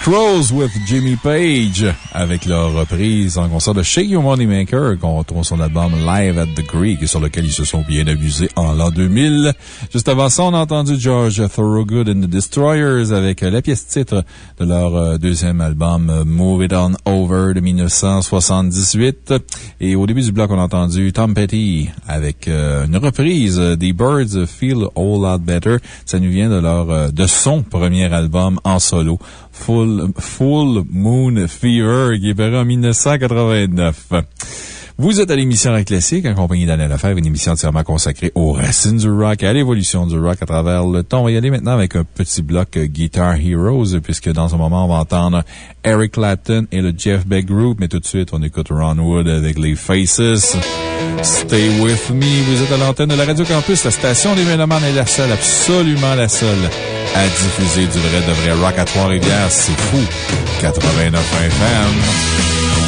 Speaker 2: Rose with Jimmy Page avec leur reprise en concert de Shake Your Money Maker qu'on retrouve son album Live at the Greek sur lequel ils se sont bien amusés en l'an 2000. Juste avant ça, on a entendu George Thorogood and the Destroyers avec la pièce titre de leur euh, deuxième album euh, Move It On Over de 1978. Et au début du bloc, on a entendu Tom Petty avec euh, une reprise des Birds Feel All Lot Better. Ça nous vient de leur, de son premier album en solo. Full, Full Moon Fever, qui est paru en 1989. Vous êtes à l'émission Rock Classique en compagnie d'Alain Lefebvre, une émission entièrement consacrée aux racines du rock et à l'évolution du rock à travers le temps. On va y aller maintenant avec un petit bloc euh, Guitar Heroes, puisque dans un moment, on va entendre Eric Clapton et le Jeff Beck Group, mais tout de suite, on écoute Ron Wood avec les Faces. Stay with me. Vous êtes à l'antenne de la Radio Campus. La station des Mélomanes est la seule, absolument la seule, à diffuser du vrai de vrai rock à Trois-Rivières. C'est fou. 89 FM.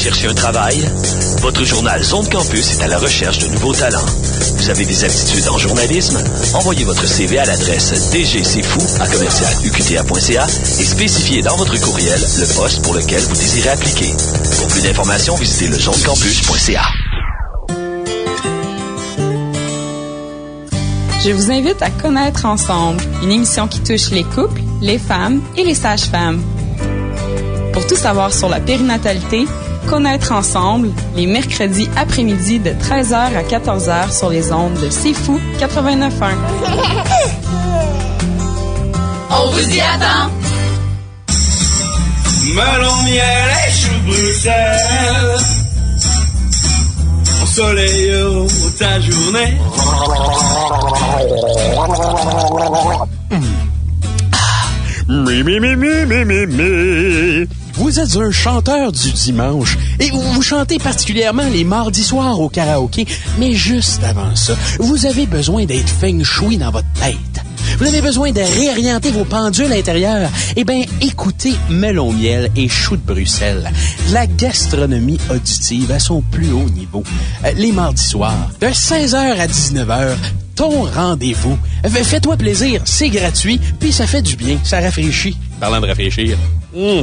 Speaker 7: Cherchez un travail? Votre journal Zone Campus est à la recherche de nouveaux talents. Vous avez des aptitudes en journalisme? Envoyez votre CV à l'adresse dgcfou à commercialuqta.ca et spécifiez dans votre courriel le poste pour lequel vous désirez appliquer. Pour plus d'informations, visitez le zonecampus.ca.
Speaker 15: Je vous invite à Connaître ensemble, une émission qui touche les couples, les femmes et les sages-femmes. Pour tout savoir sur la périnatalité, Connaître ensemble, les mercredis après-midi de 13h à 14h sur les ondes de C'est Fou 89.1.
Speaker 16: On vous y attend!
Speaker 17: Melon, miel et chou Bruxelles. Au soleil, oh, ta journée.
Speaker 18: Mi, mi, mi, mi, mi, mi, mi. Vous êtes un chanteur du dimanche et vous, chantez particulièrement les mardis soirs au karaoké, mais juste avant ça, vous avez besoin d'être feng shui dans votre tête. Vous avez besoin de réorienter vos pendules intérieures. Eh bien, écoutez Melon Miel et Chou de Bruxelles. La gastronomie auditive à son plus haut niveau. Euh, Les mardis soirs, de 16h à 19h, ton rendez-vous. Fais- Fais-toi plaisir, c'est gratuit, puis ça fait du bien, ça rafraîchit. Parlant de rafraîchir. Mmh.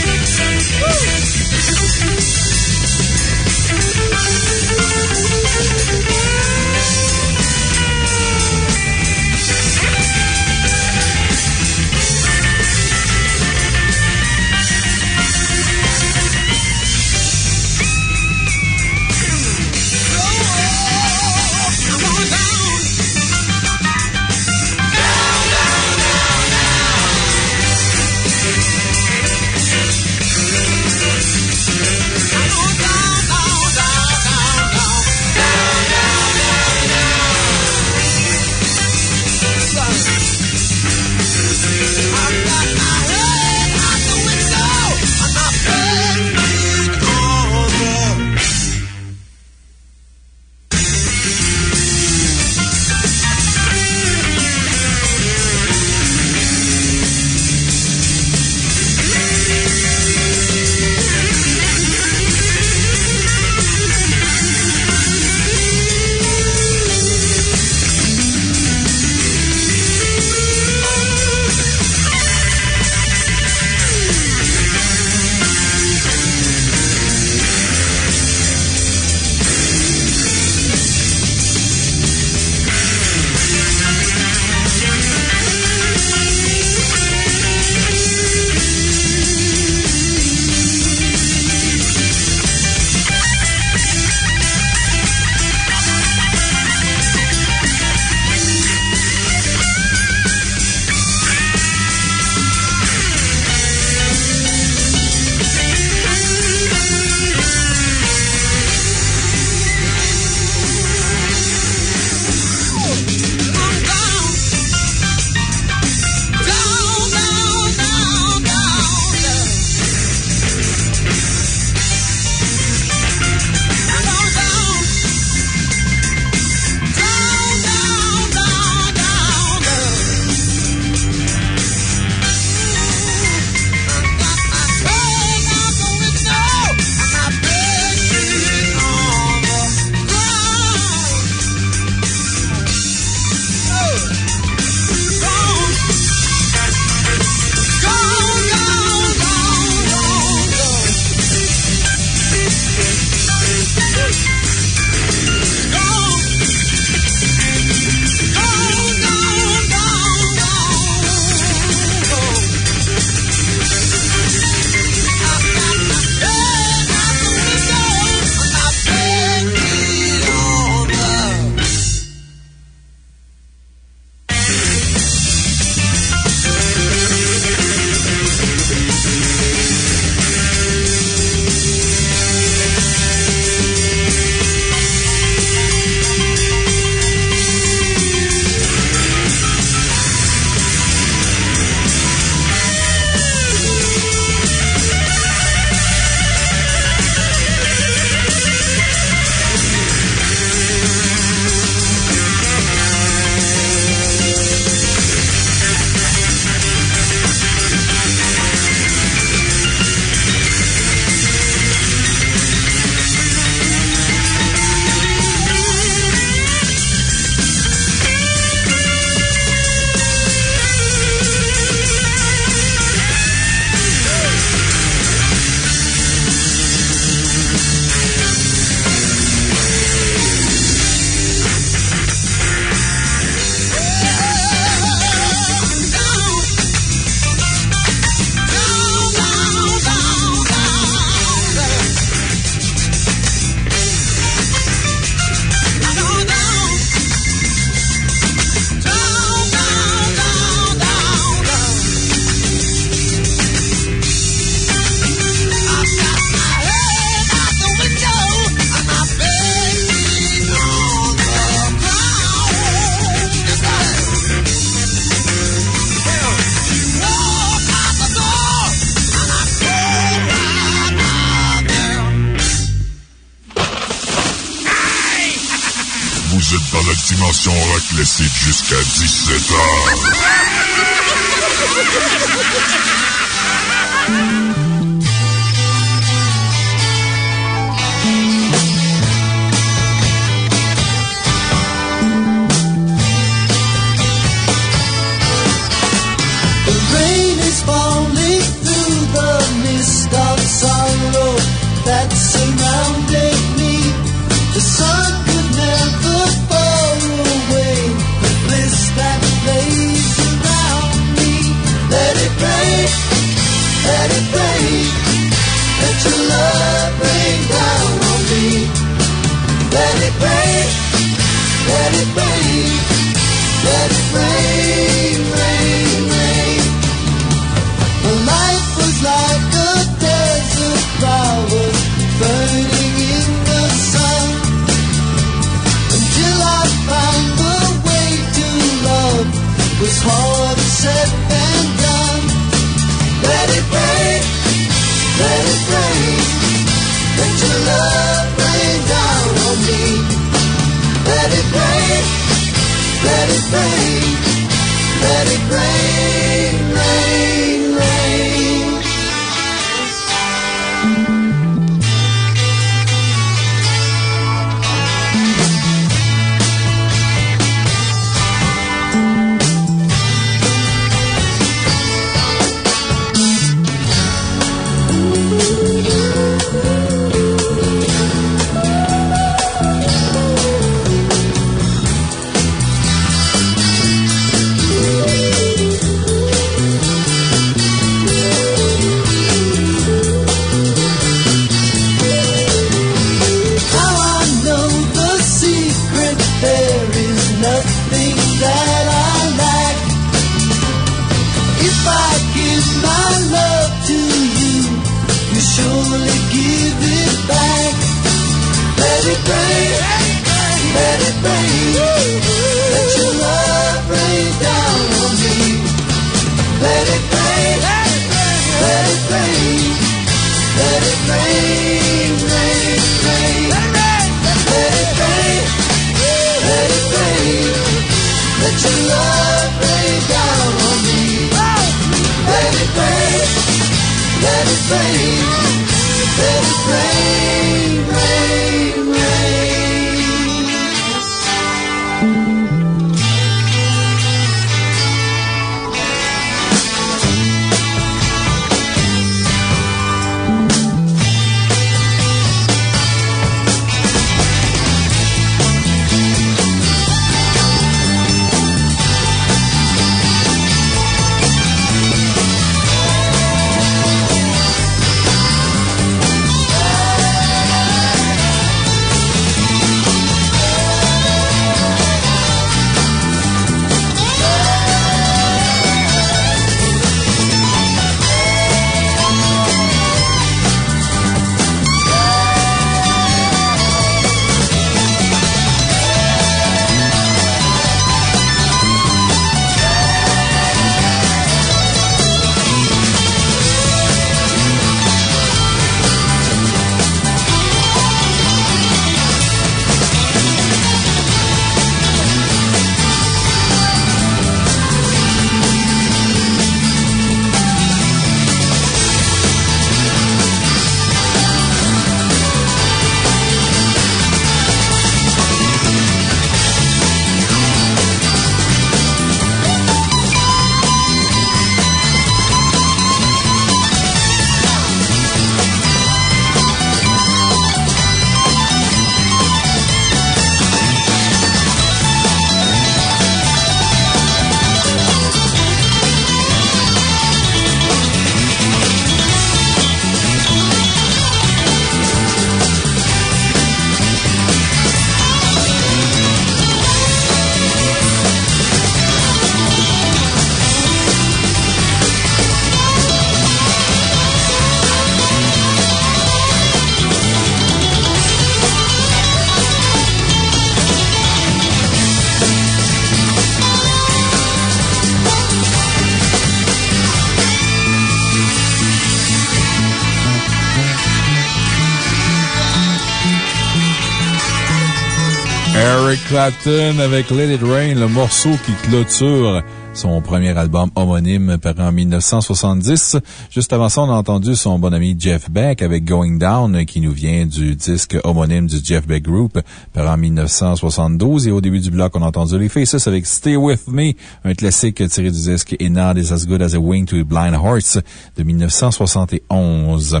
Speaker 2: Clapton avec Let It Rain, le morceau qui clôture son premier album homonyme paru en 1970. Juste avant ça, on a entendu son bon ami Jeff Beck avec Going Down qui nous vient du disque homonyme du Jeff Beck Group paru en 1972. Et au début du bloc, on a entendu les Faces avec Stay With Me, un classique tiré du disque In Not Is As Good As a Wing to a Blind Horse de 1971.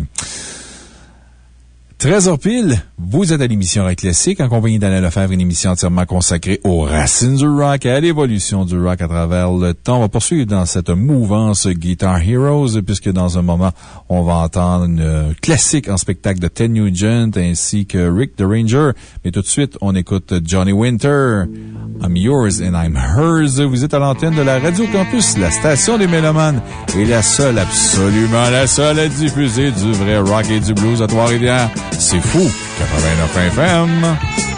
Speaker 2: 13h pile, vous êtes à l'émission Rock Classique en compagnie d'Alain Lefebvre, une émission entièrement consacrée aux racines du rock et à l'évolution du rock à travers le temps. On va poursuivre dans cette mouvance Guitar Heroes puisque dans un moment, on va entendre une classique en spectacle de Ted Nugent ainsi que Rick the Ranger. Mais tout de suite, on écoute Johnny Winter. I'm yours and I'm hers. Vous êtes à l'antenne de la Radio Campus, la station des Mélomanes et la seule, absolument la seule à diffuser du vrai rock et du blues à Trois-Rivières. C'est fou! 89 FM.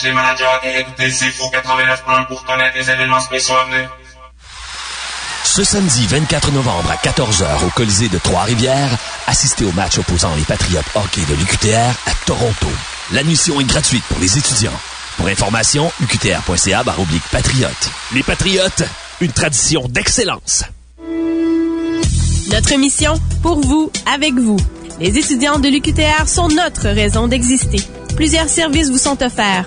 Speaker 19: Slash les managers et écoutez C'est Fou 89.1 pour connaître les événements spéciaux à venir.
Speaker 7: Ce samedi 24 novembre à 14h au Colisée de Trois-Rivières, assistez au match opposant les Patriotes hockey de l'UQTR à Toronto. L'admission est gratuite pour les étudiants. Pour information, uqtr.ca baroblique patriote.
Speaker 20: Les Patriotes, une tradition d'excellence.
Speaker 8: Notre mission, pour vous, avec vous. Les étudiants de l'UQTR sont notre raison d'exister. Plusieurs services vous sont offerts.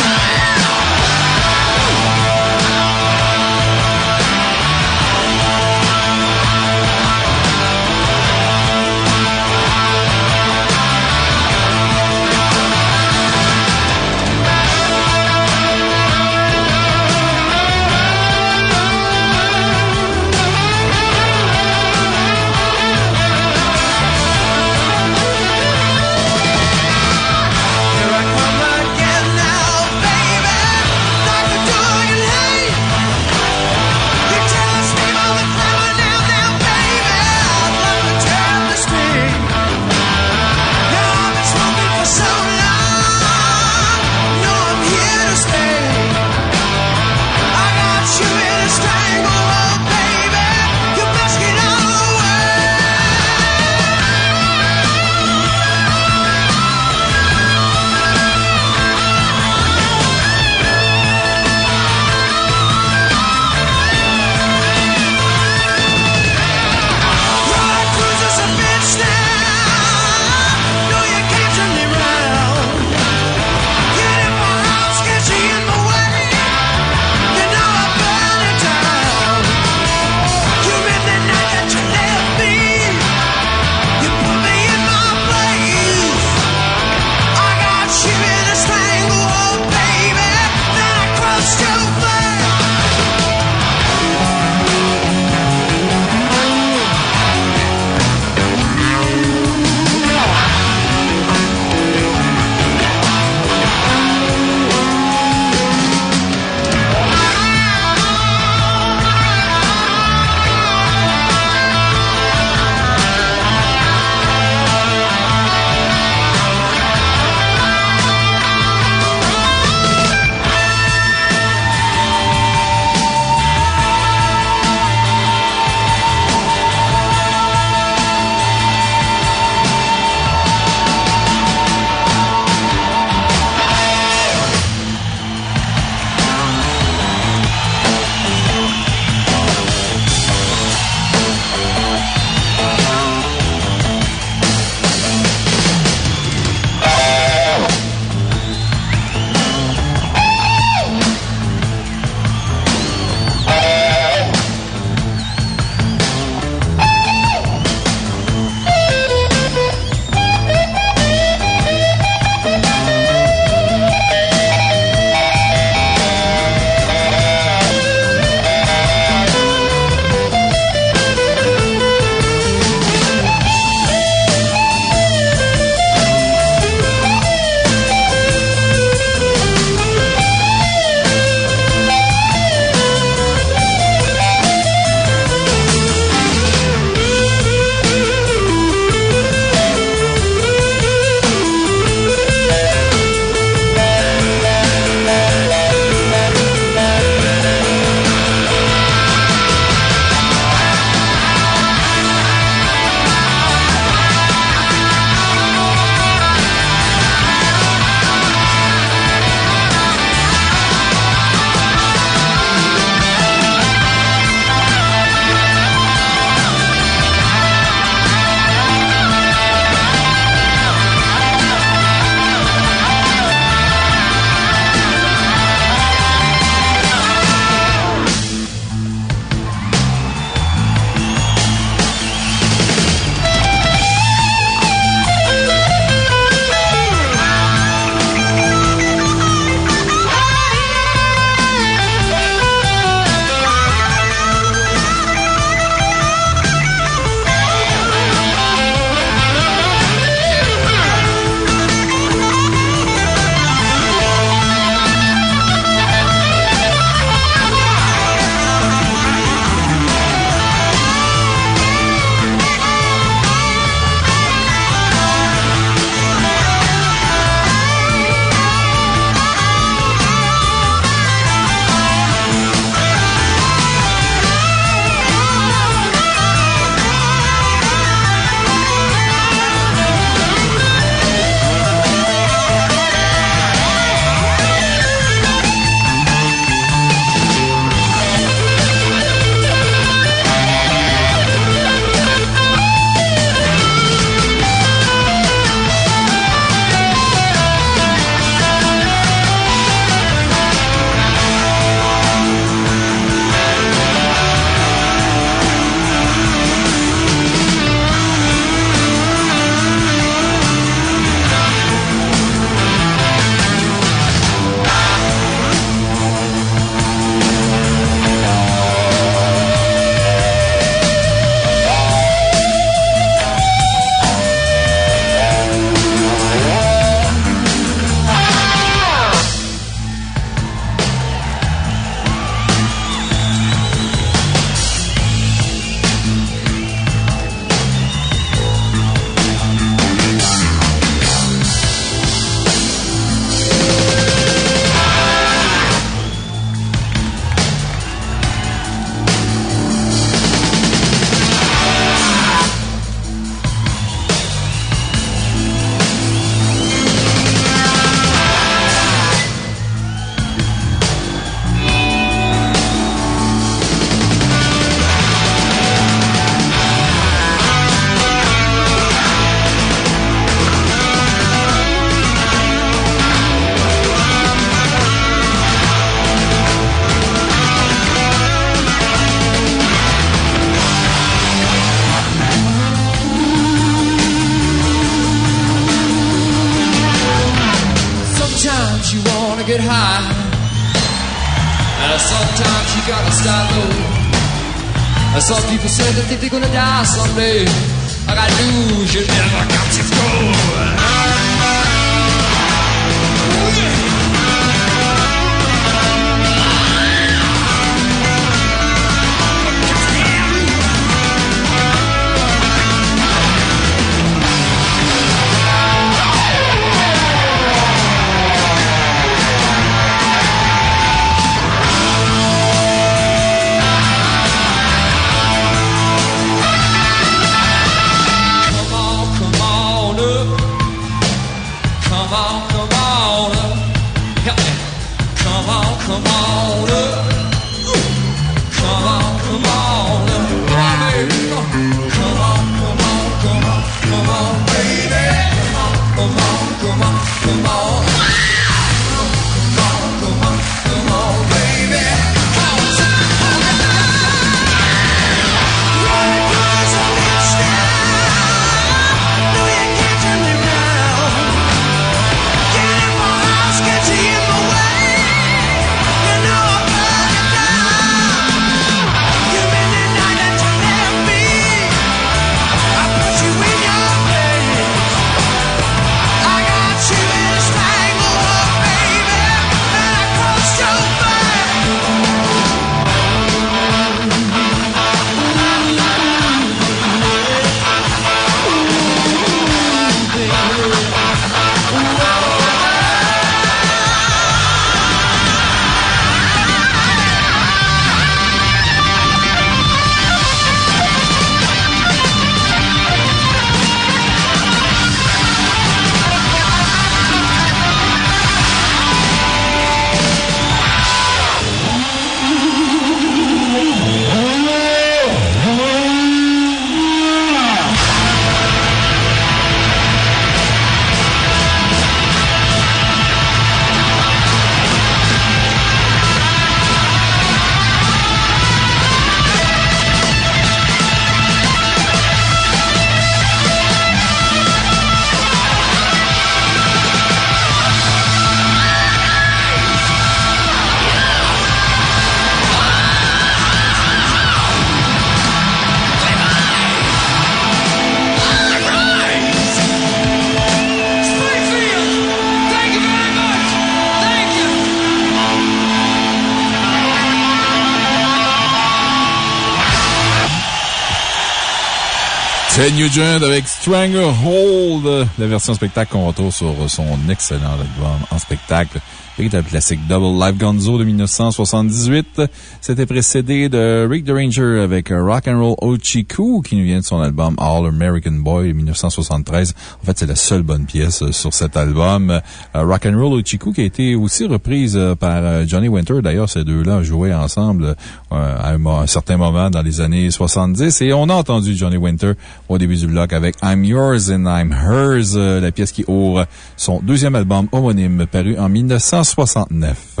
Speaker 2: Ted Nugent avec Stranglehold, la version spectacle qu'on retrouve sur son excellent album en spectacle. Véritable classique Double Live Gonzo de 1978. C'était précédé de Rick Ranger avec Rock and Roll Ochiku qui nous vient de son album All American Boy de 1973. En fait, c'est la seule bonne pièce euh, sur cet album. Euh, Rock and Roll Ochiku qui a été aussi reprise euh, par Johnny Winter. D'ailleurs, ces deux-là jouaient ensemble à un, mo- un certain moment dans les années 70 et on a entendu Johnny Winter au début du bloc avec I'm Yours and I'm Hers, euh, la pièce qui ouvre son deuxième album homonyme paru en 1969.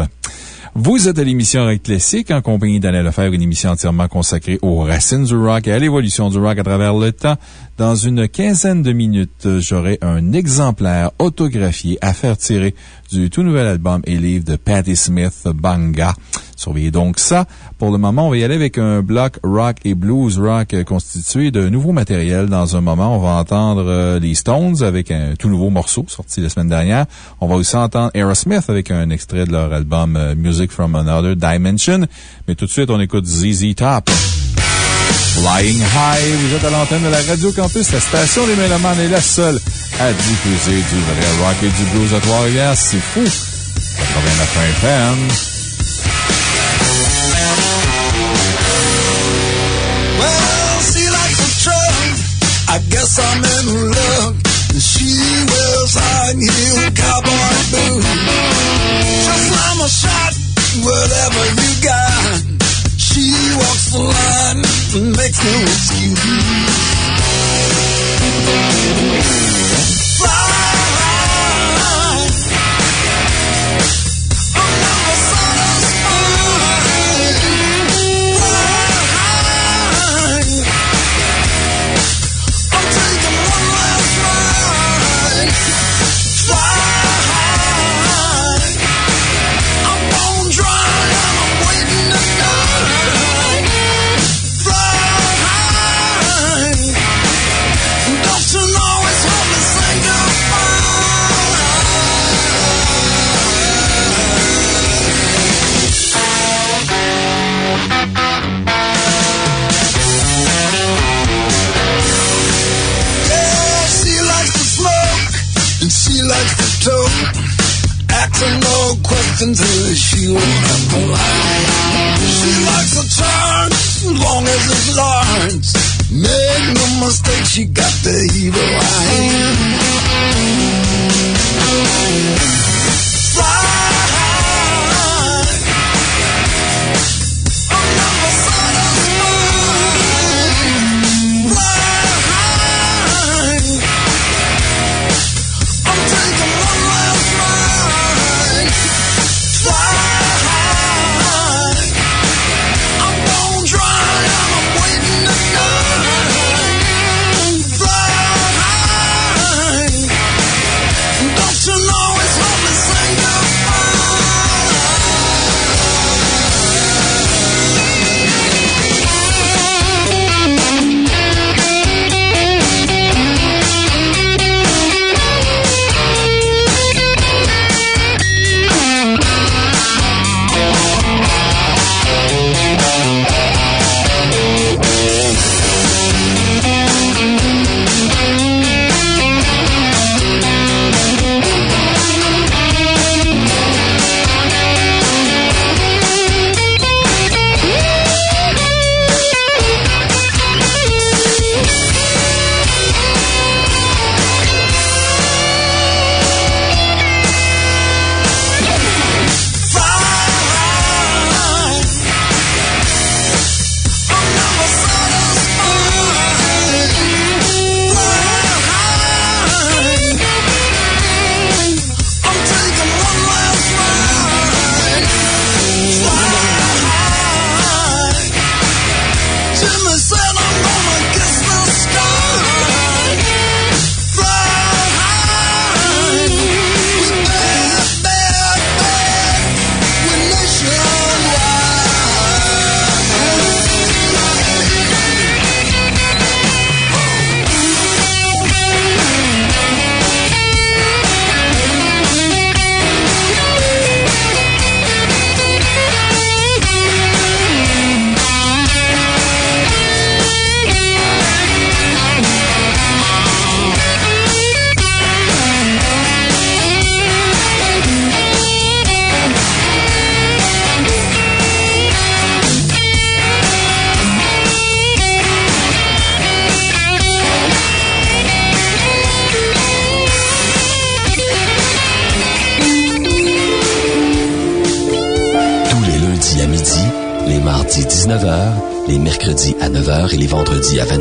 Speaker 2: Vous êtes à l'émission Rock Classique en compagnie d'Alain Lefebvre, une émission entièrement consacrée aux racines du rock et à l'évolution du rock à travers le temps. Dans une quinzaine de minutes, j'aurai un exemplaire autographié à faire tirer du tout nouvel album et livre de Patti Smith, Banga. Surveillez donc ça. Pour le moment, on va y aller avec un bloc rock et blues rock constitué de nouveaux matériels. Dans un moment, on va entendre euh, les Stones avec un tout nouveau morceau sorti la semaine dernière. On va aussi entendre Aerosmith avec un extrait de leur album euh, Music from Another Dimension. Mais tout de suite, on écoute ZZ Top. Flying High, vous êtes à l'antenne de la Radio Campus. La station des Mélomanes est la seule à diffuser du vrai rock et du blues à Trois-Rivières. C'est fou. 89 FM.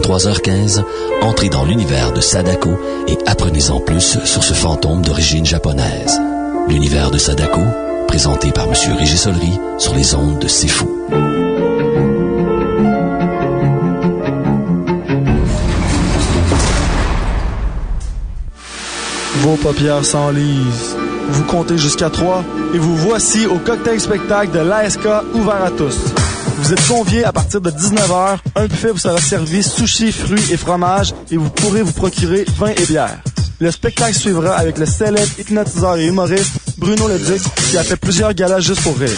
Speaker 21: 23h15, entrez dans l'univers de Sadako et apprenez-en plus sur ce fantôme d'origine japonaise. L'univers de Sadako, présenté par M. Régis Solery sur les ondes de C'est Fou.
Speaker 22: Vos paupières s'enlisent. Vous comptez jusqu'à 3 et vous voici au cocktail spectacle de l'ASK ouvert à tous. Vous êtes conviés à partir de 19h. Un buffet vous sera servi sushi, fruits et fromages et vous pourrez vous procurer vin et bière. Le spectacle suivra avec le célèbre hypnotiseur et humoriste Bruno Leduc qui a fait plusieurs galas juste pour rire.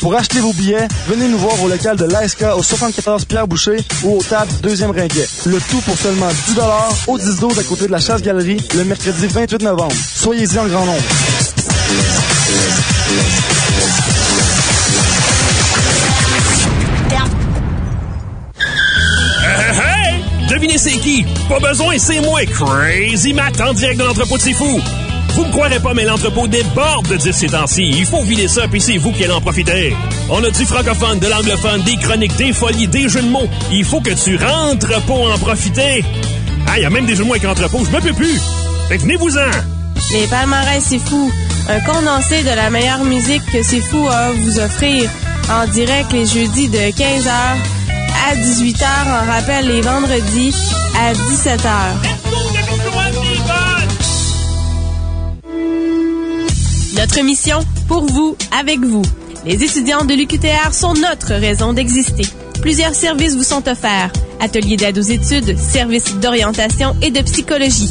Speaker 22: Pour acheter vos billets, venez nous voir au local de l'ASK au 74 Pierre Boucher ou au table deuxième ringuet. Le tout pour seulement 10 au 10 12 à côté de la chasse-galerie le mercredi 28 novembre. Soyez-y en grand nombre.
Speaker 11: Devinez c'est qui? Pas besoin, c'est moi, Crazy Matt, en direct de l'entrepôt de C'est Fou. Vous me croirez pas, mais l'entrepôt déborde de dire ces temps-ci. Il faut vider ça, puis c'est vous qui allez en profiter. On a du francophone, de l'anglophone, des chroniques, des folies, des jeux de mots. Il faut que tu rentres pour en profiter. Ah, il y a même des jeux de mots avec entrepôt, je me peux plus. Fait venez-vous-en.
Speaker 8: Les palmarès, c'est fou. Un condensé de la meilleure musique que c'est fou à vous offrir. En direct les jeudis de 15h à 18h. En rappel les vendredis à 17h. Notre mission, pour vous, avec vous. Les étudiants de l'UQTR sont notre raison d'exister. Plusieurs services vous sont offerts. Ateliers d'aide aux études, services d'orientation et de psychologie.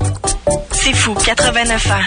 Speaker 23: C'est fou, 89 ans.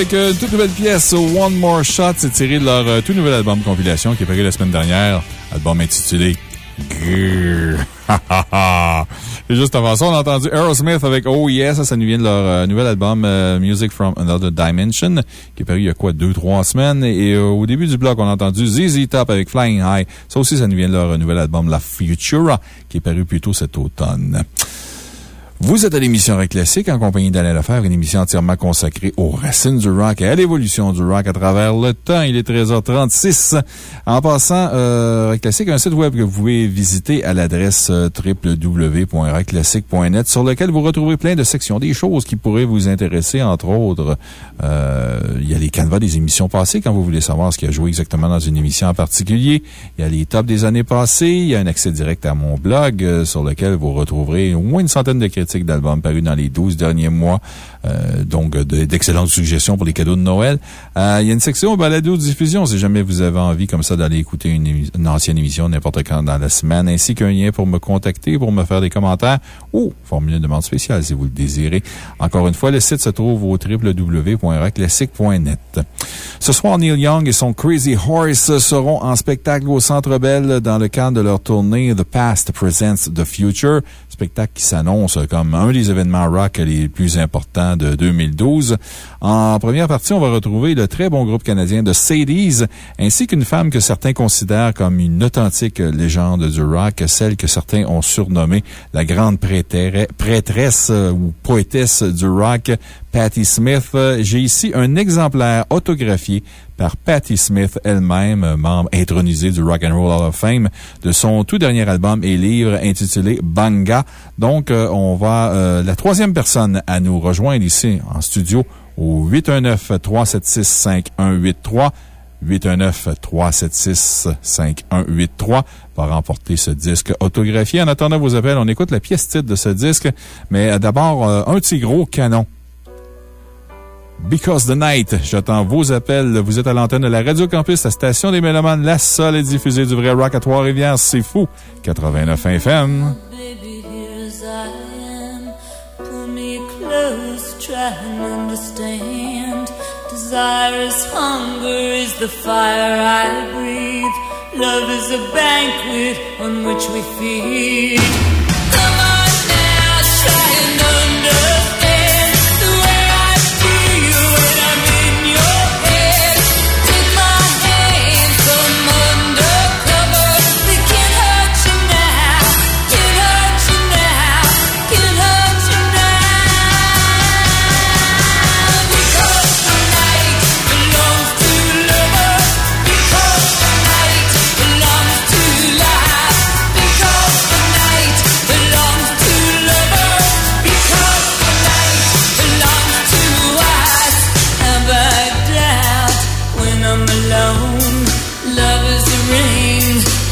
Speaker 2: Avec euh, une toute nouvelle pièce, One More Shot. C'est tiré de leur euh, tout nouvel album compilation qui est paru la semaine dernière. Album intitulé. Et juste avant ça, on a entendu Aerosmith avec Oh Yes. Ça, ça nous vient de leur euh, nouvel album Music from Another Dimension qui est paru il y a quoi, deux, trois semaines. Et au début du bloc, on a entendu ZZ Top avec Flying High. Ça aussi, ça nous vient de leur nouvel album La Futura qui est paru plus tôt cet automne. Vous êtes à l'émission Rock Classique en compagnie d'Alain Lefebvre, une émission entièrement consacrée aux racines du rock et à l'évolution du rock à travers le temps. Il est 13h36. En passant, euh, Rock Classique, un site web que vous pouvez visiter à l'adresse euh, www.rockclassique.net sur lequel vous retrouverez plein de sections, des choses qui pourraient vous intéresser, entre autres. Euh, il y a les canevas des émissions passées quand vous voulez savoir ce qui a joué exactement dans une émission en particulier. Il y a les tops des années passées. Il y a un accès direct à mon blog euh, sur lequel vous retrouverez au moins une centaine de critiques d'albums parus dans les 12 derniers mois. Euh, donc, d'excellentes suggestions pour les cadeaux de Noël. Euh, il y a une section balado-diffusion si jamais vous avez envie comme ça d'aller écouter une, ancienne émission n'importe quand dans la semaine, ainsi qu'un lien pour me contacter, pour me faire des commentaires ou formuler une demande spéciale si vous le désirez. Encore une fois, le site se trouve au www.rockclassique.net. Ce soir, Neil Young et son Crazy Horse seront en spectacle au Centre Bell dans le cadre de leur tournée The Past Presents the Future spectacle qui s'annonce comme un des événements rock les plus importants de 2012. En première partie, on va retrouver le très bon groupe canadien de Sadies, ainsi qu'une femme que certains considèrent comme une authentique légende du rock, celle que certains ont surnommée la grande prêtresse ou poétesse du rock, Patti Smith. J'ai ici un exemplaire autographié par Patti Smith elle-même, membre intronisé du Rock and Roll Hall of Fame, de son tout dernier album et livre intitulé Banga. Donc, euh, on va, euh, la troisième personne à nous rejoindre ici en studio au 819-376-5183. 819-376-5183 va remporter ce disque autographié. En attendant vos appels, on écoute la pièce titre de ce disque. Mais d'abord, euh, un petit gros canon. Because the Night. J'attends vos appels. Vous êtes à l'antenne de la Radio Campus, la station des Mélomanes, la seule et diffusée du vrai rock à Trois-Rivières. C'est fou. 89 FM.
Speaker 23: Desire is hunger, is the fire I breathe. Love is a banquet on which we feed.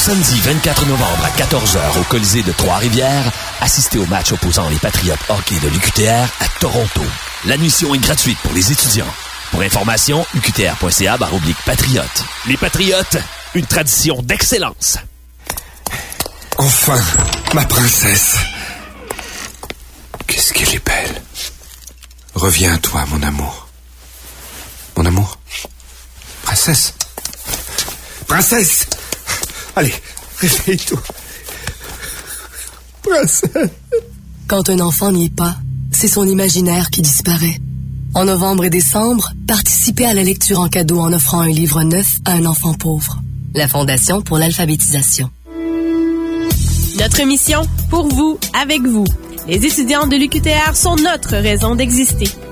Speaker 21: Samedi 24 novembre à 14h au Colisée de Trois-Rivières, assistez au match opposant les Patriotes hockey de l'UQTR à Toronto. L'admission est gratuite pour les étudiants. Pour information, uqtr.ca patriote.
Speaker 11: Les Patriotes, une tradition d'excellence.
Speaker 1: Enfin, ma princesse. Qu'est-ce qu'elle est belle. Reviens à toi, mon amour. Mon amour. Princesse. Princesse. Allez, réveille-toi. Princesse.
Speaker 24: Quand un enfant n'y est pas, c'est son imaginaire qui disparaît. En novembre et décembre, participez à la lecture en cadeau en offrant un livre neuf à un enfant pauvre. La Fondation pour l'alphabétisation.
Speaker 8: Notre mission, pour vous, avec vous. Les étudiants de l'UQTR sont notre raison d'exister.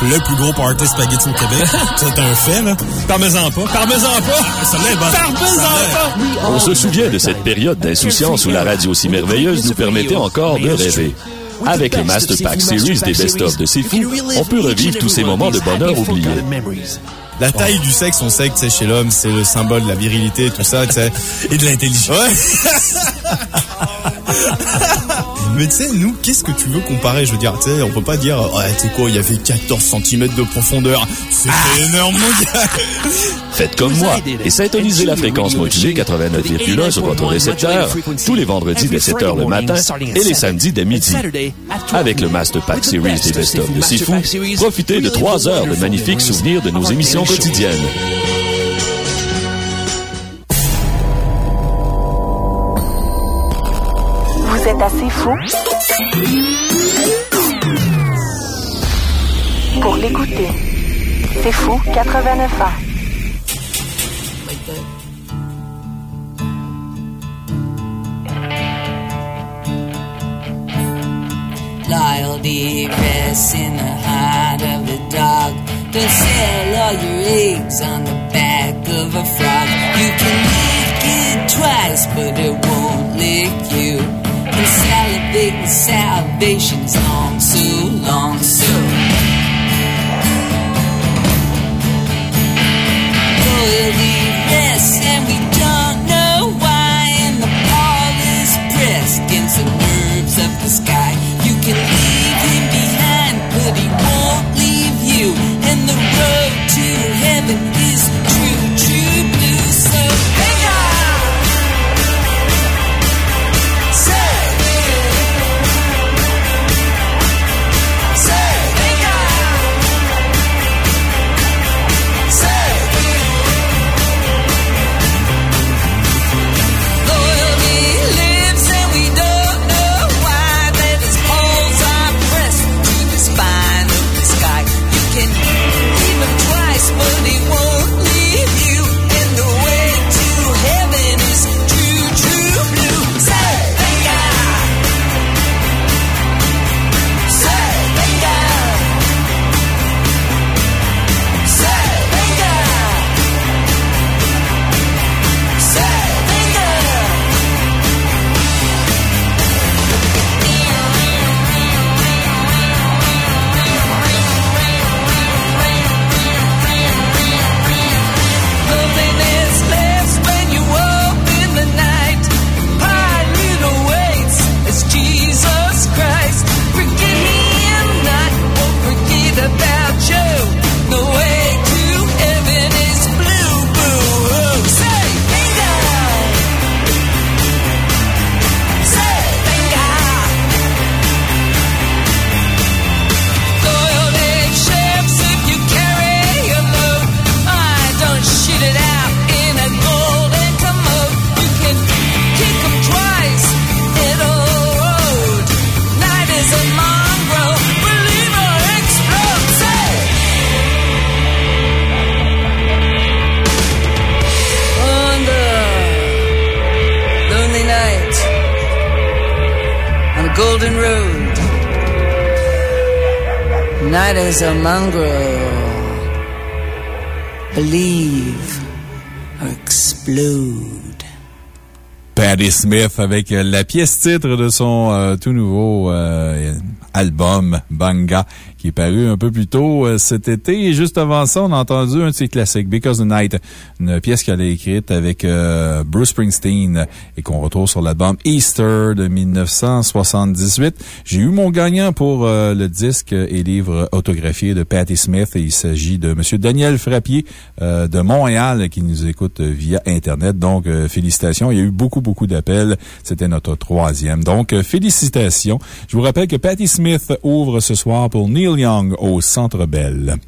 Speaker 25: Le plus gros party spaghetti au Québec. C'est un fait, là. Parmesan pas. Parmesan pas. Ça l'est bon.
Speaker 11: Parmesan pas.
Speaker 21: On se souvient de cette période d'insouciance où la radio si merveilleuse nous permettait encore de rêver. Avec le Master Pack Series des best-of de C'est Fou, on peut revivre tous ces moments de bonheur oubliés.
Speaker 25: La taille du sexe, on sait que c'est chez l'homme, c'est le symbole de la virilité, tout ça, tu sais. Et de l'intelligence. Ouais. Mais tu sais, nous, qu'est-ce que tu veux comparer? Je veux dire, tu sais, on peut pas dire, ouais, tu sais quoi, il y avait 14 cm de profondeur. C'était énorme, mon gars.
Speaker 21: Faites comme moi et syntonisez la fréquence modulée 89,1 sur votre récepteur tous les vendredis dès 7 h le matin et les samedis dès midi. Avec le Master Pack Series des Best-of de C'est Fou, profitez de 3 heures de magnifiques souvenirs de nos émissions quotidiennes.
Speaker 14: Êtes assez fou pour l'écouter. C'est fou 89 ans.
Speaker 23: Loyalty rests in the heart of the dog. Don't sell all your eggs on the back of a frog. You can lick it twice, but it won't lick you. Salivate with salvation's long, so long, so. Rests, and we don't know why. And the is pressed against the nerves of the sky. You can leave him behind, but he won't leave you. And the road to heaven
Speaker 26: Night is a mongrel. Believe or explode.
Speaker 2: Patti Smith avec la pièce titre de son euh, tout nouveau euh, album Banga qui est paru un peu plus tôt euh, cet été. Et juste avant ça, on a entendu un de ses classiques, Because the Night, une pièce qu'elle a écrite avec euh, Bruce Springsteen et qu'on retrouve sur l'album Easter de 1978. J'ai eu mon gagnant pour euh, le disque et livre autographié de Patti Smith et il s'agit de M. Daniel Frappier de Montréal qui nous écoute via Internet. Donc, félicitations. Il y a eu beaucoup, beaucoup d'appels. C'était notre troisième. Donc, félicitations. Je vous rappelle que Patti Smith ouvre ce soir pour Neil Au Centre Bell.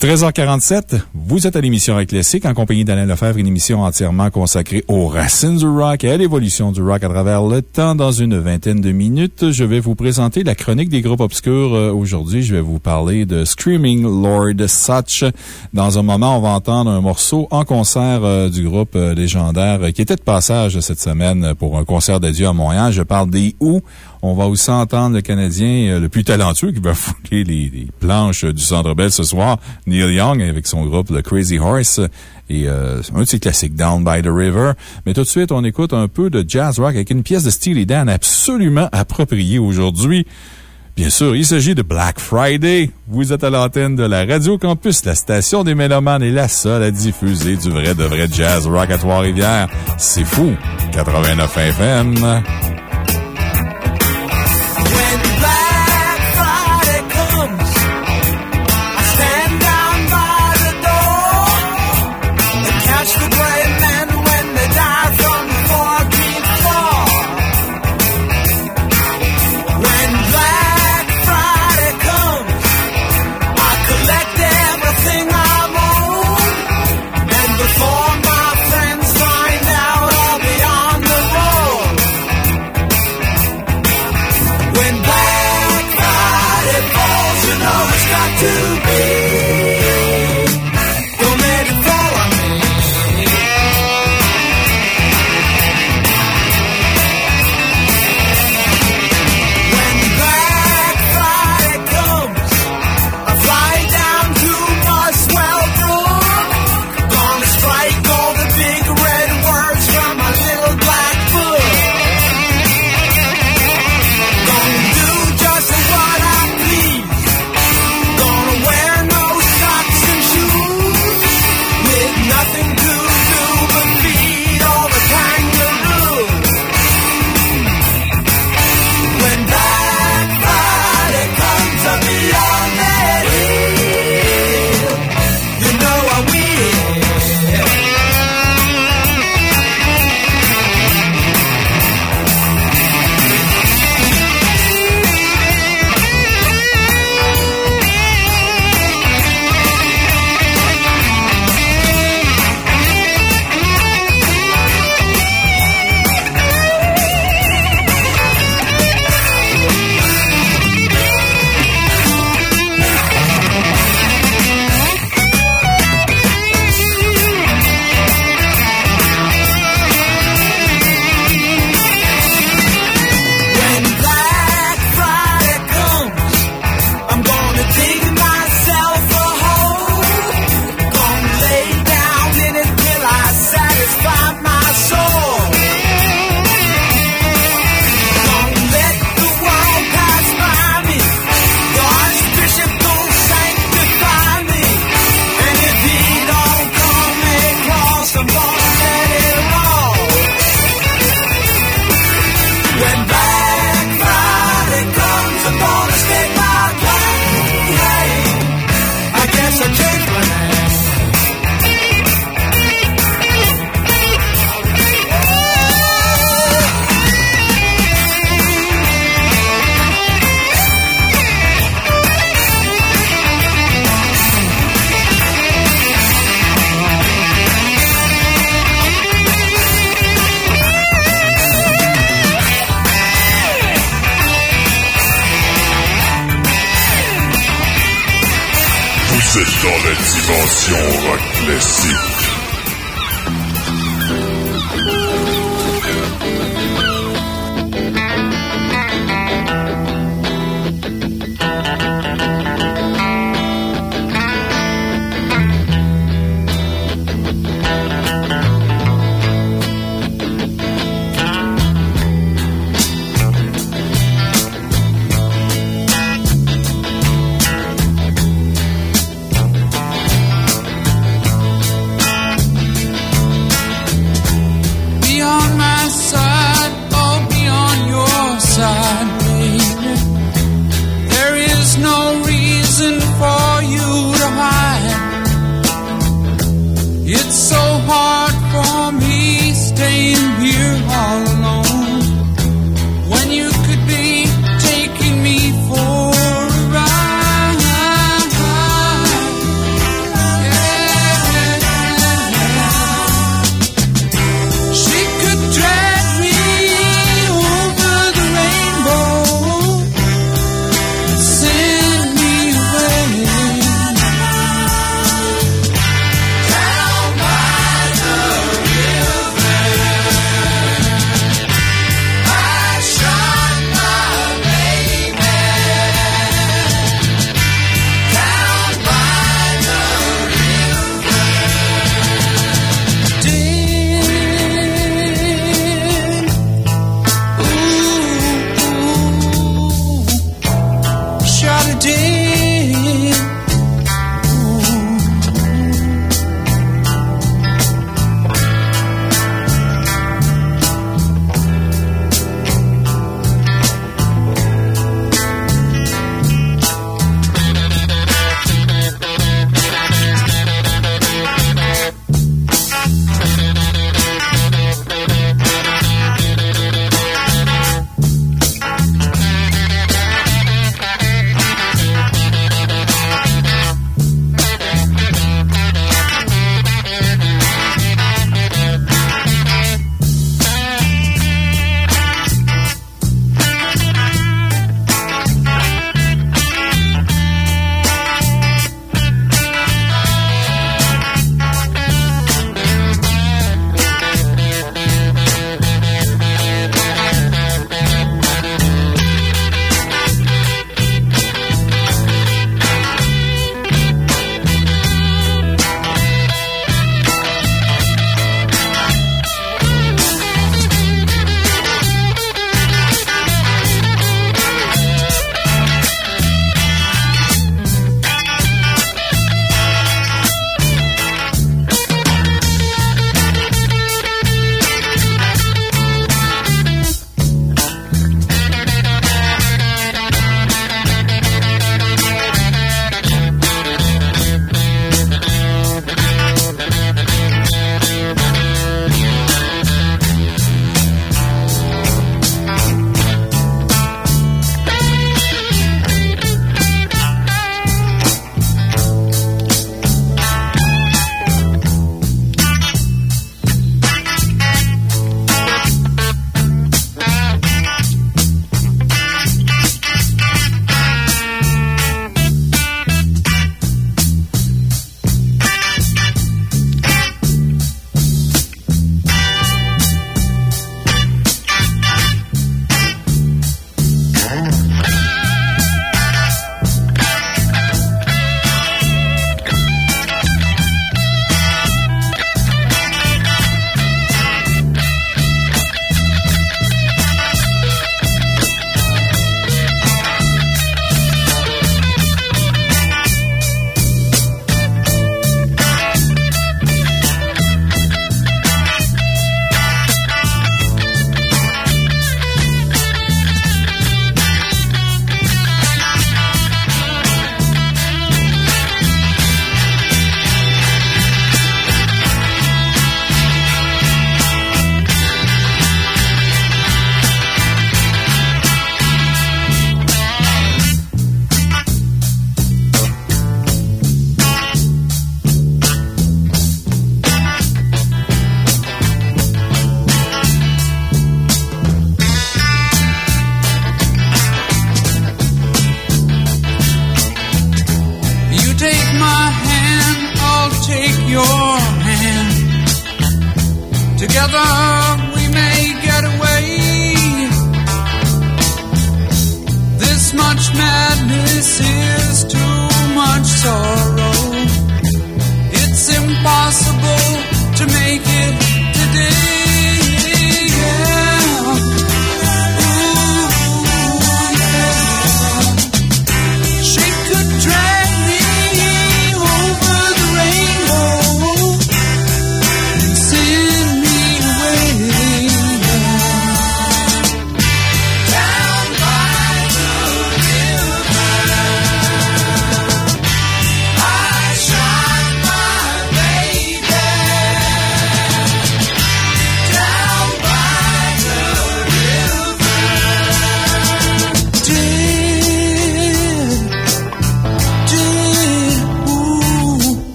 Speaker 2: 13h47, vous êtes à l'émission Rock Classique en compagnie d'Alain Lefebvre, une émission entièrement consacrée aux racines du rock et à l'évolution du rock à travers le temps. Dans une vingtaine de minutes, je vais vous présenter la chronique des groupes obscurs. Euh, Aujourd'hui, je vais vous parler de Screaming Lord Such. Dans un moment, on va entendre un morceau en concert euh, du groupe euh, légendaire qui était de passage cette semaine pour un concert d'adieu à Montréal. Je parle des Who. On va aussi entendre le Canadien euh, le plus talentueux qui va fouler les, planches du Centre Bell ce soir, Neil Young, avec son groupe The Crazy Horse. Et euh, un de ses classiques, Down by the River. Mais tout de suite, on écoute un peu de jazz rock avec une pièce de Steely Dan absolument appropriée aujourd'hui. Bien sûr, il s'agit de Black Friday. Vous êtes à l'antenne de la Radio Campus, la station des Mélomanes est la seule à diffuser du vrai de vrai jazz rock à Trois-Rivières. C'est fou! 89 FM.
Speaker 5: When Black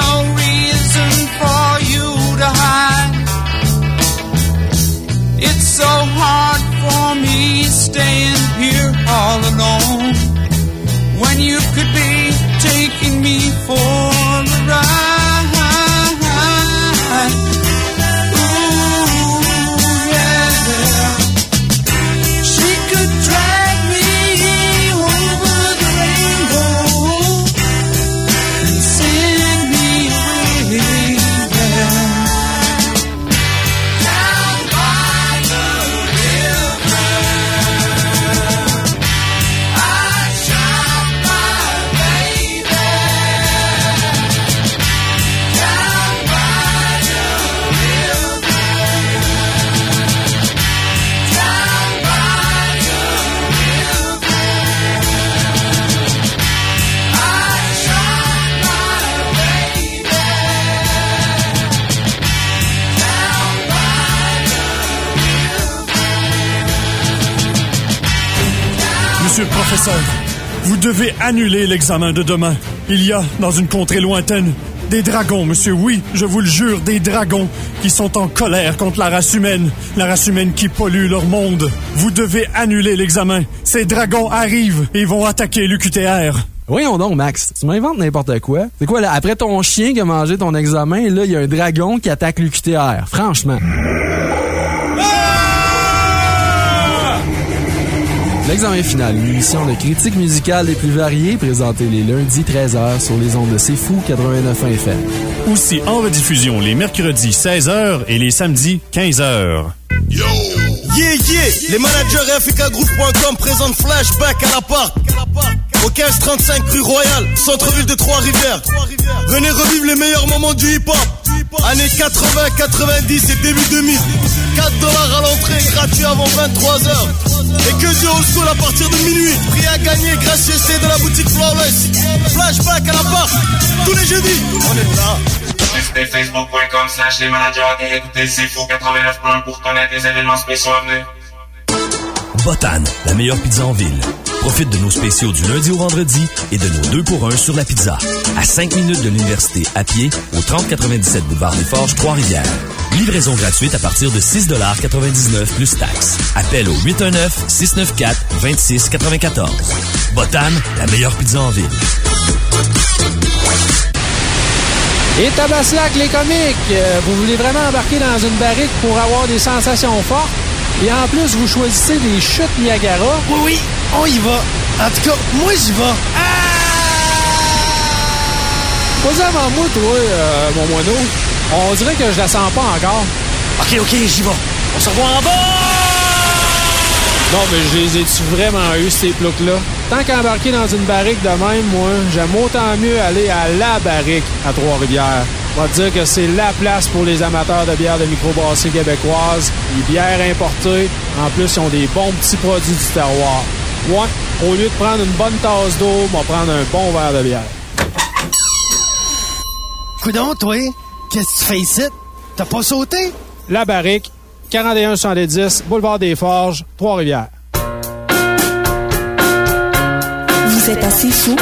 Speaker 5: no
Speaker 27: reason for you to hide. It's so hard for me staying here all alone when you could be taking me for a ride.
Speaker 28: Devez annuler l'examen de demain. Il y a, dans une contrée lointaine, des dragons, monsieur, oui, je vous le jure, des dragons qui sont en colère contre la race humaine, la race humaine qui pollue leur monde. Vous devez annuler l'examen. Ces dragons arrivent et vont attaquer l'UQTR.
Speaker 3: Voyons donc, Max, tu m'inventes n'importe quoi. C'est quoi, là, après ton chien qui a mangé ton examen, là, il y a un dragon qui attaque l'UQTR. Franchement. L'examen final, une émission de critique musicale les plus variées, présentée les lundis 13h sur les ondes de C'est Fou 89 FM.
Speaker 28: Aussi en rediffusion les mercredis 16h et les samedis 15h.
Speaker 29: Yeah, yeah! Les managers FKGroup.com présentent Flashback à l'appart. Au 1535 rue Royale, centre-ville de Trois-Rivières. Venez revivre les meilleurs moments du hip-hop. Années 80, 90 et début 2000. 4 dollars à l'entrée, gratuit avant 23h. Et que du old school à partir de minuit. Prix à gagner grâce à de la boutique Flawless. Flashback à l'appart. Tous les jeudis, on est là.
Speaker 30: Visitez facebook.com slash les managers et écoutez C'est Fou 89.1 pour connaître les événements spéciaux.
Speaker 7: Botan, la meilleure pizza en ville. Profite de nos spéciaux du lundi au vendredi et de nos 2 pour 1 sur la pizza. À 5 minutes de l'université à pied au 3097 boulevard des Forges, Trois-Rivières. Livraison gratuite à partir de 6,99 plus taxes. Appel au 819-694-2694. Botan, la meilleure pizza en ville.
Speaker 13: Et Tabaslac, les comiques, euh, vous voulez vraiment embarquer dans une barrique pour avoir des sensations fortes? Et en plus, vous choisissez des chutes Niagara?
Speaker 12: Oui, oui, on y va. En tout cas, moi, j'y vais.
Speaker 13: Pas avant moi, toi, euh, mon moineau. On dirait que je la sens pas encore.
Speaker 12: OK, OK, j'y vais. On se revoit en bas!
Speaker 13: Non, mais je les ai-tu vraiment eu, ces ploucs-là? Tant qu'embarquer dans une barrique de même, moi, j'aime autant mieux aller à la barrique à Trois-Rivières. On va te dire que c'est la place pour les amateurs de bières de microbrasserie québécoise, les bières importées. En plus, ils ont des bons petits produits du terroir. Ouais, au lieu de prendre une bonne tasse d'eau, on va prendre un bon verre de bière.
Speaker 12: Coudon, toi, qu'est-ce que tu fais ici? T'as pas sauté?
Speaker 13: La barrique, 41-70, boulevard des Forges, Trois-Rivières.
Speaker 9: Vous êtes assez fou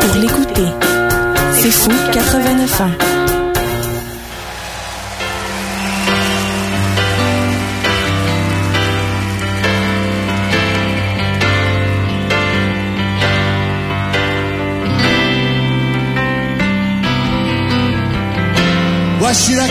Speaker 9: pour l'écouter. C'est fou 89 ans.
Speaker 27: Why should I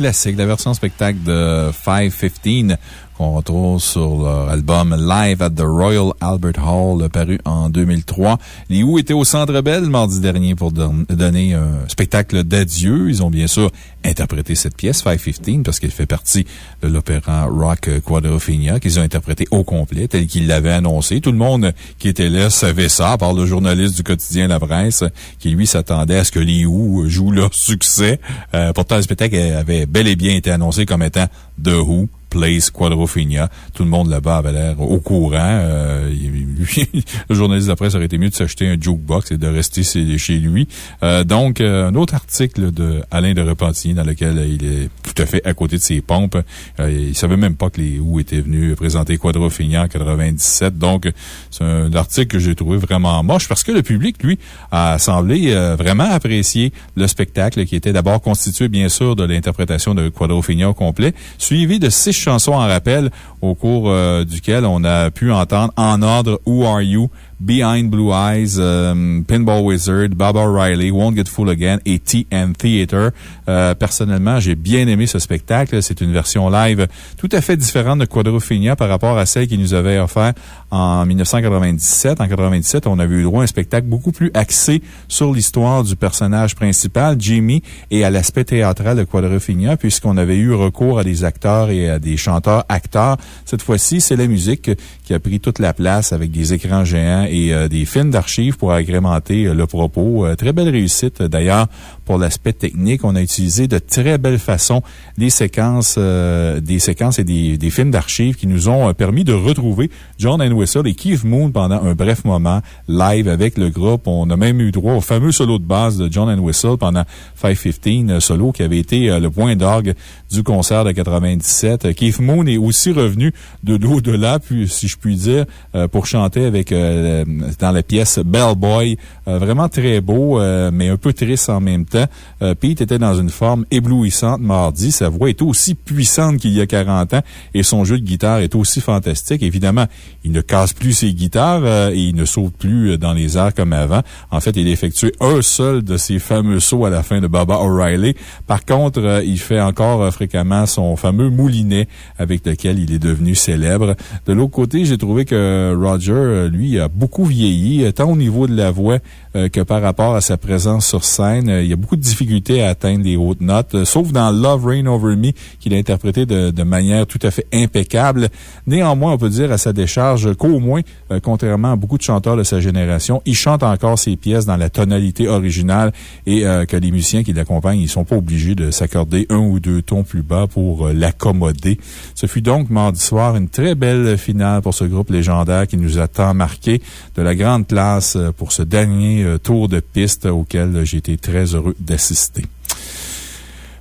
Speaker 2: classiques, la version spectacle de 515 qu'on retrouve sur leur album Live at the Royal Albert Hall, paru en 2003. Les Who étaient au Centre Bell mardi dernier pour don- donner un spectacle d'adieu. Ils ont bien sûr interprété cette pièce, 515, parce qu'elle fait partie de l'opéra rock Quadrophenia, qu'ils ont interprété au complet, tel qu'ils l'avaient annoncé. Tout le monde qui était là savait ça, à part le journaliste du quotidien La Presse, qui lui s'attendait à ce que les Who jouent leur succès. Euh, pourtant, le spectacle avait bel et bien été annoncé comme étant The Who. Place Quadrophenia. Tout le monde là-bas avait l'air au courant. Euh, le journaliste de la presse aurait été mieux de s'acheter un jukebox et de rester chez lui. Euh, donc, euh, un autre article de Alain de Repentigny dans lequel il est tout à fait à côté de ses pompes. Euh, il savait même pas que les Who étaient venus présenter Quadrophenia en 97. Donc, c'est un article que j'ai trouvé vraiment moche parce que le public, lui, a semblé vraiment apprécier le spectacle qui était d'abord constitué, bien sûr, de l'interprétation de Quadrophenia au complet, suivi de six chansons en rappel au cours euh, duquel on a pu entendre en ordre Who Are You, Behind Blue Eyes, euh, Pinball Wizard, Baba Riley, Won't Get Full Again et TN Theater. Euh, personnellement, j'ai bien aimé ce spectacle. C'est une version live tout à fait différente de Quadrophenia par rapport à celle qu'il nous avait offert en 1997. En 97, on avait eu droit à un spectacle beaucoup plus axé sur l'histoire du personnage principal, Jimmy, et à l'aspect théâtral de Quadrophenia, puisqu'on avait eu recours à des acteurs et à des chanteurs-acteurs. Cette fois-ci, c'est la musique qui a pris toute la place avec des écrans géants et euh, des films d'archives pour agrémenter euh, le propos. Euh, très belle réussite, d'ailleurs, pour l'aspect technique. On a utilisé de très belles façons les séquences, euh, des séquences et des, des films d'archives qui nous ont euh, permis de retrouver John Entwistle et Keith Moon pendant un bref moment live avec le groupe. On a même eu droit au fameux solo de base de John Entwistle pendant 515 euh, solo qui avait été le point d'orgue du concert de 97. Euh, Keith Moon est aussi revenu de l'au-delà, si je puis dire, pour chanter avec, dans la pièce Bellboy. Euh, vraiment très beau, euh, mais un peu triste en même temps. Euh, Pete était dans une forme éblouissante mardi. Sa voix est aussi puissante qu'il y a 40 ans et son jeu de guitare est aussi fantastique. Évidemment, il ne casse plus ses guitares et il ne saute plus dans les airs comme avant. En fait, il effectue un seul de ses fameux sauts à la fin de Baba O'Reilly. Par contre, il fait encore fréquemment son fameux moulinet avec lequel il est devenu célèbre. De l'autre côté, j'ai trouvé que Roger, lui, a beaucoup vieilli, tant au niveau de la voix euh, que par rapport à sa présence sur scène. Euh, Il y a beaucoup de difficultés à atteindre les hautes notes, euh, sauf dans Love Rain Over Me, qu'il a interprété de, de manière tout à fait impeccable. Néanmoins, on peut dire à sa décharge qu'au moins, contrairement à beaucoup de chanteurs de sa génération, il chante encore ses pièces dans la tonalité originale et que les musiciens qui l'accompagnent, ils sont pas obligés de s'accorder un ou deux tons plus bas pour l'accommoder. Ce fut donc mardi soir une très belle finale pour ce groupe légendaire qui nous a tant marqué de la grande classe pour ce dernier euh, tour de piste auquel j'ai été très heureux d'assister.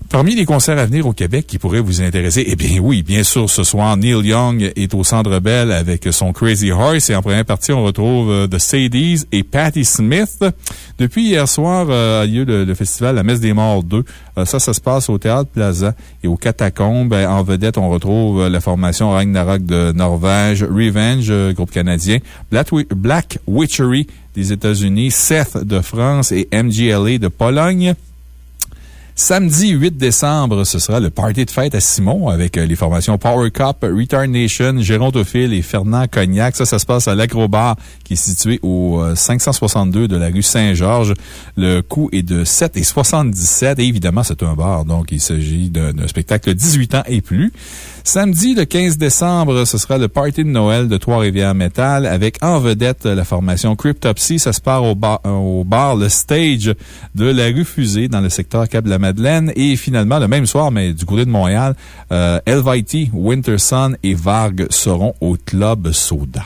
Speaker 2: Parmi les concerts à venir au Québec qui pourraient vous intéresser, eh bien oui, bien sûr, ce soir, Neil Young est au Centre Bell avec son Crazy Horse et en première partie, on retrouve euh, The Sadies et Patti Smith. Depuis hier soir euh, a lieu le, festival La Messe des Morts 2. Euh, ça, ça se passe au Théâtre Plaza et au Catacombes. Ben, en vedette, on retrouve la formation Ragnarok de Norvège, Revenge, groupe canadien, Black Witchery des États-Unis, Seth de France et MGLA de Pologne. Samedi 8 décembre, ce sera le party de fête à Simon avec euh, les formations Power Cup, Return Nation, Gérontophile et Fernand Cognac. Ça, ça se passe à l'Acrobar qui est situé au euh, 562 de la rue Saint-Georges. Le coût est de 7,77 et évidemment, c'est un bar, donc il s'agit d'un spectacle 18 ans et plus. Samedi, le 15 décembre, ce sera le party de Noël de Trois-Rivières Metal avec en vedette la formation Cryptopsy. Ça se part au bar, euh, au bar Le Stage de la rue Fusée dans le secteur Cap-la-Madeleine. Et finalement, le même soir, mais du côté de Montréal, euh, Winterson et Varg seront au Club Soda.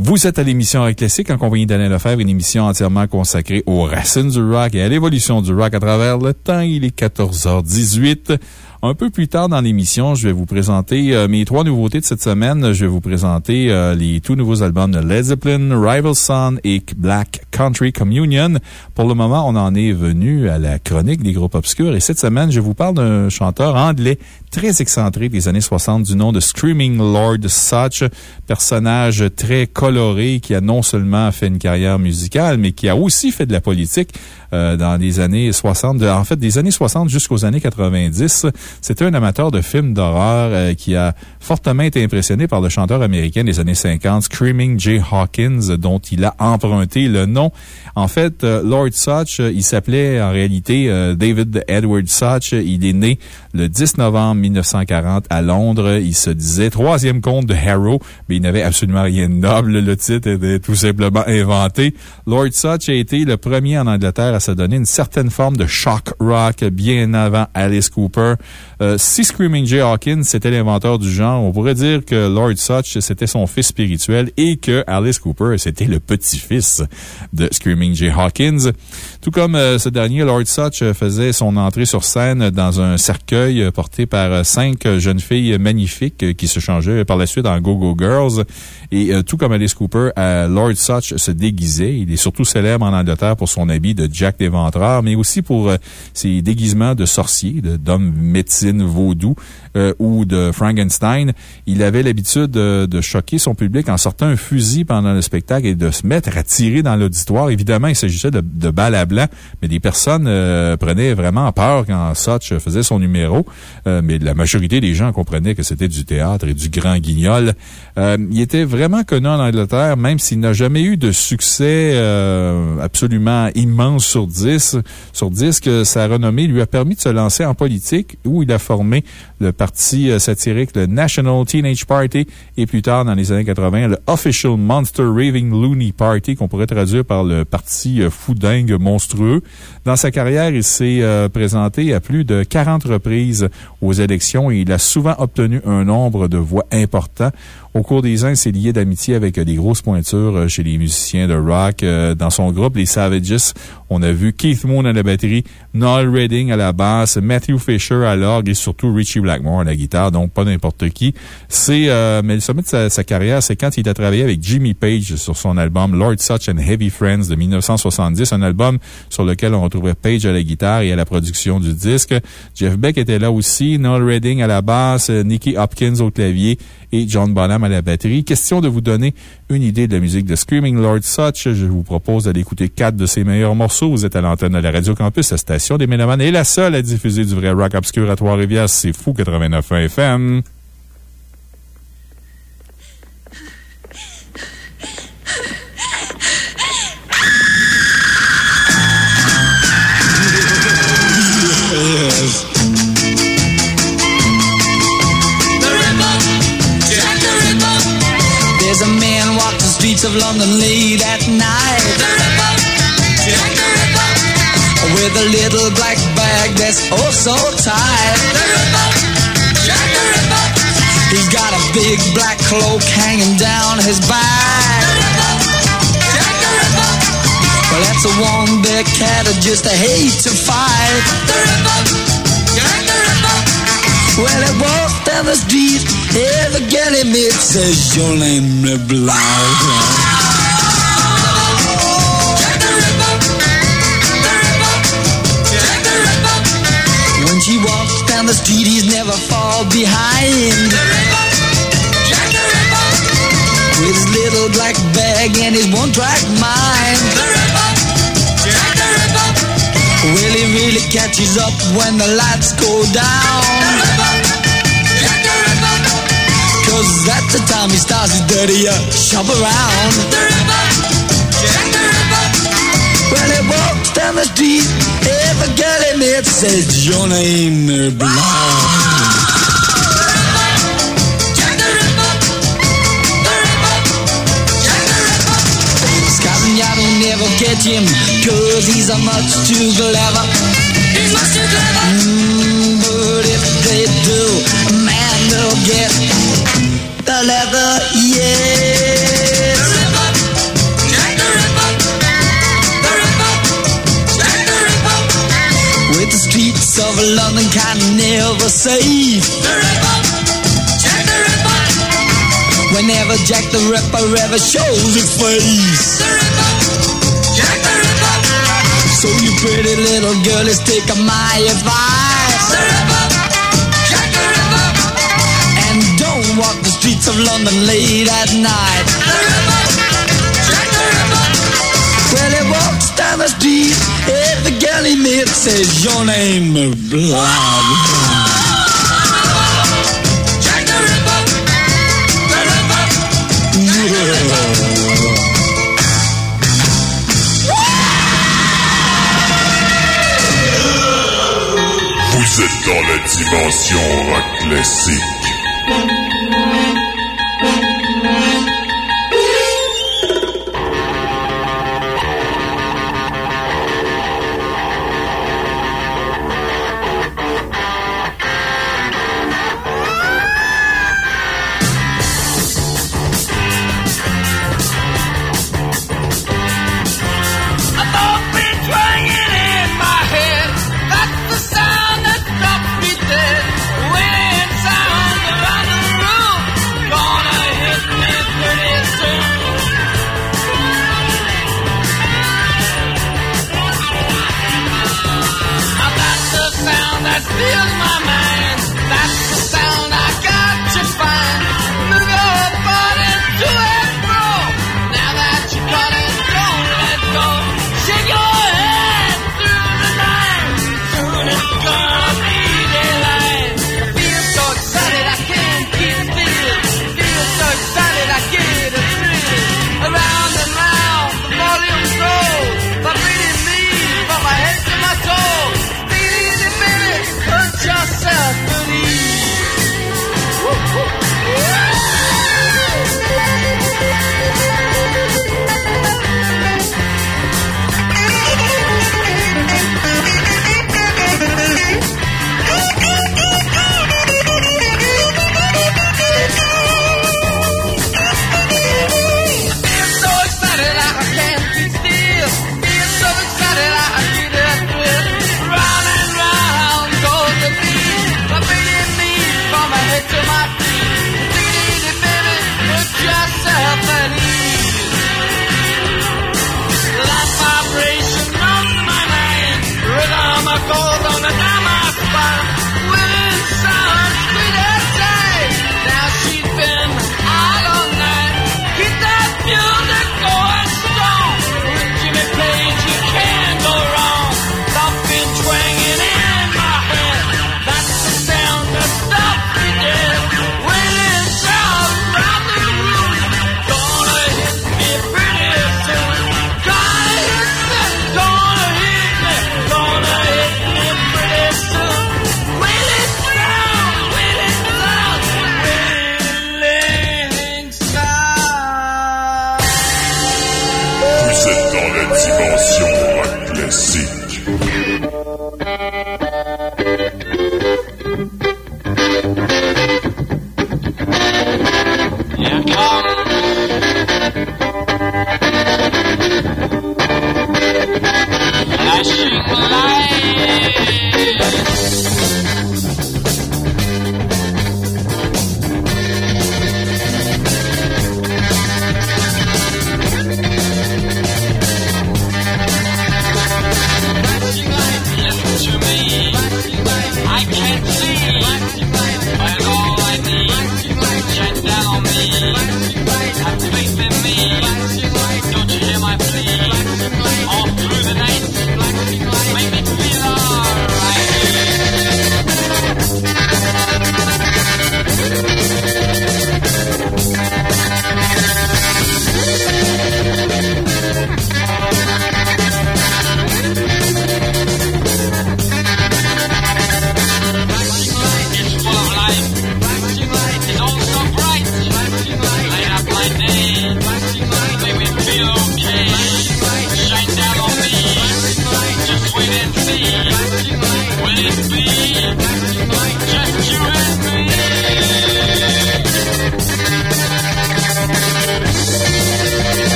Speaker 2: Vous êtes à l'émission Rock Classique en compagnie d'Alain Lefebvre, une émission entièrement consacrée aux racines du rock et à l'évolution du rock à travers le temps. Il est 14h18. Un peu plus tard dans l'émission, je vais vous présenter euh, mes trois nouveautés de cette semaine. Je vais vous présenter euh, les tout nouveaux albums de Led Zeppelin, Rival Son et Black Country Communion. Pour le moment, on en est venu à la chronique des groupes obscurs et cette semaine, je vous parle d'un chanteur anglais très excentré des années 60 du nom de Screaming Lord Such, personnage très coloré qui a non seulement fait une carrière musicale, mais qui a aussi fait de la politique euh, dans les années 60, de- en fait, des années 60 jusqu'aux années 90. C'était un amateur de films d'horreur euh, qui a fortement été impressionné par le chanteur américain des années 50, Screaming Jay Hawkins, dont il a emprunté le nom. En fait, euh, Lord Such, il s'appelait en réalité David Edward Such. Il est né le 10 novembre 1940 à Londres. Il se disait troisième comte de Harrow, mais il n'avait absolument rien de noble. Le titre était tout simplement inventé. Lord Such a été le premier en Angleterre à se donner une certaine forme de shock rock bien avant Alice Cooper. Euh, si Screaming Jay Hawkins c'était l'inventeur du genre, on pourrait dire que Lord Such c'était son fils spirituel et que Alice Cooper c'était le petit-fils de Screaming Jay Hawkins. Tout comme euh, ce dernier, Lord Such euh, faisait son entrée sur scène dans un cercueil porté par cinq jeunes filles magnifiques qui se changeaient par la suite en Go-Go Girls. Et euh, tout comme Alice Cooper, euh, Lord Such se déguisait. Il est surtout célèbre en Angleterre pour son habit de Jack l'Éventreur, mais aussi pour euh, ses déguisements de sorcier, d'homme médecine vaudou ou de Frankenstein. Il avait l'habitude de, choquer son public en sortant un fusil pendant le spectacle et de se mettre à tirer dans l'auditoire. Évidemment, il s'agissait de, de balles à blanc, mais des personnes prenaient vraiment peur quand Such faisait son numéro. Mais la majorité des gens comprenaient que c'était du théâtre et du grand guignol. Il était vraiment connu en Angleterre, même s'il n'a jamais eu de succès euh, absolument immense sur 10. Sur 10, que sa renommée lui a permis de se lancer en politique où il a formé le parti euh, satirique, le National Teenage Party, et plus tard, dans les années 80, le Official Monster Raving Loony Party, qu'on pourrait traduire par le parti euh, fou dingue monstrueux. Dans sa carrière, il s'est présenté à plus de 40 reprises aux élections et il a souvent obtenu un nombre de voix important. Au cours des ans, il s'est lié d'amitié avec euh, des grosses pointures euh, chez les musiciens de rock. Euh, Dans son groupe, les Savages, on a vu Keith Moon à la batterie, Noel Redding à la basse, Matthew Fisher à l'orgue et surtout Richie Blackmore à la guitare, donc pas n'importe qui. C'est, euh, mais le sommet de sa, carrière, c'est quand il a travaillé avec Jimmy Page sur son album Lord Such and Heavy Friends de 1970, un album sur lequel on retrouvait Page à la guitare et à la production du disque. Jeff Beck était là aussi, Noel Redding à la basse, Nicky Hopkins au clavier et John Bonham à la batterie. Question de vous donner une idée de la musique de Screaming Lord Such. Je vous propose d'aller écouter quatre de ses meilleurs morceaux. Vous êtes à l'antenne de la Radio Campus, la station des Mélomanes et la seule à diffuser du vrai rock obscur à Trois-Rivières. C'est fou 89.1 FM.
Speaker 31: With a little black bag that's oh so tight. The Ripper, Jack the Ripper. He's got a big black cloak hanging down his back. The Ripper, Jack the Ripper. Well, that's a one big cat that just a hate to fight. The Ripper, Jack the Ripper. Well, it walks down the street, every girl he meets says your name is the street, he's never far behind. With his little black bag and his one track mind. Well, he really catches up when the lights go down. Cause at the time he starts his dirty uh, shop around. When he walks down the every girl he meets says, Your name never catch him, cause he's a much too clever. He's much too clever. Mm, but if they do, man, they'll get of
Speaker 23: London can never save. The Ripper, Jack the Ripper. Whenever Jack the Ripper ever shows his face. The Ripper, Jack the Ripper. So you pretty little girl, let's take my advice. The Ripper, Jack the Ripper. And don't walk the streets of London late at night. The Ripper, Jack the Ripper. Well, he walks down the street. at the galley says your name, blah, blah.
Speaker 32: Vous êtes dans la dimension rock.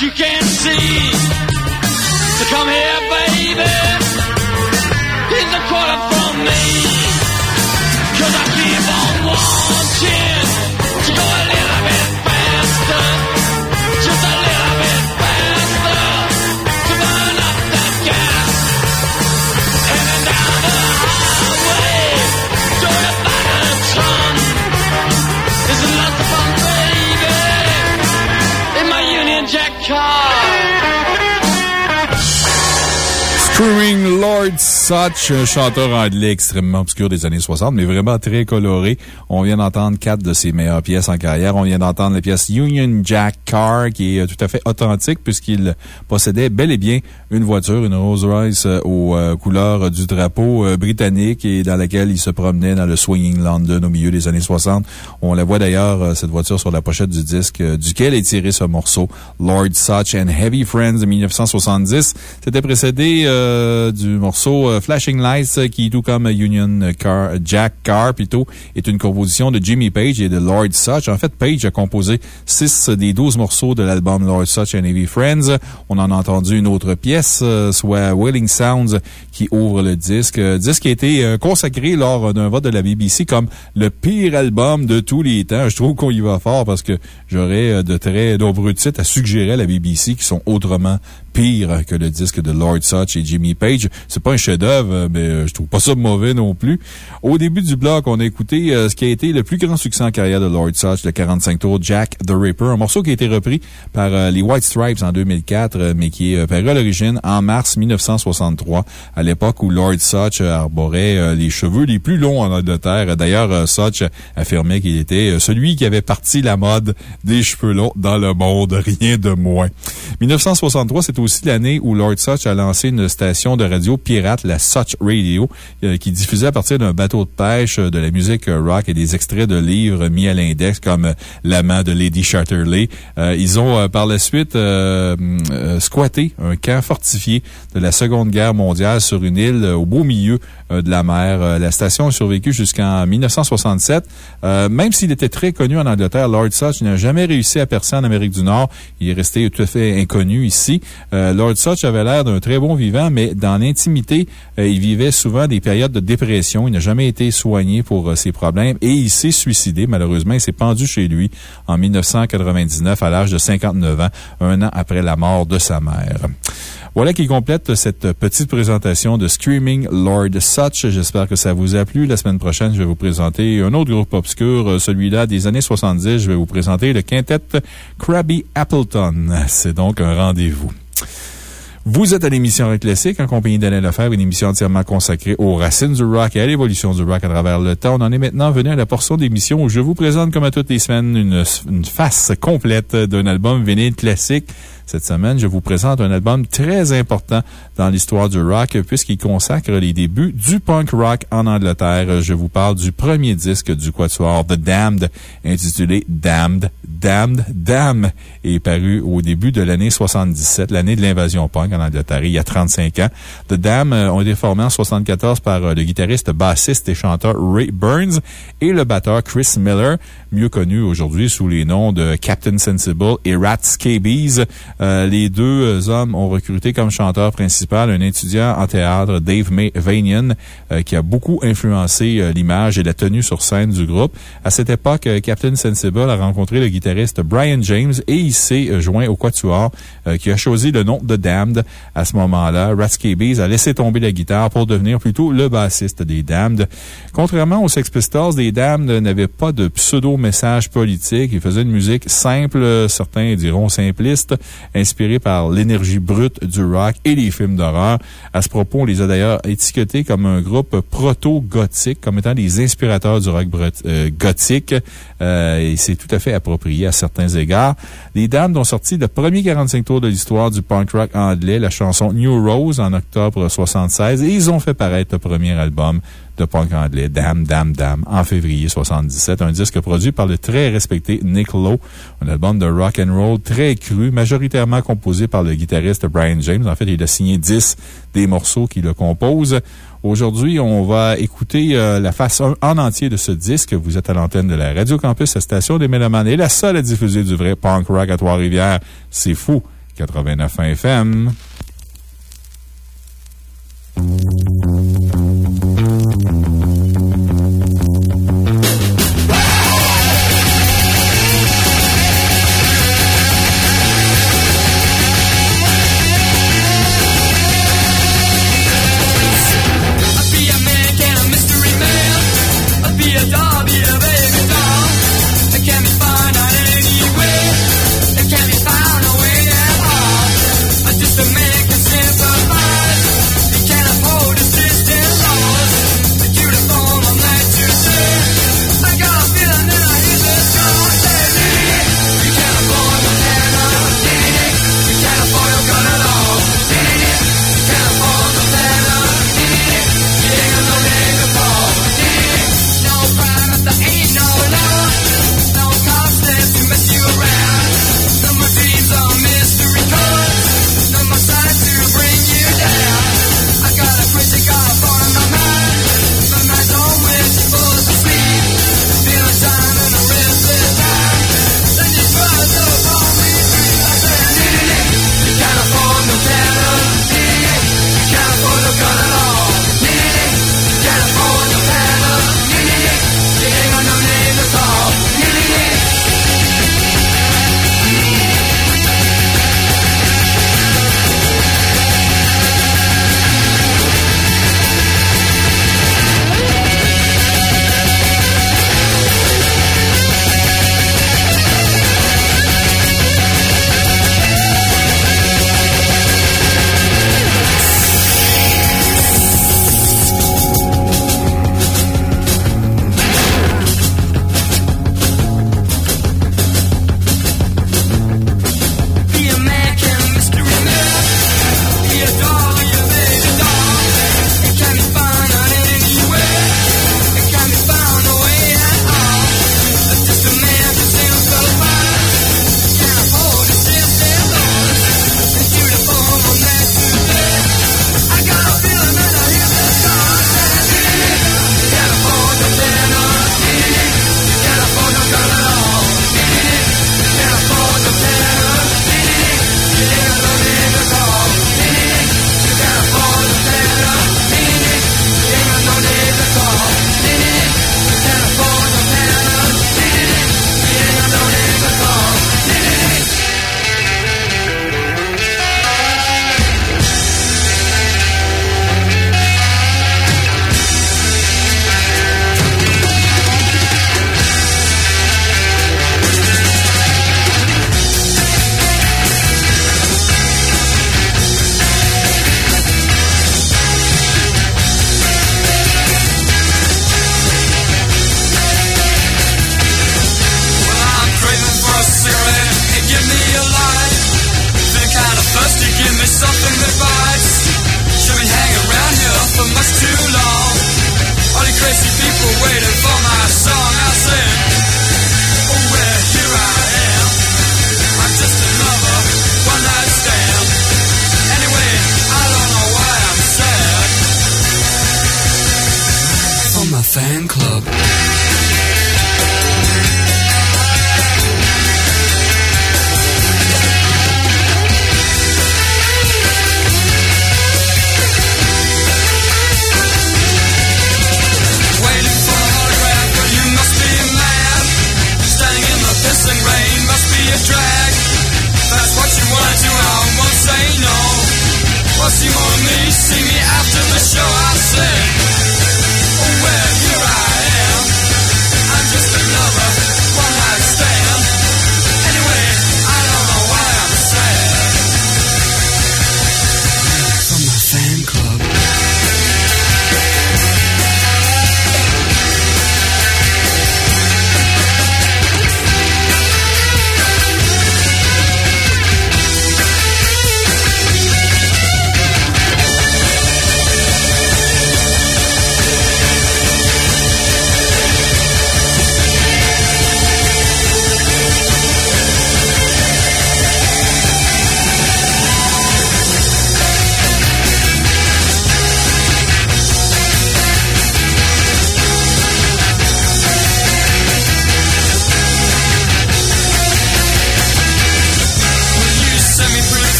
Speaker 23: you can't
Speaker 32: see. So come here, baby.
Speaker 2: Lords. Such, un chanteur anglais extrêmement obscur des années 60, mais vraiment très coloré. On vient d'entendre quatre de ses meilleures pièces en carrière. On vient d'entendre la pièce Union Jack Car, qui est euh, tout à fait authentique puisqu'il possédait bel et bien une voiture, une Rolls-Royce euh, aux euh, couleurs du drapeau britannique et dans laquelle il se promenait dans le Swinging London au milieu des années 60. On la voit d'ailleurs, cette voiture, sur la pochette du disque duquel est tiré ce morceau, Lord Such and Heavy Friends de 1970. C'était précédé du morceau Flashing Lights, euh, qui, tout comme Union Jack Carr, plutôt, est une composition de Jimmy Page et de Lord Such. En fait, Page a composé six des douze morceaux de l'album Lord Such and Heavy Friends. On en a entendu une autre pièce, euh, soit Wailing Sounds, qui ouvre le disque. Euh, disque qui a été consacré lors d'un vote de la BBC comme le pire album de tous les temps. Je trouve qu'on y va fort parce que j'aurais de très nombreux titres à suggérer à la BBC qui sont autrement pire que le disque de Lord Such et Jimmy Page. C'est pas un chef-d'œuvre, mais euh, je trouve pas ça mauvais non plus. Au début du bloc, on a écouté euh, ce qui a été le plus grand succès en carrière de Lord Such, le 45 tours Jack the Ripper, un morceau qui a été repris par euh, les White Stripes en 2004, euh, mais qui est euh, paru à l'origine en mars 1963, à l'époque où Lord Such euh, arborait euh, les cheveux les plus longs en Angleterre. D'ailleurs, euh, Such affirmait qu'il était euh, celui qui avait parti la mode des cheveux longs dans le monde, rien de moins. 1963, c'est aussi l'année où Lord Such a lancé une station de radio pirate, la Such Radio, euh, qui diffusait à partir d'un bateau de pêche euh, de la musique euh, rock et des extraits de livres mis à l'index comme L'amant de Lady Chatterley. Ils ont par la suite squatté un camp fortifié de la Seconde Guerre mondiale sur une île au beau milieu de la mer. Euh, La station a survécu jusqu'en 1967. Euh, Même s'il était très connu en Angleterre, Lord Such n'a jamais réussi à percer en Amérique du Nord. Il est resté tout à fait inconnu ici. Euh, Lord Such avait l'air d'un très bon vivant, mais dans l'intimité, euh, il vivait souvent des périodes de dépression. Il n'a jamais été soigné pour euh, ses problèmes et il s'est suicidé. Malheureusement, il s'est pendu chez lui en 1999 à l'âge de 59 ans, un an après la mort de sa mère. Voilà qui complète cette petite présentation de Screaming Lord Such. J'espère que ça vous a plu. La semaine prochaine, je vais vous présenter un autre groupe obscur, euh, celui-là des années 70. Je vais vous présenter le quintet Krabby Appleton. C'est donc un rendez-vous. Vous êtes à l'émission Rock Classique en compagnie d'Alain Lefebvre, une émission entièrement consacrée aux racines du rock et à l'évolution du rock à travers le temps. On en est maintenant venu à la portion d'émission où je vous présente, comme à toutes les semaines, une, une face complète d'un album vinyle classique. Cette semaine, je vous présente un album très important dans l'histoire du rock puisqu'il consacre les débuts du punk rock en Angleterre. Je vous parle du premier disque du quatuor The Damned, intitulé Damned, Damned, Damn, et paru au début de l'année 77, l'année de l'invasion punk en Angleterre, il y a 35 ans. The Damned euh, ont été formés en 74 par euh, le guitariste, bassiste et chanteur Ray Burns et le batteur Chris Miller, mieux connu aujourd'hui sous les noms de Captain Sensible et Rat Scabies. Euh, les deux hommes ont recruté comme chanteur principal un étudiant en théâtre, Dave Vanian, euh, qui a beaucoup influencé euh, l'image et la tenue sur scène du groupe. À cette époque, Captain Sensible a rencontré le guitariste Brian James et il s'est joint au Quatuor, qui a choisi le nom de Damned à ce moment-là. Rat Scabies a laissé tomber la guitare pour devenir plutôt le bassiste des Damned. Contrairement aux Sex Pistols, les Damned n'avaient pas de pseudo-message politique. Ils faisaient une musique simple, certains diront simpliste, inspirée par l'énergie brute du rock et les films d'horreur. À ce propos, on les a d'ailleurs étiquetés comme un groupe proto-gothique, comme étant les inspirateurs du rock euh, gothique. Euh, et c'est tout à fait approprié à certains égards. Les Damned ont sorti le premier 45 tours de l'histoire du punk rock anglais, la chanson New Rose, en octobre 76, et ils ont fait paraître le premier album de punk anglais, Damn, Damn, Damn, en février 77. Un disque produit par le très respecté Nick Lowe. Un album de rock and roll très cru, majoritairement composé par le guitariste Brian James. En fait, il a signé 10 des morceaux qui le composent. Aujourd'hui, on va écouter euh, la face en en entier de ce disque. Vous êtes à l'antenne de la Radio Campus, la station des Mélomanes et la seule à diffuser du vrai punk rock à Trois-Rivières. C'est fou. 89 FM.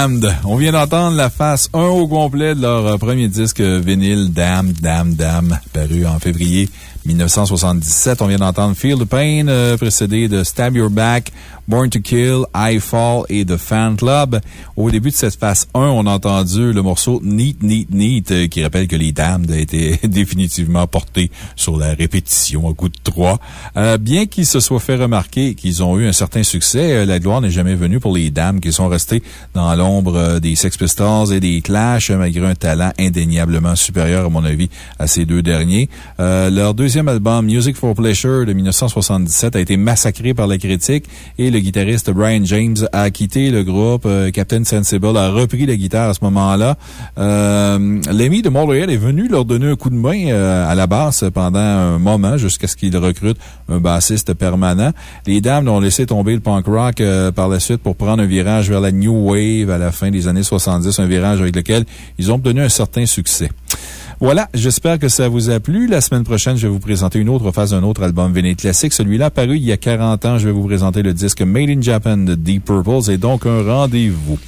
Speaker 2: Damned. On vient d'entendre la face 1 au complet de leur euh, premier disque vinyle Damn, Damn, Damn, paru en février 1977. On vient d'entendre Feel the Pain, euh, précédé de Stab Your Back, Born to Kill, I Fall et The Fan Club. Au début de cette phase 1, on a entendu le morceau Neat, Neat, Neat, euh, qui rappelle que les Damned étaient définitivement portés sur la répétition à coup de 3. Euh, bien qu'ils se soient fait remarquer qu'ils ont eu un certain succès, euh, la gloire n'est jamais venue pour les Damned qui sont restés dans l'ombre des Sex Pistols et des Clash, malgré un talent indéniablement supérieur, à mon avis, à ces deux derniers. Leur deuxième album, Music for Pleasure de 1977, a été massacré par la critique et le guitariste Brian James a quitté le groupe. Captain Sensible a repris la guitare à ce moment-là. Euh, de Montréal est venu leur donner un coup de main euh, à la basse pendant un moment jusqu'à ce qu'il recrute un bassiste permanent. Les dames ont laissé tomber le punk rock euh, par la suite pour prendre un virage vers la New Wave à la fin des années 70, un virage avec lequel ils ont obtenu un certain succès. Voilà, j'espère que ça vous a plu. La semaine prochaine, je vais vous présenter une autre phase d'un autre album vinyle classique. Celui-là, paru il y a 40 ans, je vais vous présenter le disque Made in Japan de Deep Purple. et donc un rendez-vous.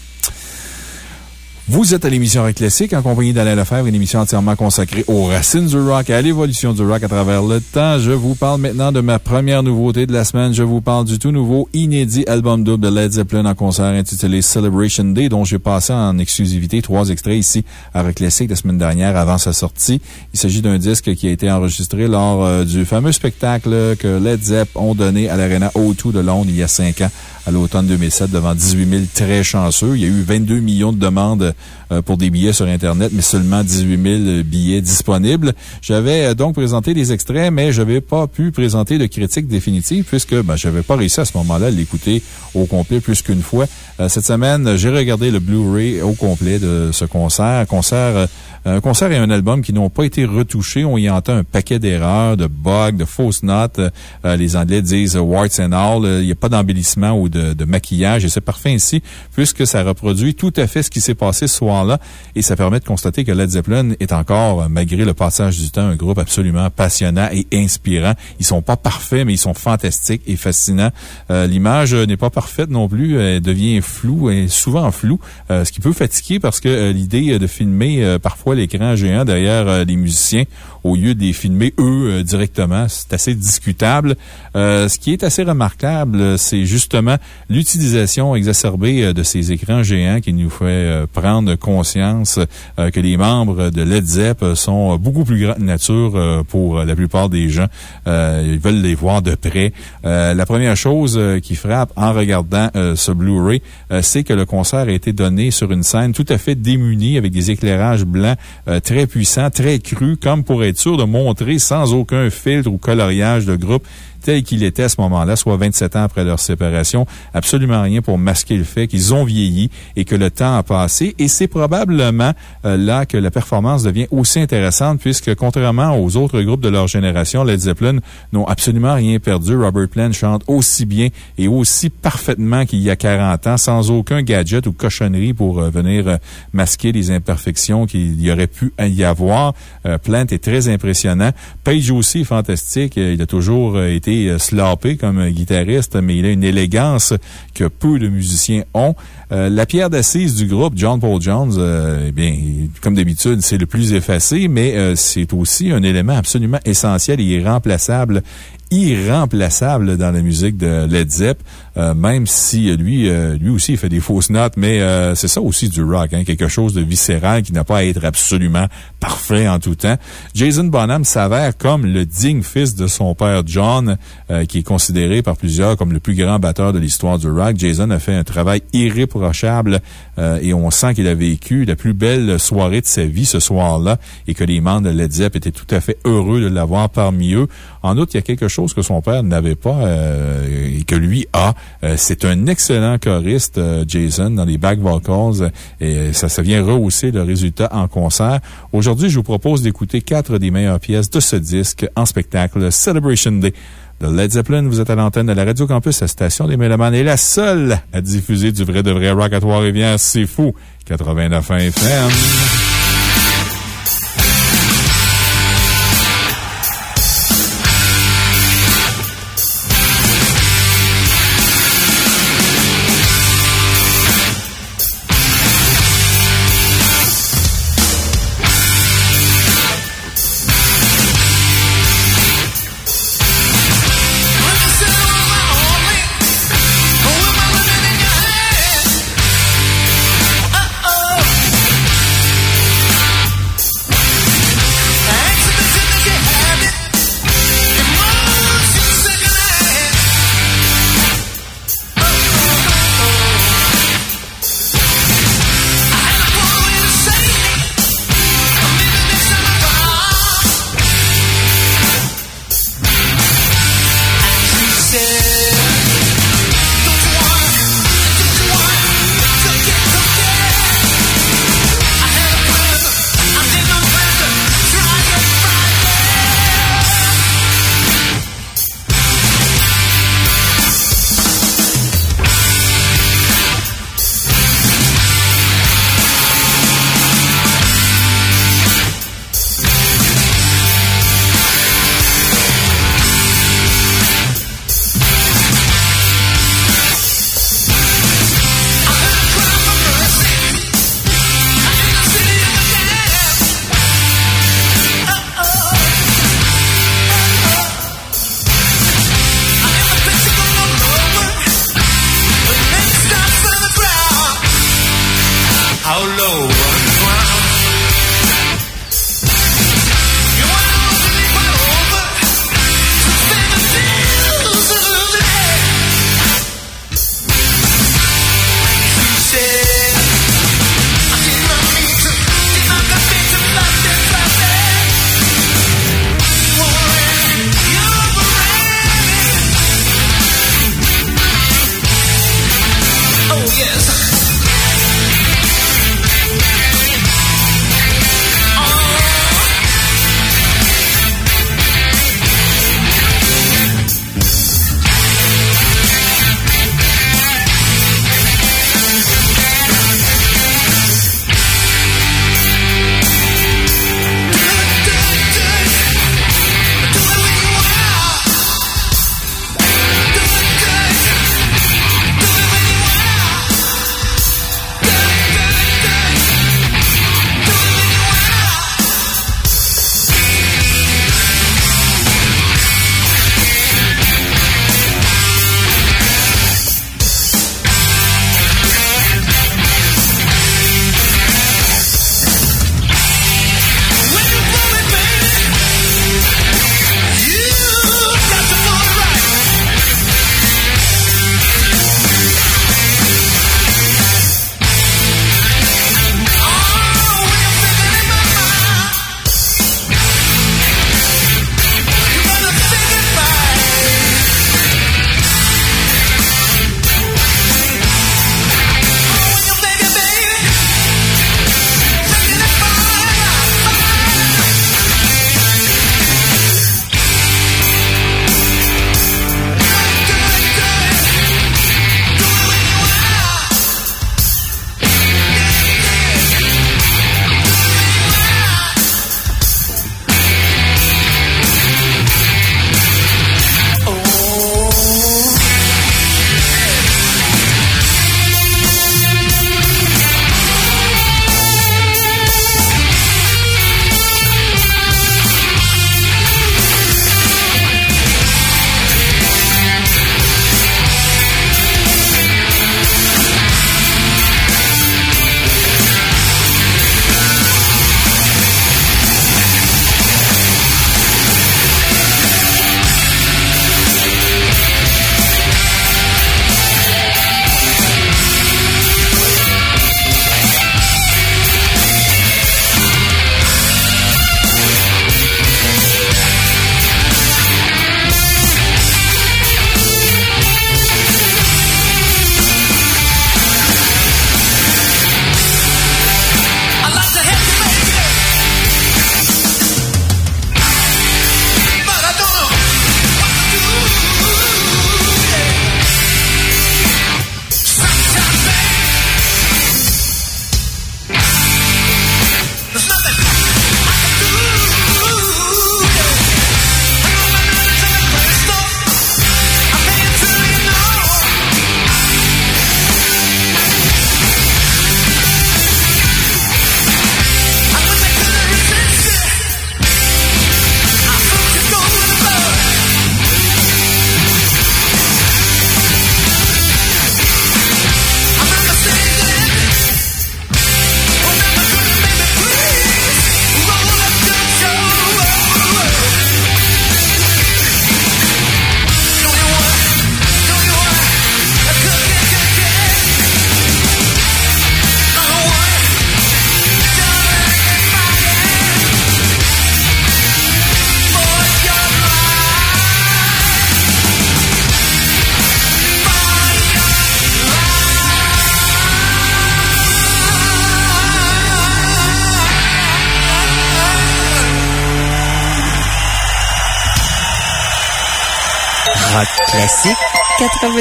Speaker 2: Vous êtes à l'émission Rock en compagnie d'Alain Lefebvre, une émission entièrement consacrée aux racines du rock et à l'évolution du rock à travers le temps. Je vous parle maintenant de ma première nouveauté de la semaine. Je vous parle du tout nouveau, inédit album double de Led Zeppelin en concert intitulé Celebration Day, dont j'ai passé en exclusivité trois extraits ici à Rock Classique la semaine dernière avant sa sortie. Il s'agit d'un disque qui a été enregistré lors euh, du fameux spectacle que Led Zepp ont donné à l'Arena O2 de Londres il y a cinq ans à l'automne 2007 devant 18 000 très chanceux. Il y a eu 22 millions de demandes pour des billets sur Internet, mais seulement 18 000 billets disponibles. J'avais euh, donc présenté des extraits, mais je n'avais pas pu présenter de critique définitive puisque ben, je n'avais pas réussi à ce moment-là à l'écouter au complet plus qu'une fois. Euh, cette semaine, j'ai regardé le Blu-ray au complet de ce concert. Concert un concert et un album qui n'ont pas été retouchés. On y entend un paquet d'erreurs, de bugs, de fausses notes. Euh, les Anglais disent warts and all. Il n'y a pas d'embellissement ou de, de, maquillage et c'est parfait ici puisque ça reproduit tout à fait ce qui s'est passé ce et ça permet de constater que Led Zeppelin est encore, malgré le passage du temps, un groupe absolument passionnant et inspirant. Ils sont pas parfaits, mais ils sont fantastiques et fascinants. Euh, L'image n'est pas parfaite non plus. Elle devient floue et souvent floue, euh, ce qui peut fatiguer parce que euh, l'idée de filmer parfois l'écran géant derrière euh, les musiciens au lieu de les filmer eux euh, directement. C'est assez discutable. Euh, ce qui est assez remarquable, c'est justement l'utilisation exacerbée de ces écrans géants qui nous fait prendre conscience que les membres de Led Zepp sont beaucoup plus grands de nature pour la plupart des gens. ils veulent les voir de près. la première chose qui frappe en regardant ce Blu-ray, c'est que le concert a été donné sur une scène tout à fait démunie avec des éclairages blancs euh, très puissants, très crus, comme pour sûr de montrer sans aucun filtre ou coloriage de groupe tel qu'il était à ce moment-là, soit 27 ans après leur séparation. Absolument rien pour masquer le fait qu'ils ont vieilli et que le temps a passé. Et c'est probablement euh, là que la performance devient aussi intéressante puisque contrairement aux autres groupes de leur génération, Led Zeppelin n'ont absolument rien perdu. Robert Plant chante aussi bien et aussi parfaitement qu'il y a 40 ans, sans aucun gadget ou cochonnerie pour euh, venir euh, masquer les imperfections qu'il y aurait pu y avoir. Plant est très impressionnant. Page aussi est fantastique. Il a toujours été été sloppé comme guitariste, mais il a une élégance que peu de musiciens ont. Euh, la pierre d'assise du groupe, John Paul Jones, euh, eh bien, comme d'habitude, c'est le plus effacé, mais euh, c'est aussi un élément absolument essentiel et irremplaçable irremplaçable dans la musique de Led Zepp, euh, même si lui, euh, lui aussi, il fait des fausses notes, mais euh, c'est ça aussi du rock, hein, quelque chose de viscéral qui n'a pas à être absolument parfait en tout temps. Jason Bonham s'avère comme le digne fils de son père John, qui est considéré par plusieurs comme le plus grand batteur de l'histoire du rock. Jason a fait un travail irréprochable et on sent qu'il a vécu la plus belle soirée de sa vie ce soir-là et que les membres de Led Zepp étaient tout à fait heureux de l'avoir parmi eux. En outre, il y a quelque chose que son père n'avait pas euh, et que lui a. Euh, c'est un excellent choriste, euh, Jason, dans les back vocals et ça, ça vient rehausser le résultat en concert. Aujourd'hui, je vous propose d'écouter quatre des meilleures pièces de ce disque en spectacle Celebration Day de Led Zeppelin. Vous êtes à l'antenne de la Radio Campus, la station des Mélomanes est la seule à diffuser du vrai de vrai rock à Trois-Rivières. C'est fou. 89 FM.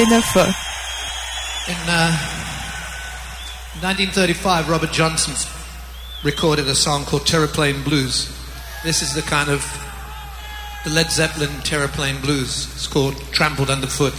Speaker 33: 89.
Speaker 34: In uh, 1935, Robert Johnson recorded a song called Terraplane Blues. This is the kind of the Led Zeppelin Terraplane Blues. It's called Trampled Underfoot.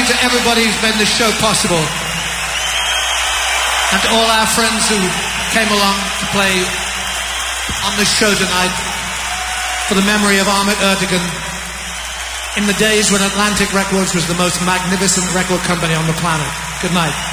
Speaker 5: You
Speaker 34: to everybody who's made this show possible. And to all our friends who came along to play on this show tonight for the memory of Ahmet Erdogan in the days when Atlantic Records was the most magnificent record company on the planet. Good night.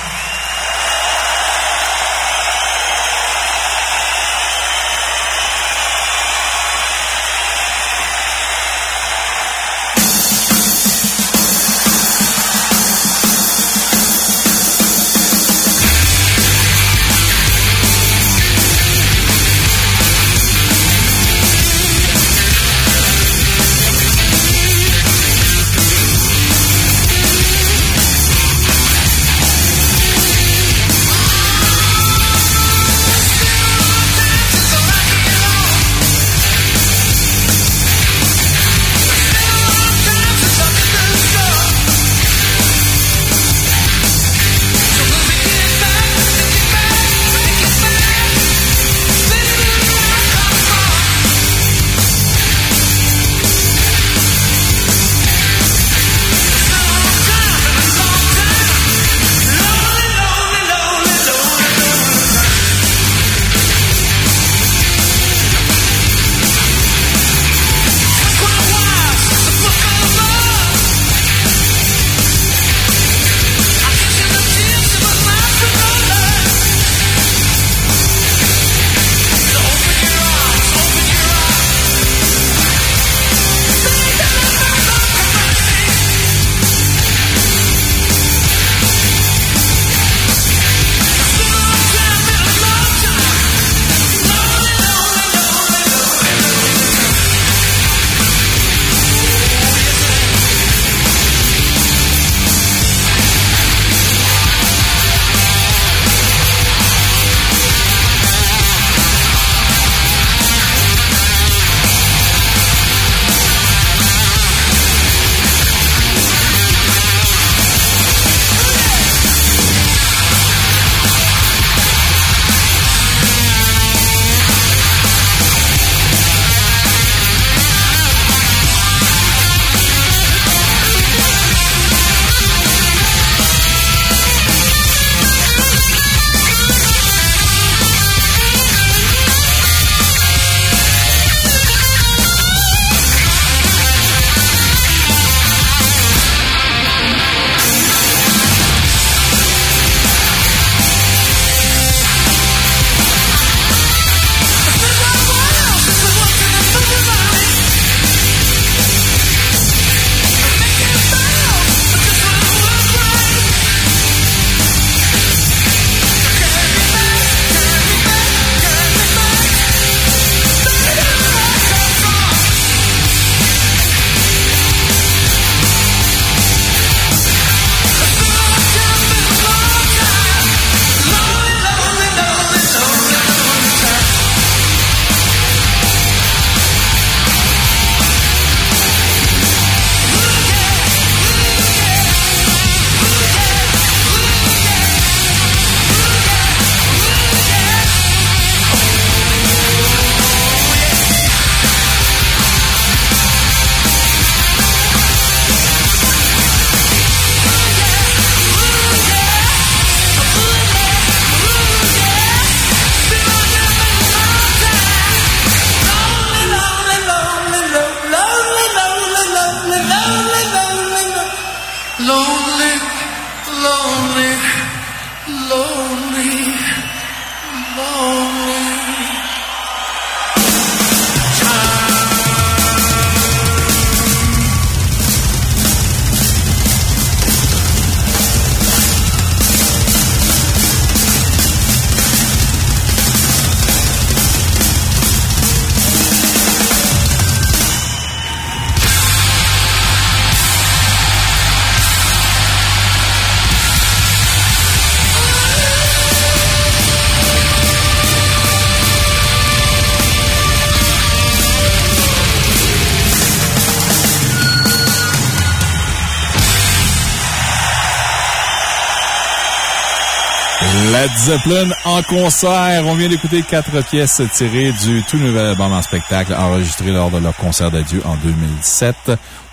Speaker 2: En concert. On vient d'écouter quatre pièces tirées du tout nouvel album en spectacle enregistré lors de leur concert d'adieu en 2007.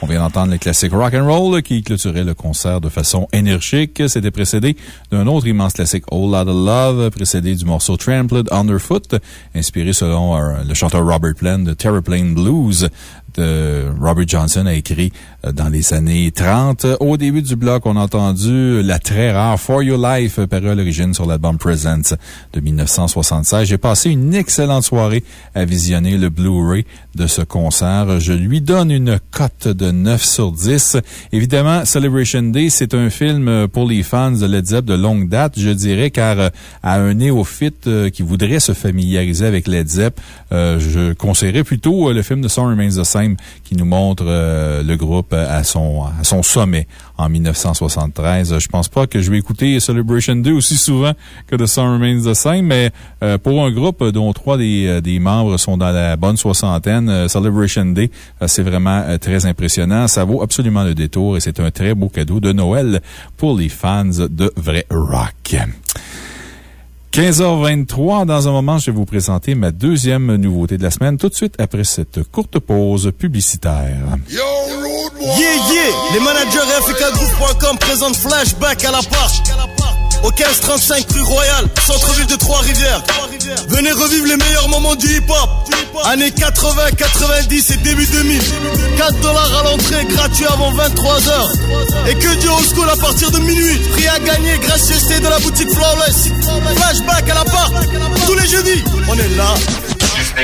Speaker 2: On vient d'entendre le classique Rock and Roll qui clôturait le concert de façon énergique. C'était précédé d'un autre immense classique, All Lotta Love, précédé du morceau Trampled Underfoot, inspiré selon le chanteur Robert Plant de Terraplane Blues de Robert Johnson a écrit euh, dans les années 30. Au début du bloc, on a entendu la très rare For Your Life, paru à l'origine sur l'album Presents de 1976. J'ai passé une excellente soirée à visionner le Blu-ray de ce concert. Je lui donne une cote de 9 sur 10. Évidemment, Celebration Day, c'est un film pour les fans de Led Zepp longue date, je dirais, car euh, à un néophyte euh, qui voudrait se familiariser avec Led Zepp, euh, je conseillerais plutôt le film de Song Remains the Same qui nous montre le groupe à son, sommet en 1973. Je pense pas que je vais écouter Celebration 2 aussi souvent que The Song Remains the Same, mais pour un groupe dont trois des, membres sont dans la bonne soixantaine, Celebration Day, c'est vraiment très impressionnant. Ça vaut absolument le détour et c'est un très beau cadeau de Noël pour les fans de vrai rock. 15h23, dans un moment, je vais vous présenter ma deuxième nouveauté de la semaine, tout de suite après cette courte pause publicitaire.
Speaker 29: Yeah, yeah! Les managers FKGroup.com présentent Flashback à la part. Au 1535 rue Royale, centre-ville de Trois-Rivières. Venez revivre les meilleurs moments du hip-hop. Années 80, 90 et début 2000. 4 dollars à l'entrée, gratuit avant 23h. Et que du old school à partir de minuit. Prix à gagner, gracieuseté de la boutique Flawless. Flashback à la part. Tous les jeudis, on est là.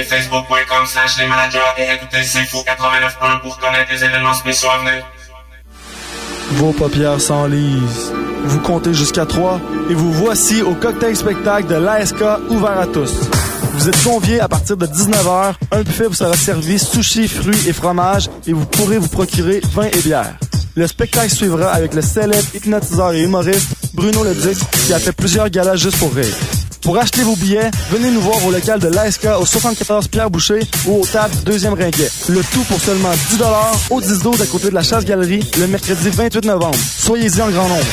Speaker 35: Facebook.com slash les managers et écoutez C'est Fou 89.1 pour connaître les événements spéciaux à venir.
Speaker 22: Vos paupières s'enlisent. Vous comptez jusqu'à 3 et vous voici au cocktail spectacle de l'ASK ouvert à tous. Vous êtes conviés à partir de 19h. Un buffet vous sera servi sushi, fruits et fromages et vous pourrez vous procurer vin et bière. Le spectacle suivra avec le célèbre hypnotiseur et humoriste Bruno Leduc qui a fait plusieurs galas juste pour rire. Pour acheter vos billets, venez nous voir au local de l'ASK au 74 Pierre Boucher ou au table du deuxième ringuet. Le tout pour seulement 10 au 10 12 à côté de la Chasse-Galerie le mercredi 28 novembre. Soyez-y en grand nombre.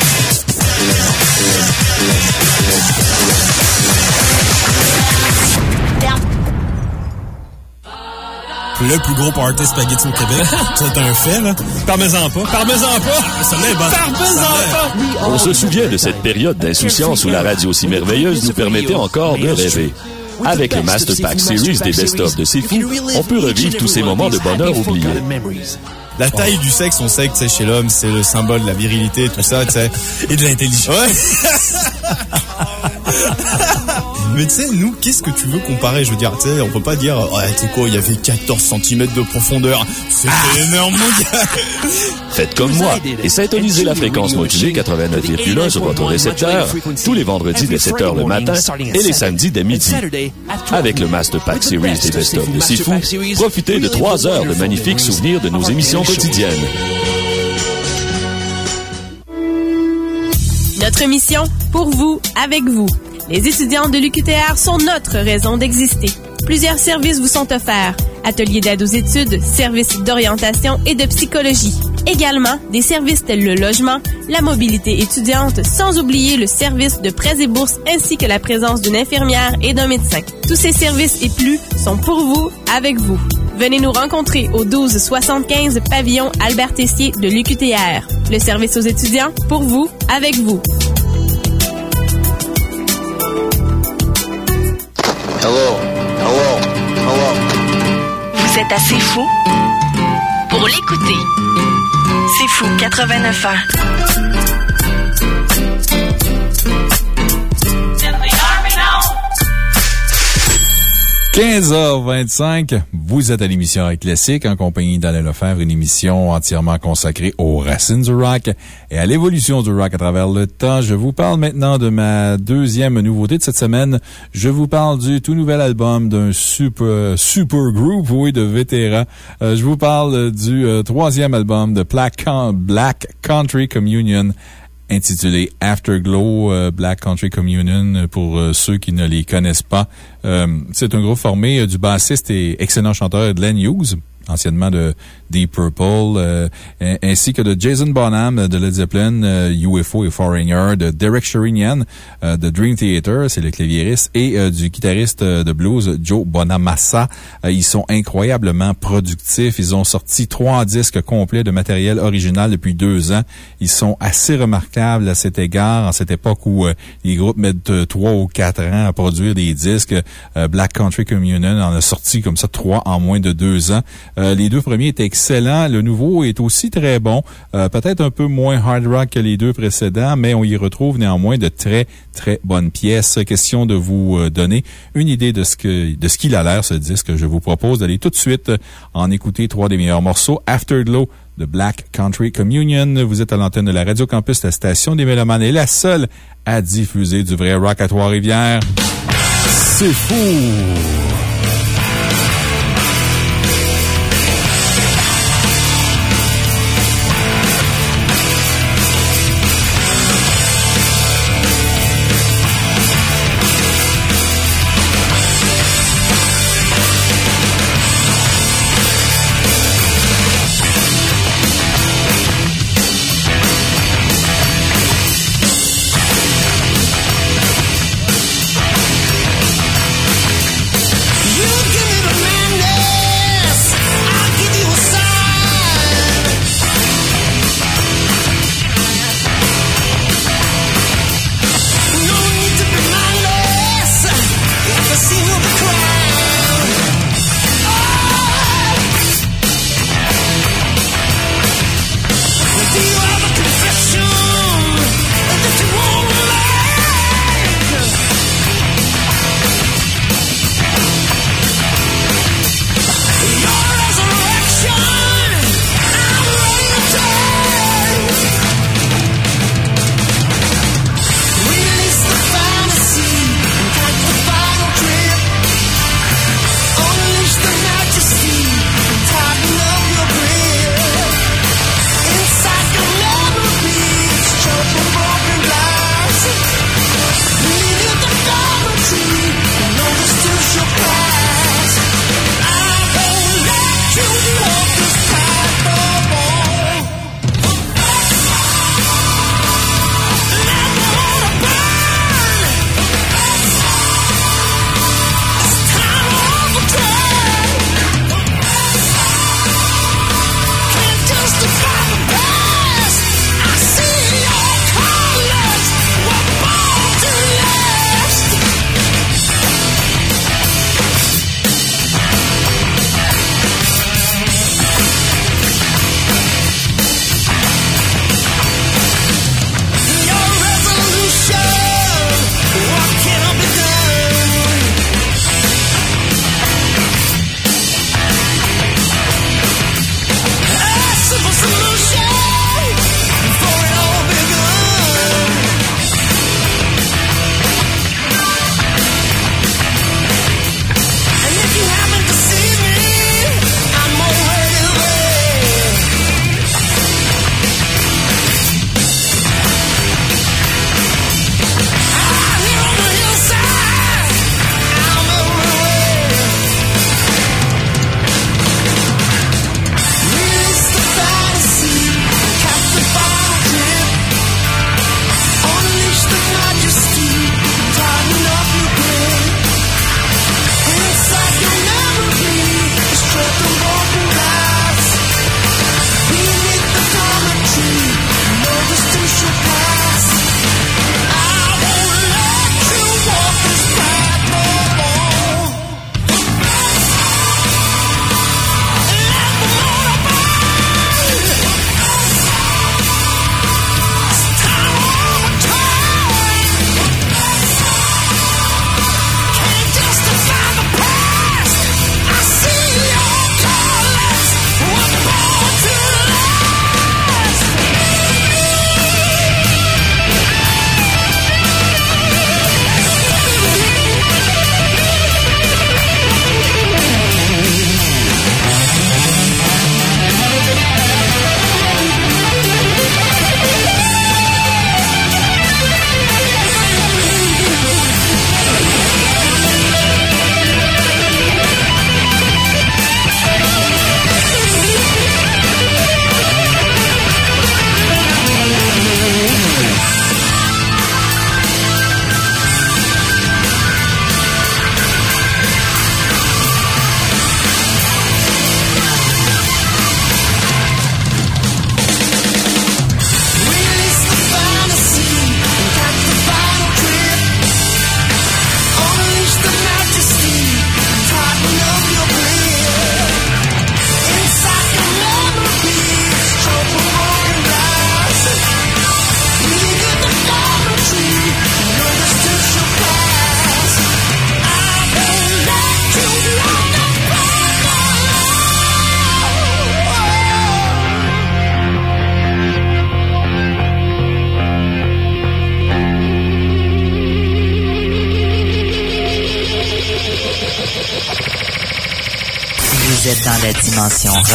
Speaker 25: Le plus gros party spaghetti au Québec. C'est un fait, là. Parmesan pas. Parmesan pas. Ça l'est bon. Parmesan pas.
Speaker 21: On se souvient de cette période d'insouciance où la radio si merveilleuse nous permettait encore de rêver. Avec le Master Pack Series des best-of de C'est Fou, on peut revivre tous ces moments de bonheur oubliés.
Speaker 25: La taille du sexe, on sait que c'est chez l'homme, c'est le symbole de la virilité, tout ça, tu sais. Et de l'intelligence. Ouais. Mais tu sais, nous, qu'est-ce que tu veux comparer? Je veux dire, tu sais, on peut pas dire, ouais, tu sais quoi, il y avait 14 cm de profondeur. C'était énorme, mon gars.
Speaker 21: Faites comme moi et syntonisez la fréquence modulée 89,1 sur votre récepteur tous les vendredis dès 7 h le matin et les samedis dès midi. Avec le Master Pack Series des Best-of de Sifu, profitez de 3 heures de magnifiques souvenirs de nos émissions
Speaker 8: Notre mission, pour vous, avec vous. Les étudiants de l'UQTR sont notre raison d'exister. Plusieurs services vous sont offerts. Ateliers d'aide aux études, services d'orientation et de psychologie. Également, des services tels le logement, la mobilité étudiante, sans oublier le service de prêts et bourses ainsi que la présence d'une infirmière et d'un médecin. Tous ces services et plus sont pour vous, avec vous. Venez nous rencontrer au 1275 pavillon Albert Tessier de l'UQTR. Le service aux étudiants, pour vous, avec vous.
Speaker 36: Hello, hello, hello.
Speaker 9: Vous êtes assez fou pour l'écouter. C'est fou 89 ans.
Speaker 2: 15h25, vous êtes à l'émission Rock Classique en compagnie d'Alain Lefebvre, une émission entièrement consacrée aux racines du rock et à l'évolution du rock à travers le temps. Je vous parle maintenant de ma deuxième nouveauté de cette semaine. Je vous parle du tout nouvel album d'un super, super groupe, oui, de vétérans. Euh, je vous parle du euh, troisième album de Black, Black Country Communion intitulé Afterglow euh, Black Country Communion euh, pour euh, ceux qui ne les connaissent pas. C'est un groupe formé du bassiste et excellent chanteur Glenn Hughes anciennement de Deep Purple, euh, ainsi que de Jason Bonham de Led Zeppelin, euh, UFO et Foreigner, de Derek Sherinian euh, de Dream Theater, c'est le claviériste, et euh, du guitariste euh, de blues Joe Bonamassa. Euh, ils sont incroyablement productifs. Ils ont sorti trois disques complets de matériel original depuis deux ans. Ils sont assez remarquables à cet égard, en cette époque où euh, les groupes mettent euh, trois ou quatre ans à produire des disques. Euh, Black Country Communion en a sorti comme ça trois en moins de deux ans. Euh, les deux premiers étaient excellents. Le nouveau est aussi très bon. Euh, Peut-être un peu moins hard rock que les deux précédents, mais on y retrouve néanmoins de très, très bonnes pièces. Question de vous euh, donner une idée de ce qu'il a l'air, ce disque. Je vous propose d'aller tout de suite en écouter trois des meilleurs morceaux. Afterglow de Black Country Communion. Vous êtes à l'antenne de la Radio Campus, la station des Mélomanes est la seule à diffuser du vrai rock à Trois-Rivières. C'est fou!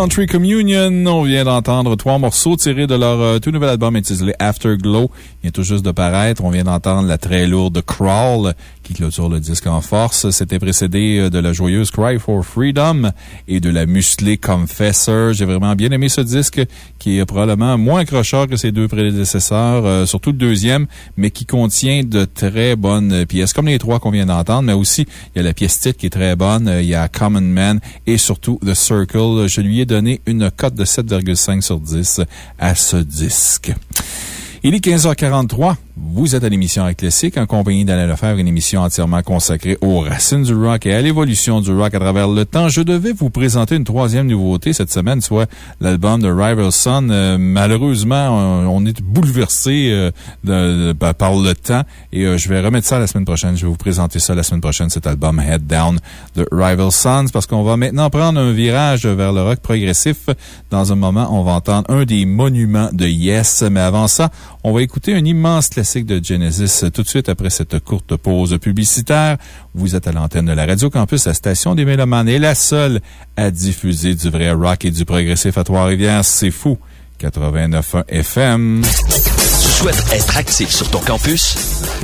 Speaker 2: Country Communion. On vient d'entendre trois morceaux tirés de leur euh, tout nouvel album intitulé Afterglow. Il vient tout juste de paraître. On vient d'entendre la très lourde Crawl qui clôture le disque en force. C'était précédé euh, de la joyeuse Cry for Freedom et de la musclée Confessor. J'ai vraiment bien aimé ce disque qui est probablement moins accrocheur que ses deux prédécesseurs, euh, surtout le deuxième, mais qui contient de très bonnes pièces, comme les trois qu'on vient d'entendre, mais aussi il y a la pièce titre qui est très bonne, euh, il y a Common Man et surtout The Circle. Je lui ai donné une cote de 7,5 sur 10 à ce disque. Il est 15h43. Vous êtes à l'émission Classique en compagnie d'Alain Lefebvre, une émission entièrement consacrée aux racines du rock et à l'évolution du rock à travers le temps. Je devais vous présenter une troisième nouveauté cette semaine, soit l'album de Rival Son. Euh, malheureusement, on, est bouleversé euh, par- par le temps et euh, je vais remettre ça la semaine prochaine. Je vais vous présenter ça la semaine prochaine, cet album Head Down de Rival Sons, parce qu'on va maintenant prendre un virage vers le rock progressif. Dans un moment, on va entendre un des monuments de Yes, mais avant ça, on va écouter un immense classique de Genesis tout de suite après cette courte pause publicitaire. Vous êtes à l'antenne de la Radio Campus, la station des Mélomanes est la seule à diffuser du vrai rock et du progressif à Trois-Rivières. C'est fou. 89.1 FM.
Speaker 7: Tu souhaites être actif sur ton campus?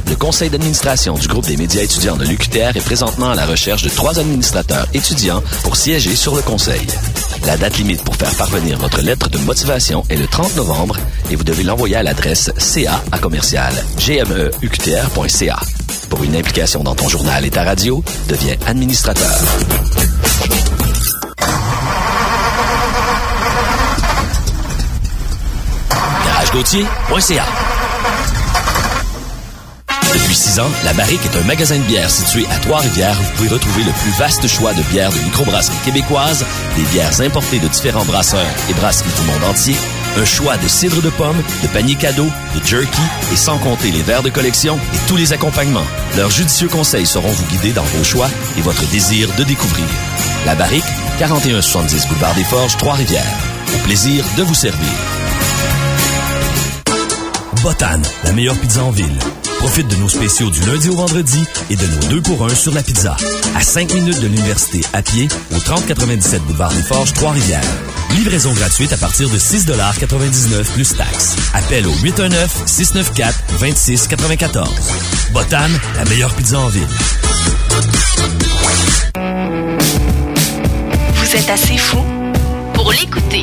Speaker 7: Le conseil d'administration du groupe des médias étudiants de l'UQTR est présentement à la recherche de trois administrateurs étudiants pour siéger sur le conseil. La date limite pour faire parvenir votre lettre de motivation est le 30 novembre et vous devez l'envoyer à l'adresse ca à commercial gmeuqtr.ca. Pour une implication dans ton journal et ta radio, deviens administrateur. Depuis six ans, La Barrique est un magasin de bière situé à Trois-Rivières vous pouvez retrouver le plus vaste choix de bières de microbrasserie québécoise, des bières importées de différents brasseurs et brasseries du monde entier, un choix de cidre de pomme, de paniers cadeaux, de jerky et sans compter les verres de collection et tous les accompagnements. Leurs judicieux conseils sauront vous guider dans vos choix et votre désir de découvrir. La Barrique, 4170 Boulevard des Forges, Trois-Rivières. Au plaisir de vous servir.
Speaker 37: Botan, la meilleure pizza en ville. Profite de nos spéciaux du lundi au vendredi et de nos 2 pour 1 sur la pizza. À 5 minutes de l'université à pied au 3097 boulevard des Forges, Trois-Rivières. Livraison gratuite à partir de 6,99 plus taxes. Appel au 819-694-2694. Botan, la meilleure pizza en ville.
Speaker 14: Vous êtes assez fou pour l'écouter.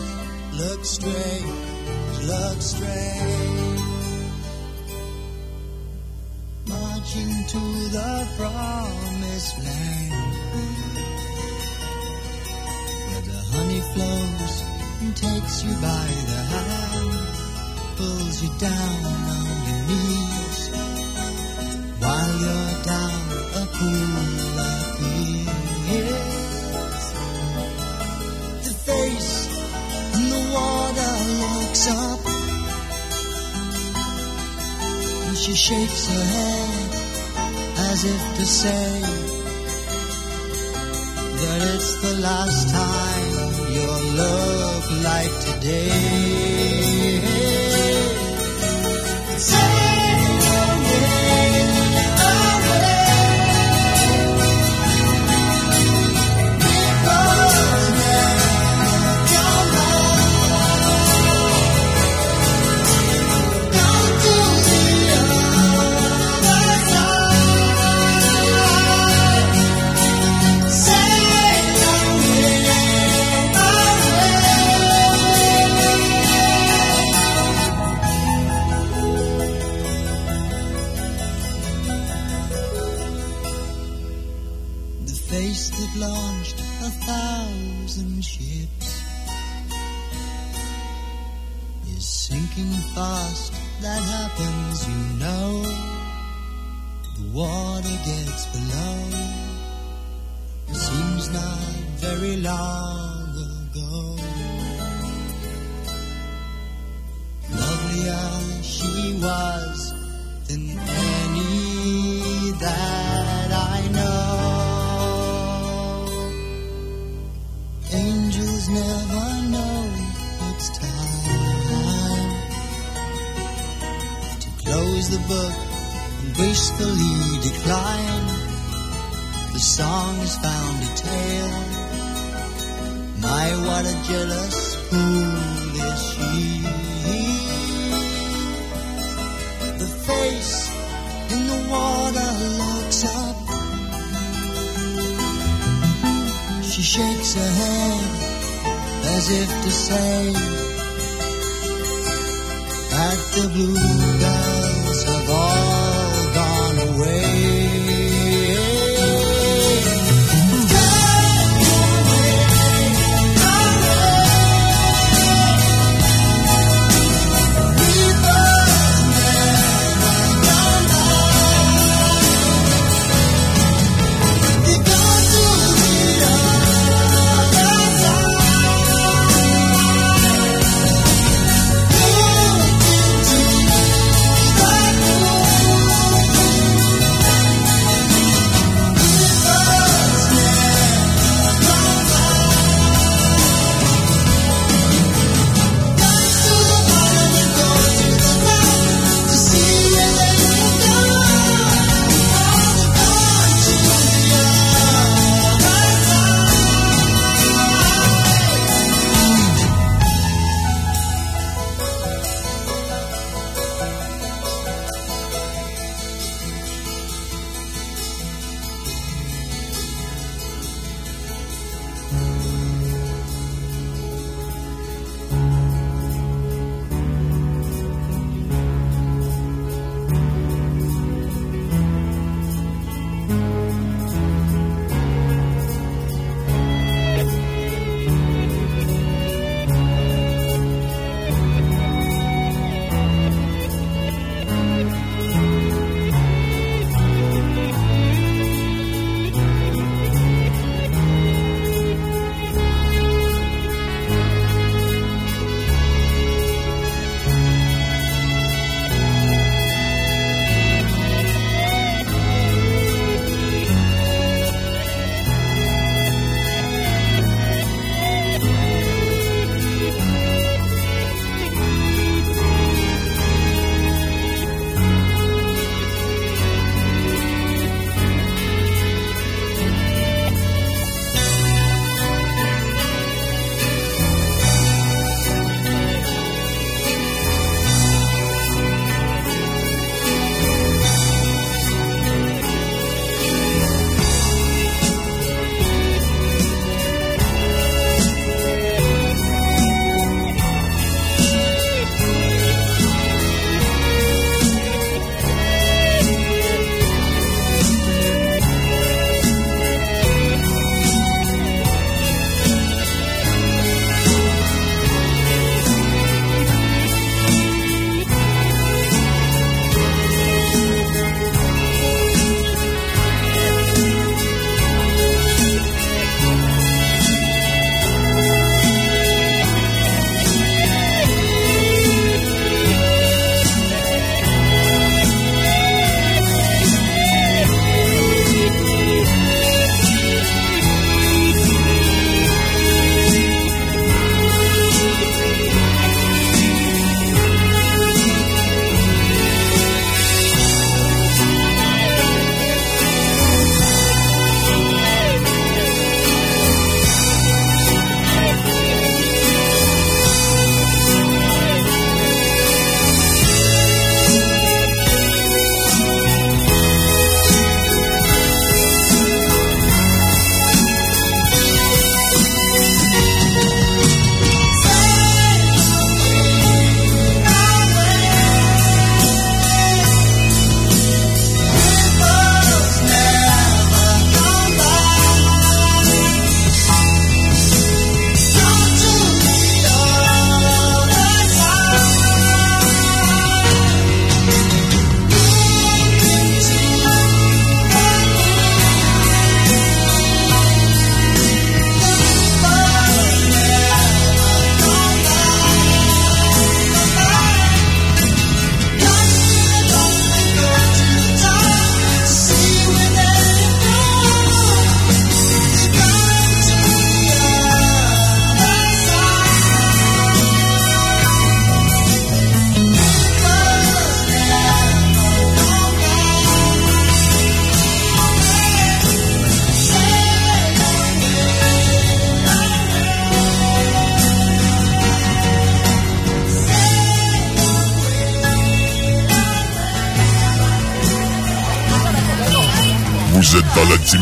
Speaker 5: looks strange, look strange. Marching to the promised land. Where the honey flows and takes you by the hand, pulls you down on your knees. While you're up and she shakes her head as if to say that it's the last time you'll look like today. Sail fast. That happens, you know. The water gets below.
Speaker 38: Seems not very long ago. Lovelier she was the book and gracefully decline. The song has found a tale. My, what a jealous fool is she. The face in the water looks up. She shakes her head as if to say that the blue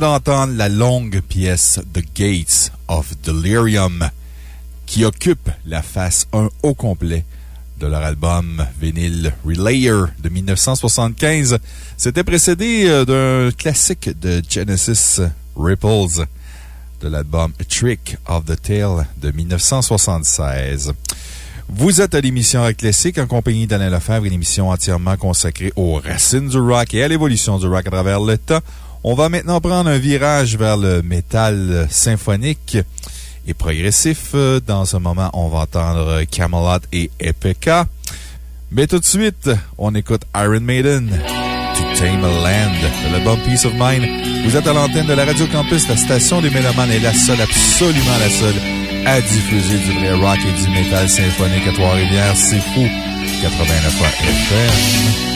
Speaker 2: D'entendre la longue pièce The Gates of Delirium qui occupe la face 1 au complet de leur album vinyle Relayer de 1975. C'était précédé euh, d'un classique de Genesis Ripples de l'album Trick of the Tail de 1976. Vous êtes à l'émission Rock Classique en compagnie d'Alain Lefebvre, une émission entièrement consacrée aux racines du rock et à l'évolution du rock à travers le temps. On va maintenant prendre un virage vers le métal symphonique et progressif. Dans un moment, on va entendre Camelot et Epica. Mais tout de suite, on écoute Iron Maiden. To Tame a Land, l'album Peace of Mind. Vous êtes à l'antenne de la Radio Campus, la station des Mélomanes est la seule, absolument la seule, à diffuser du vrai rock et du métal symphonique à Trois-Rivières. C'est fou. 89 FM.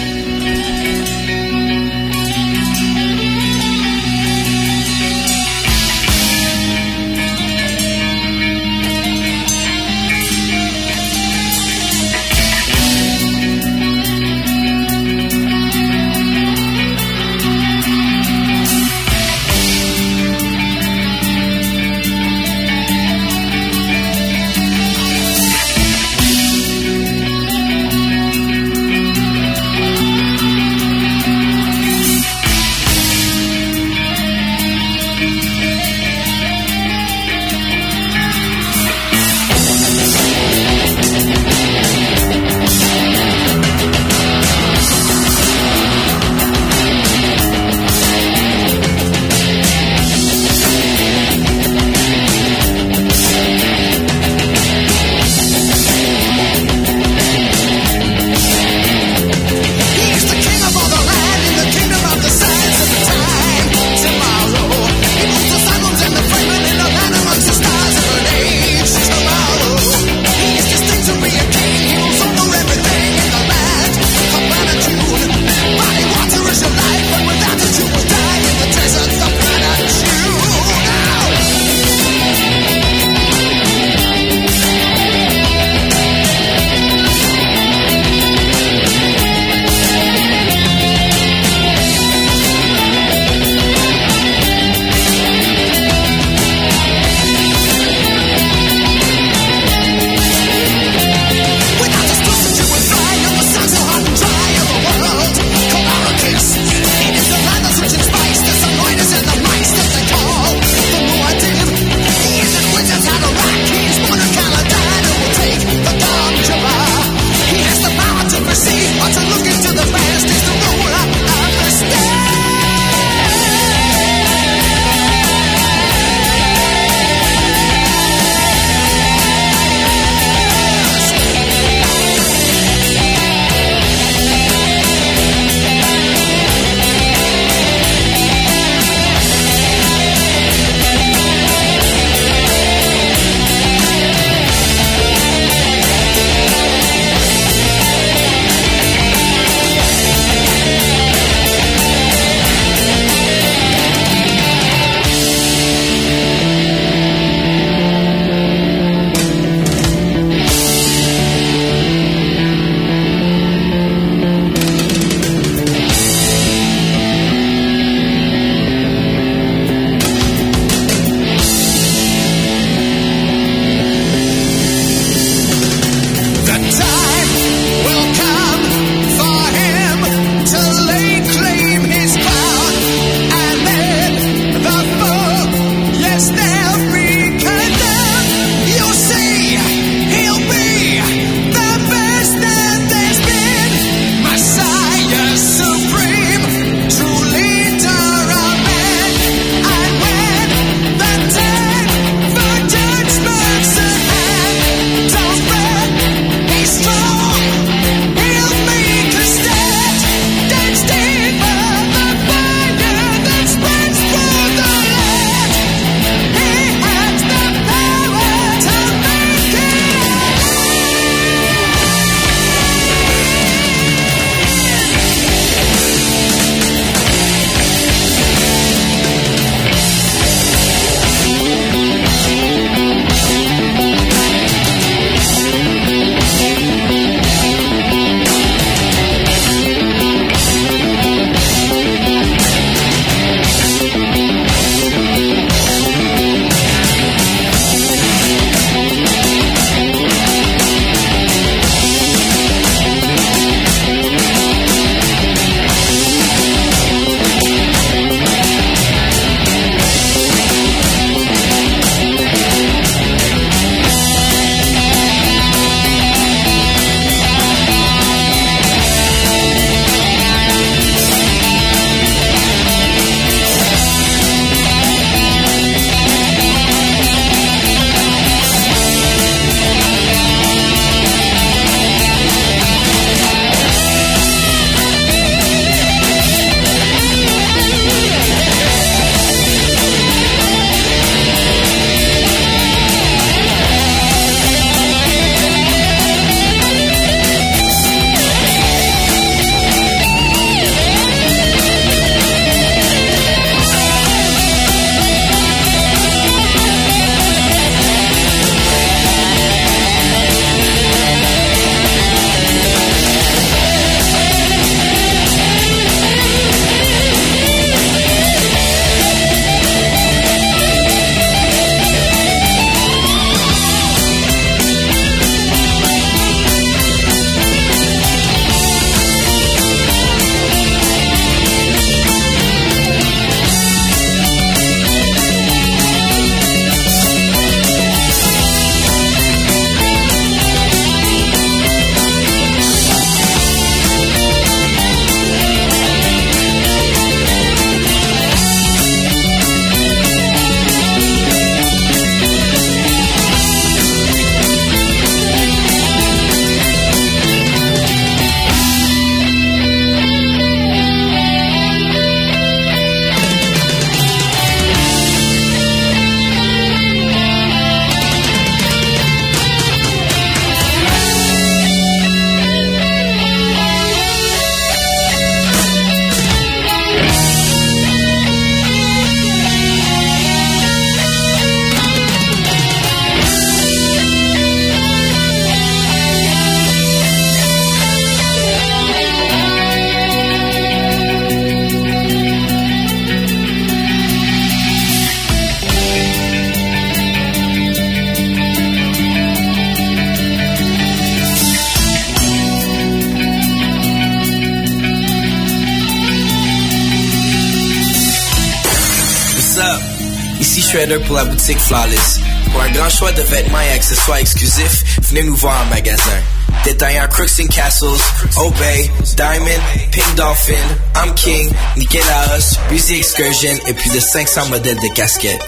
Speaker 39: Pour la boutique Flawless. Pour un grand choix de vêtements et accessoires exclusifs, venez nous voir en magasin. Détaillant Crooks and Castles, Obey, Diamond, Pink Dolphin, I'm King, Nikélaos, Breezy Excursion et plus de 500 modèles de casquettes.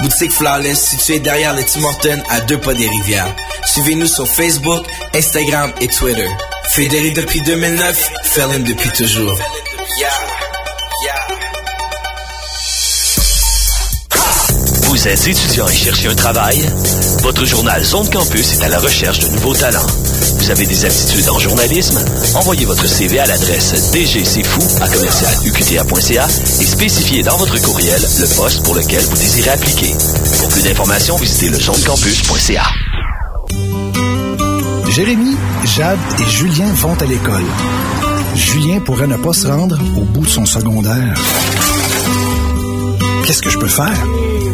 Speaker 39: Boutique Flawless située derrière le Tim Hortons à deux pas des rivières. Suivez-nous sur Facebook, Instagram et Twitter. Fédéré depuis 2009, Felon depuis toujours.
Speaker 7: Êtes étudiant et cherchez un travail? Votre journal Zone Campus est à la recherche de nouveaux talents. Vous avez des aptitudes en journalisme? Envoyez votre CV à l'adresse dgcfou à commercialuqta.ca et spécifiez dans votre courriel le poste pour lequel vous désirez appliquer. Pour plus d'informations, visitez le zonecampus.ca.
Speaker 40: Jérémy, Jade et Julien vont à l'école. Julien pourrait ne pas se rendre au bout de son secondaire. Qu'est-ce que je peux faire?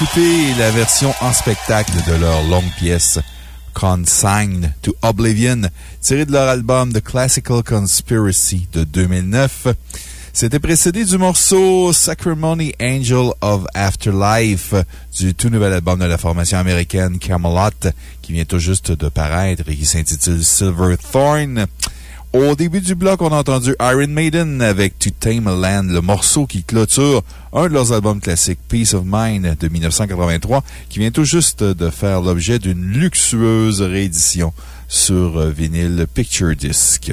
Speaker 2: D'écouter la version en spectacle de leur longue pièce Consigned to Oblivion, tirée de leur album The Classical Conspiracy de 2009. C'était précédé du morceau Sacrimony Angel of Afterlife du tout nouvel album de la formation américaine Camelot qui vient tout juste de paraître et qui s'intitule Silver Thorn. Au début du bloc, on a entendu Iron Maiden avec To Tame a Land, le morceau qui clôture un de leurs albums classiques, Peace of Mind de 1983, qui vient tout juste de faire l'objet d'une luxueuse réédition sur vinyle Picture Disc.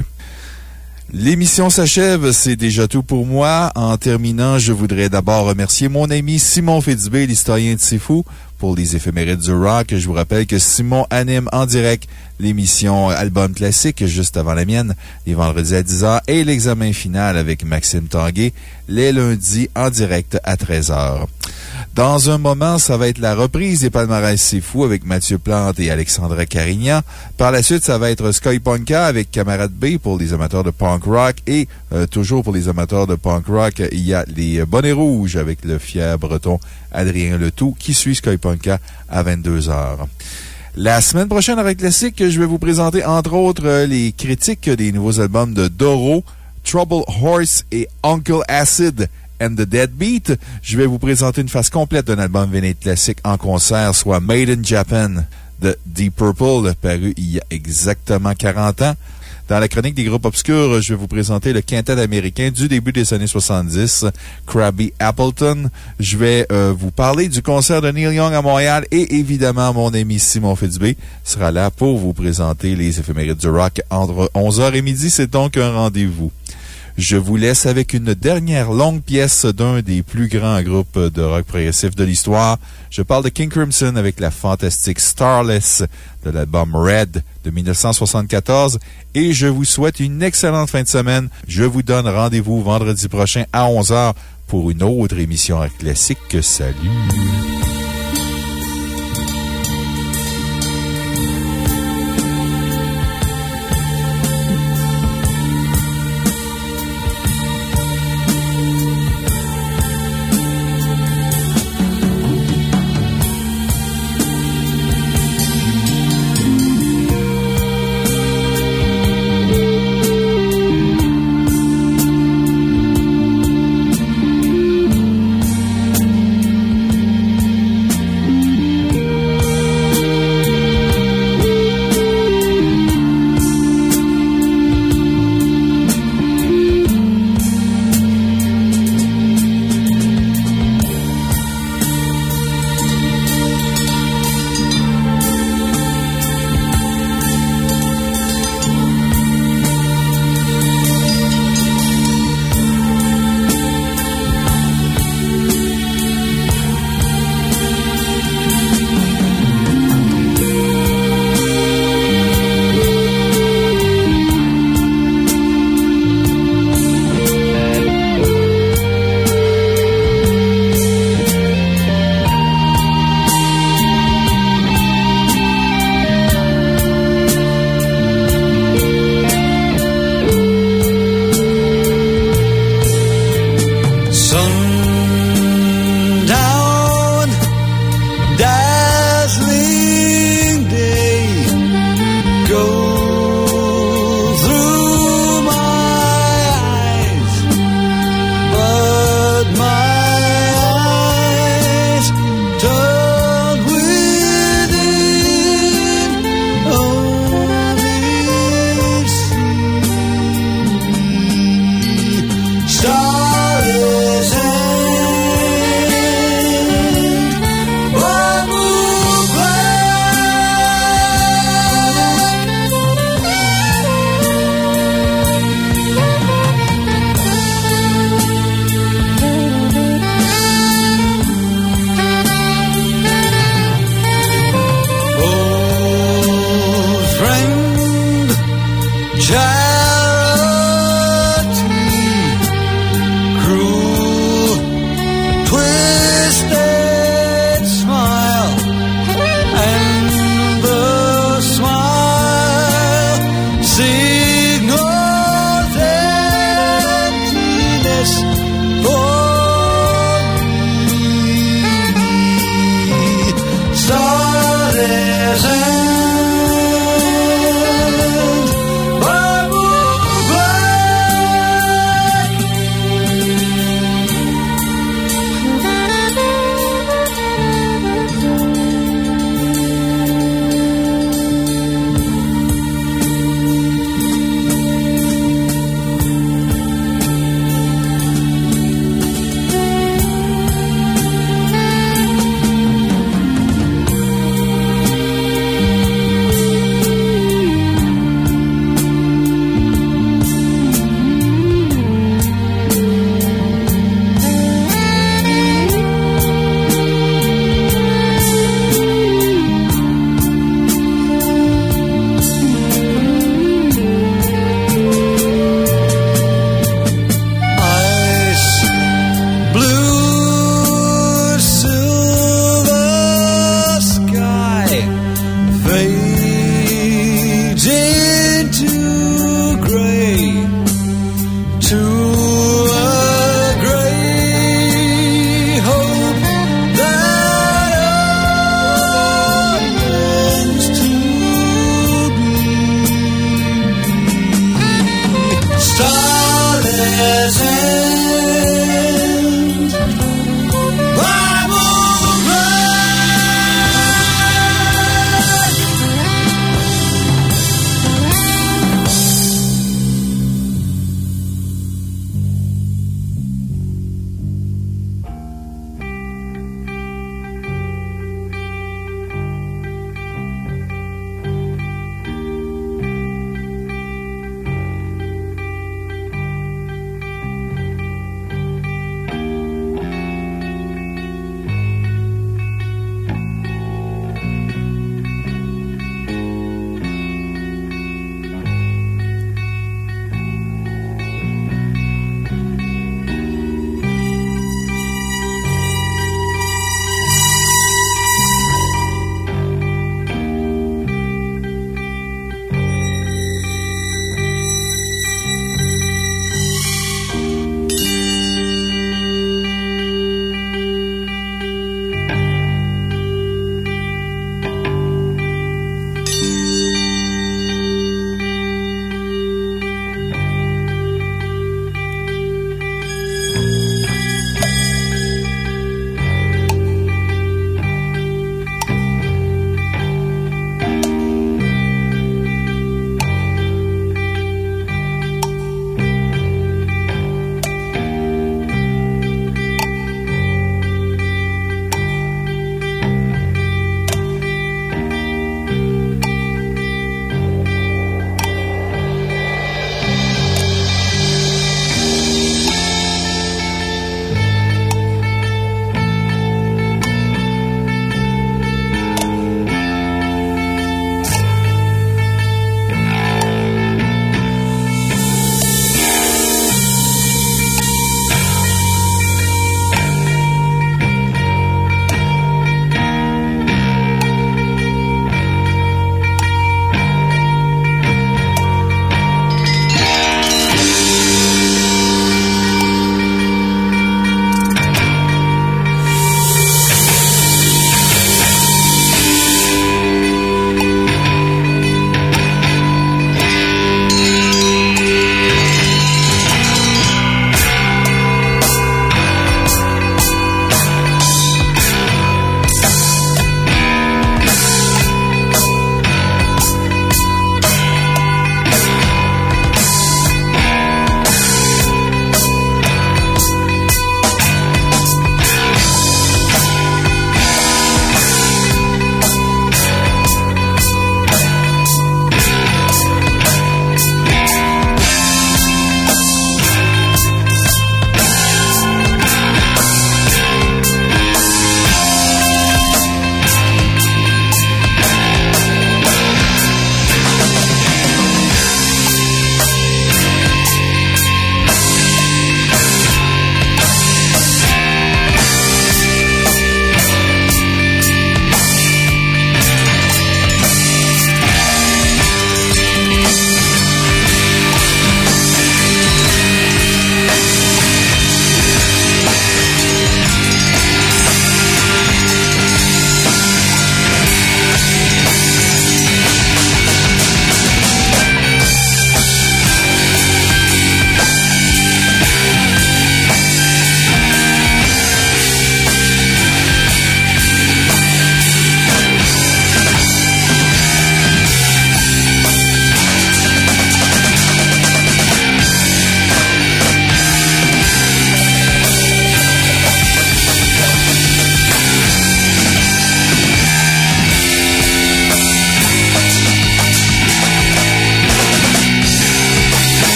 Speaker 2: L'émission s'achève, c'est déjà tout pour moi. En terminant, je voudrais d'abord remercier mon ami Simon Fitzbé, l'historien de Fou, pour les éphémérides du rock. Je vous rappelle que Simon anime en direct l'émission Album Classique juste avant la mienne, les vendredis à 10h, et l'examen final avec Maxime Tanguay, les lundis en direct à 13h. Dans un moment, ça va être la reprise des palmarès C'est Fou avec Mathieu Plante et Alexandra Carignan. Par la suite, ça va être Sky Punka avec Camarade B pour les amateurs de punk rock. Et euh, toujours pour les amateurs de punk rock, il y a les Bonnets Rouges avec le fier breton Adrien Letou qui suit Sky Punka à 22h. La semaine prochaine, avec Classique, je vais vous présenter entre autres les critiques des nouveaux albums de Doro, Trouble Horse et Uncle Acid and the Deadbeat. Je vais vous présenter une phase complète d'un album véné classique en concert, soit Made in Japan de Deep Purple, paru il y a exactement 40 ans. Dans la chronique des groupes obscurs, je vais vous présenter le quintet américain du début des années 70, Krabby Appleton. Je vais euh, vous parler du concert de Neil Young à Montréal et évidemment, mon ami Simon Fitzbé sera là pour vous présenter les éphémérides du rock entre 11h et midi. C'est donc un rendez-vous. Je vous laisse avec une dernière longue pièce d'un des plus grands groupes de rock progressif de l'histoire. Je parle de King Crimson avec la fantastique Starless de l'album Red de 1974 et je vous souhaite une excellente fin de semaine. Je vous donne rendez-vous vendredi prochain à 11h pour une autre émission classique. Salut!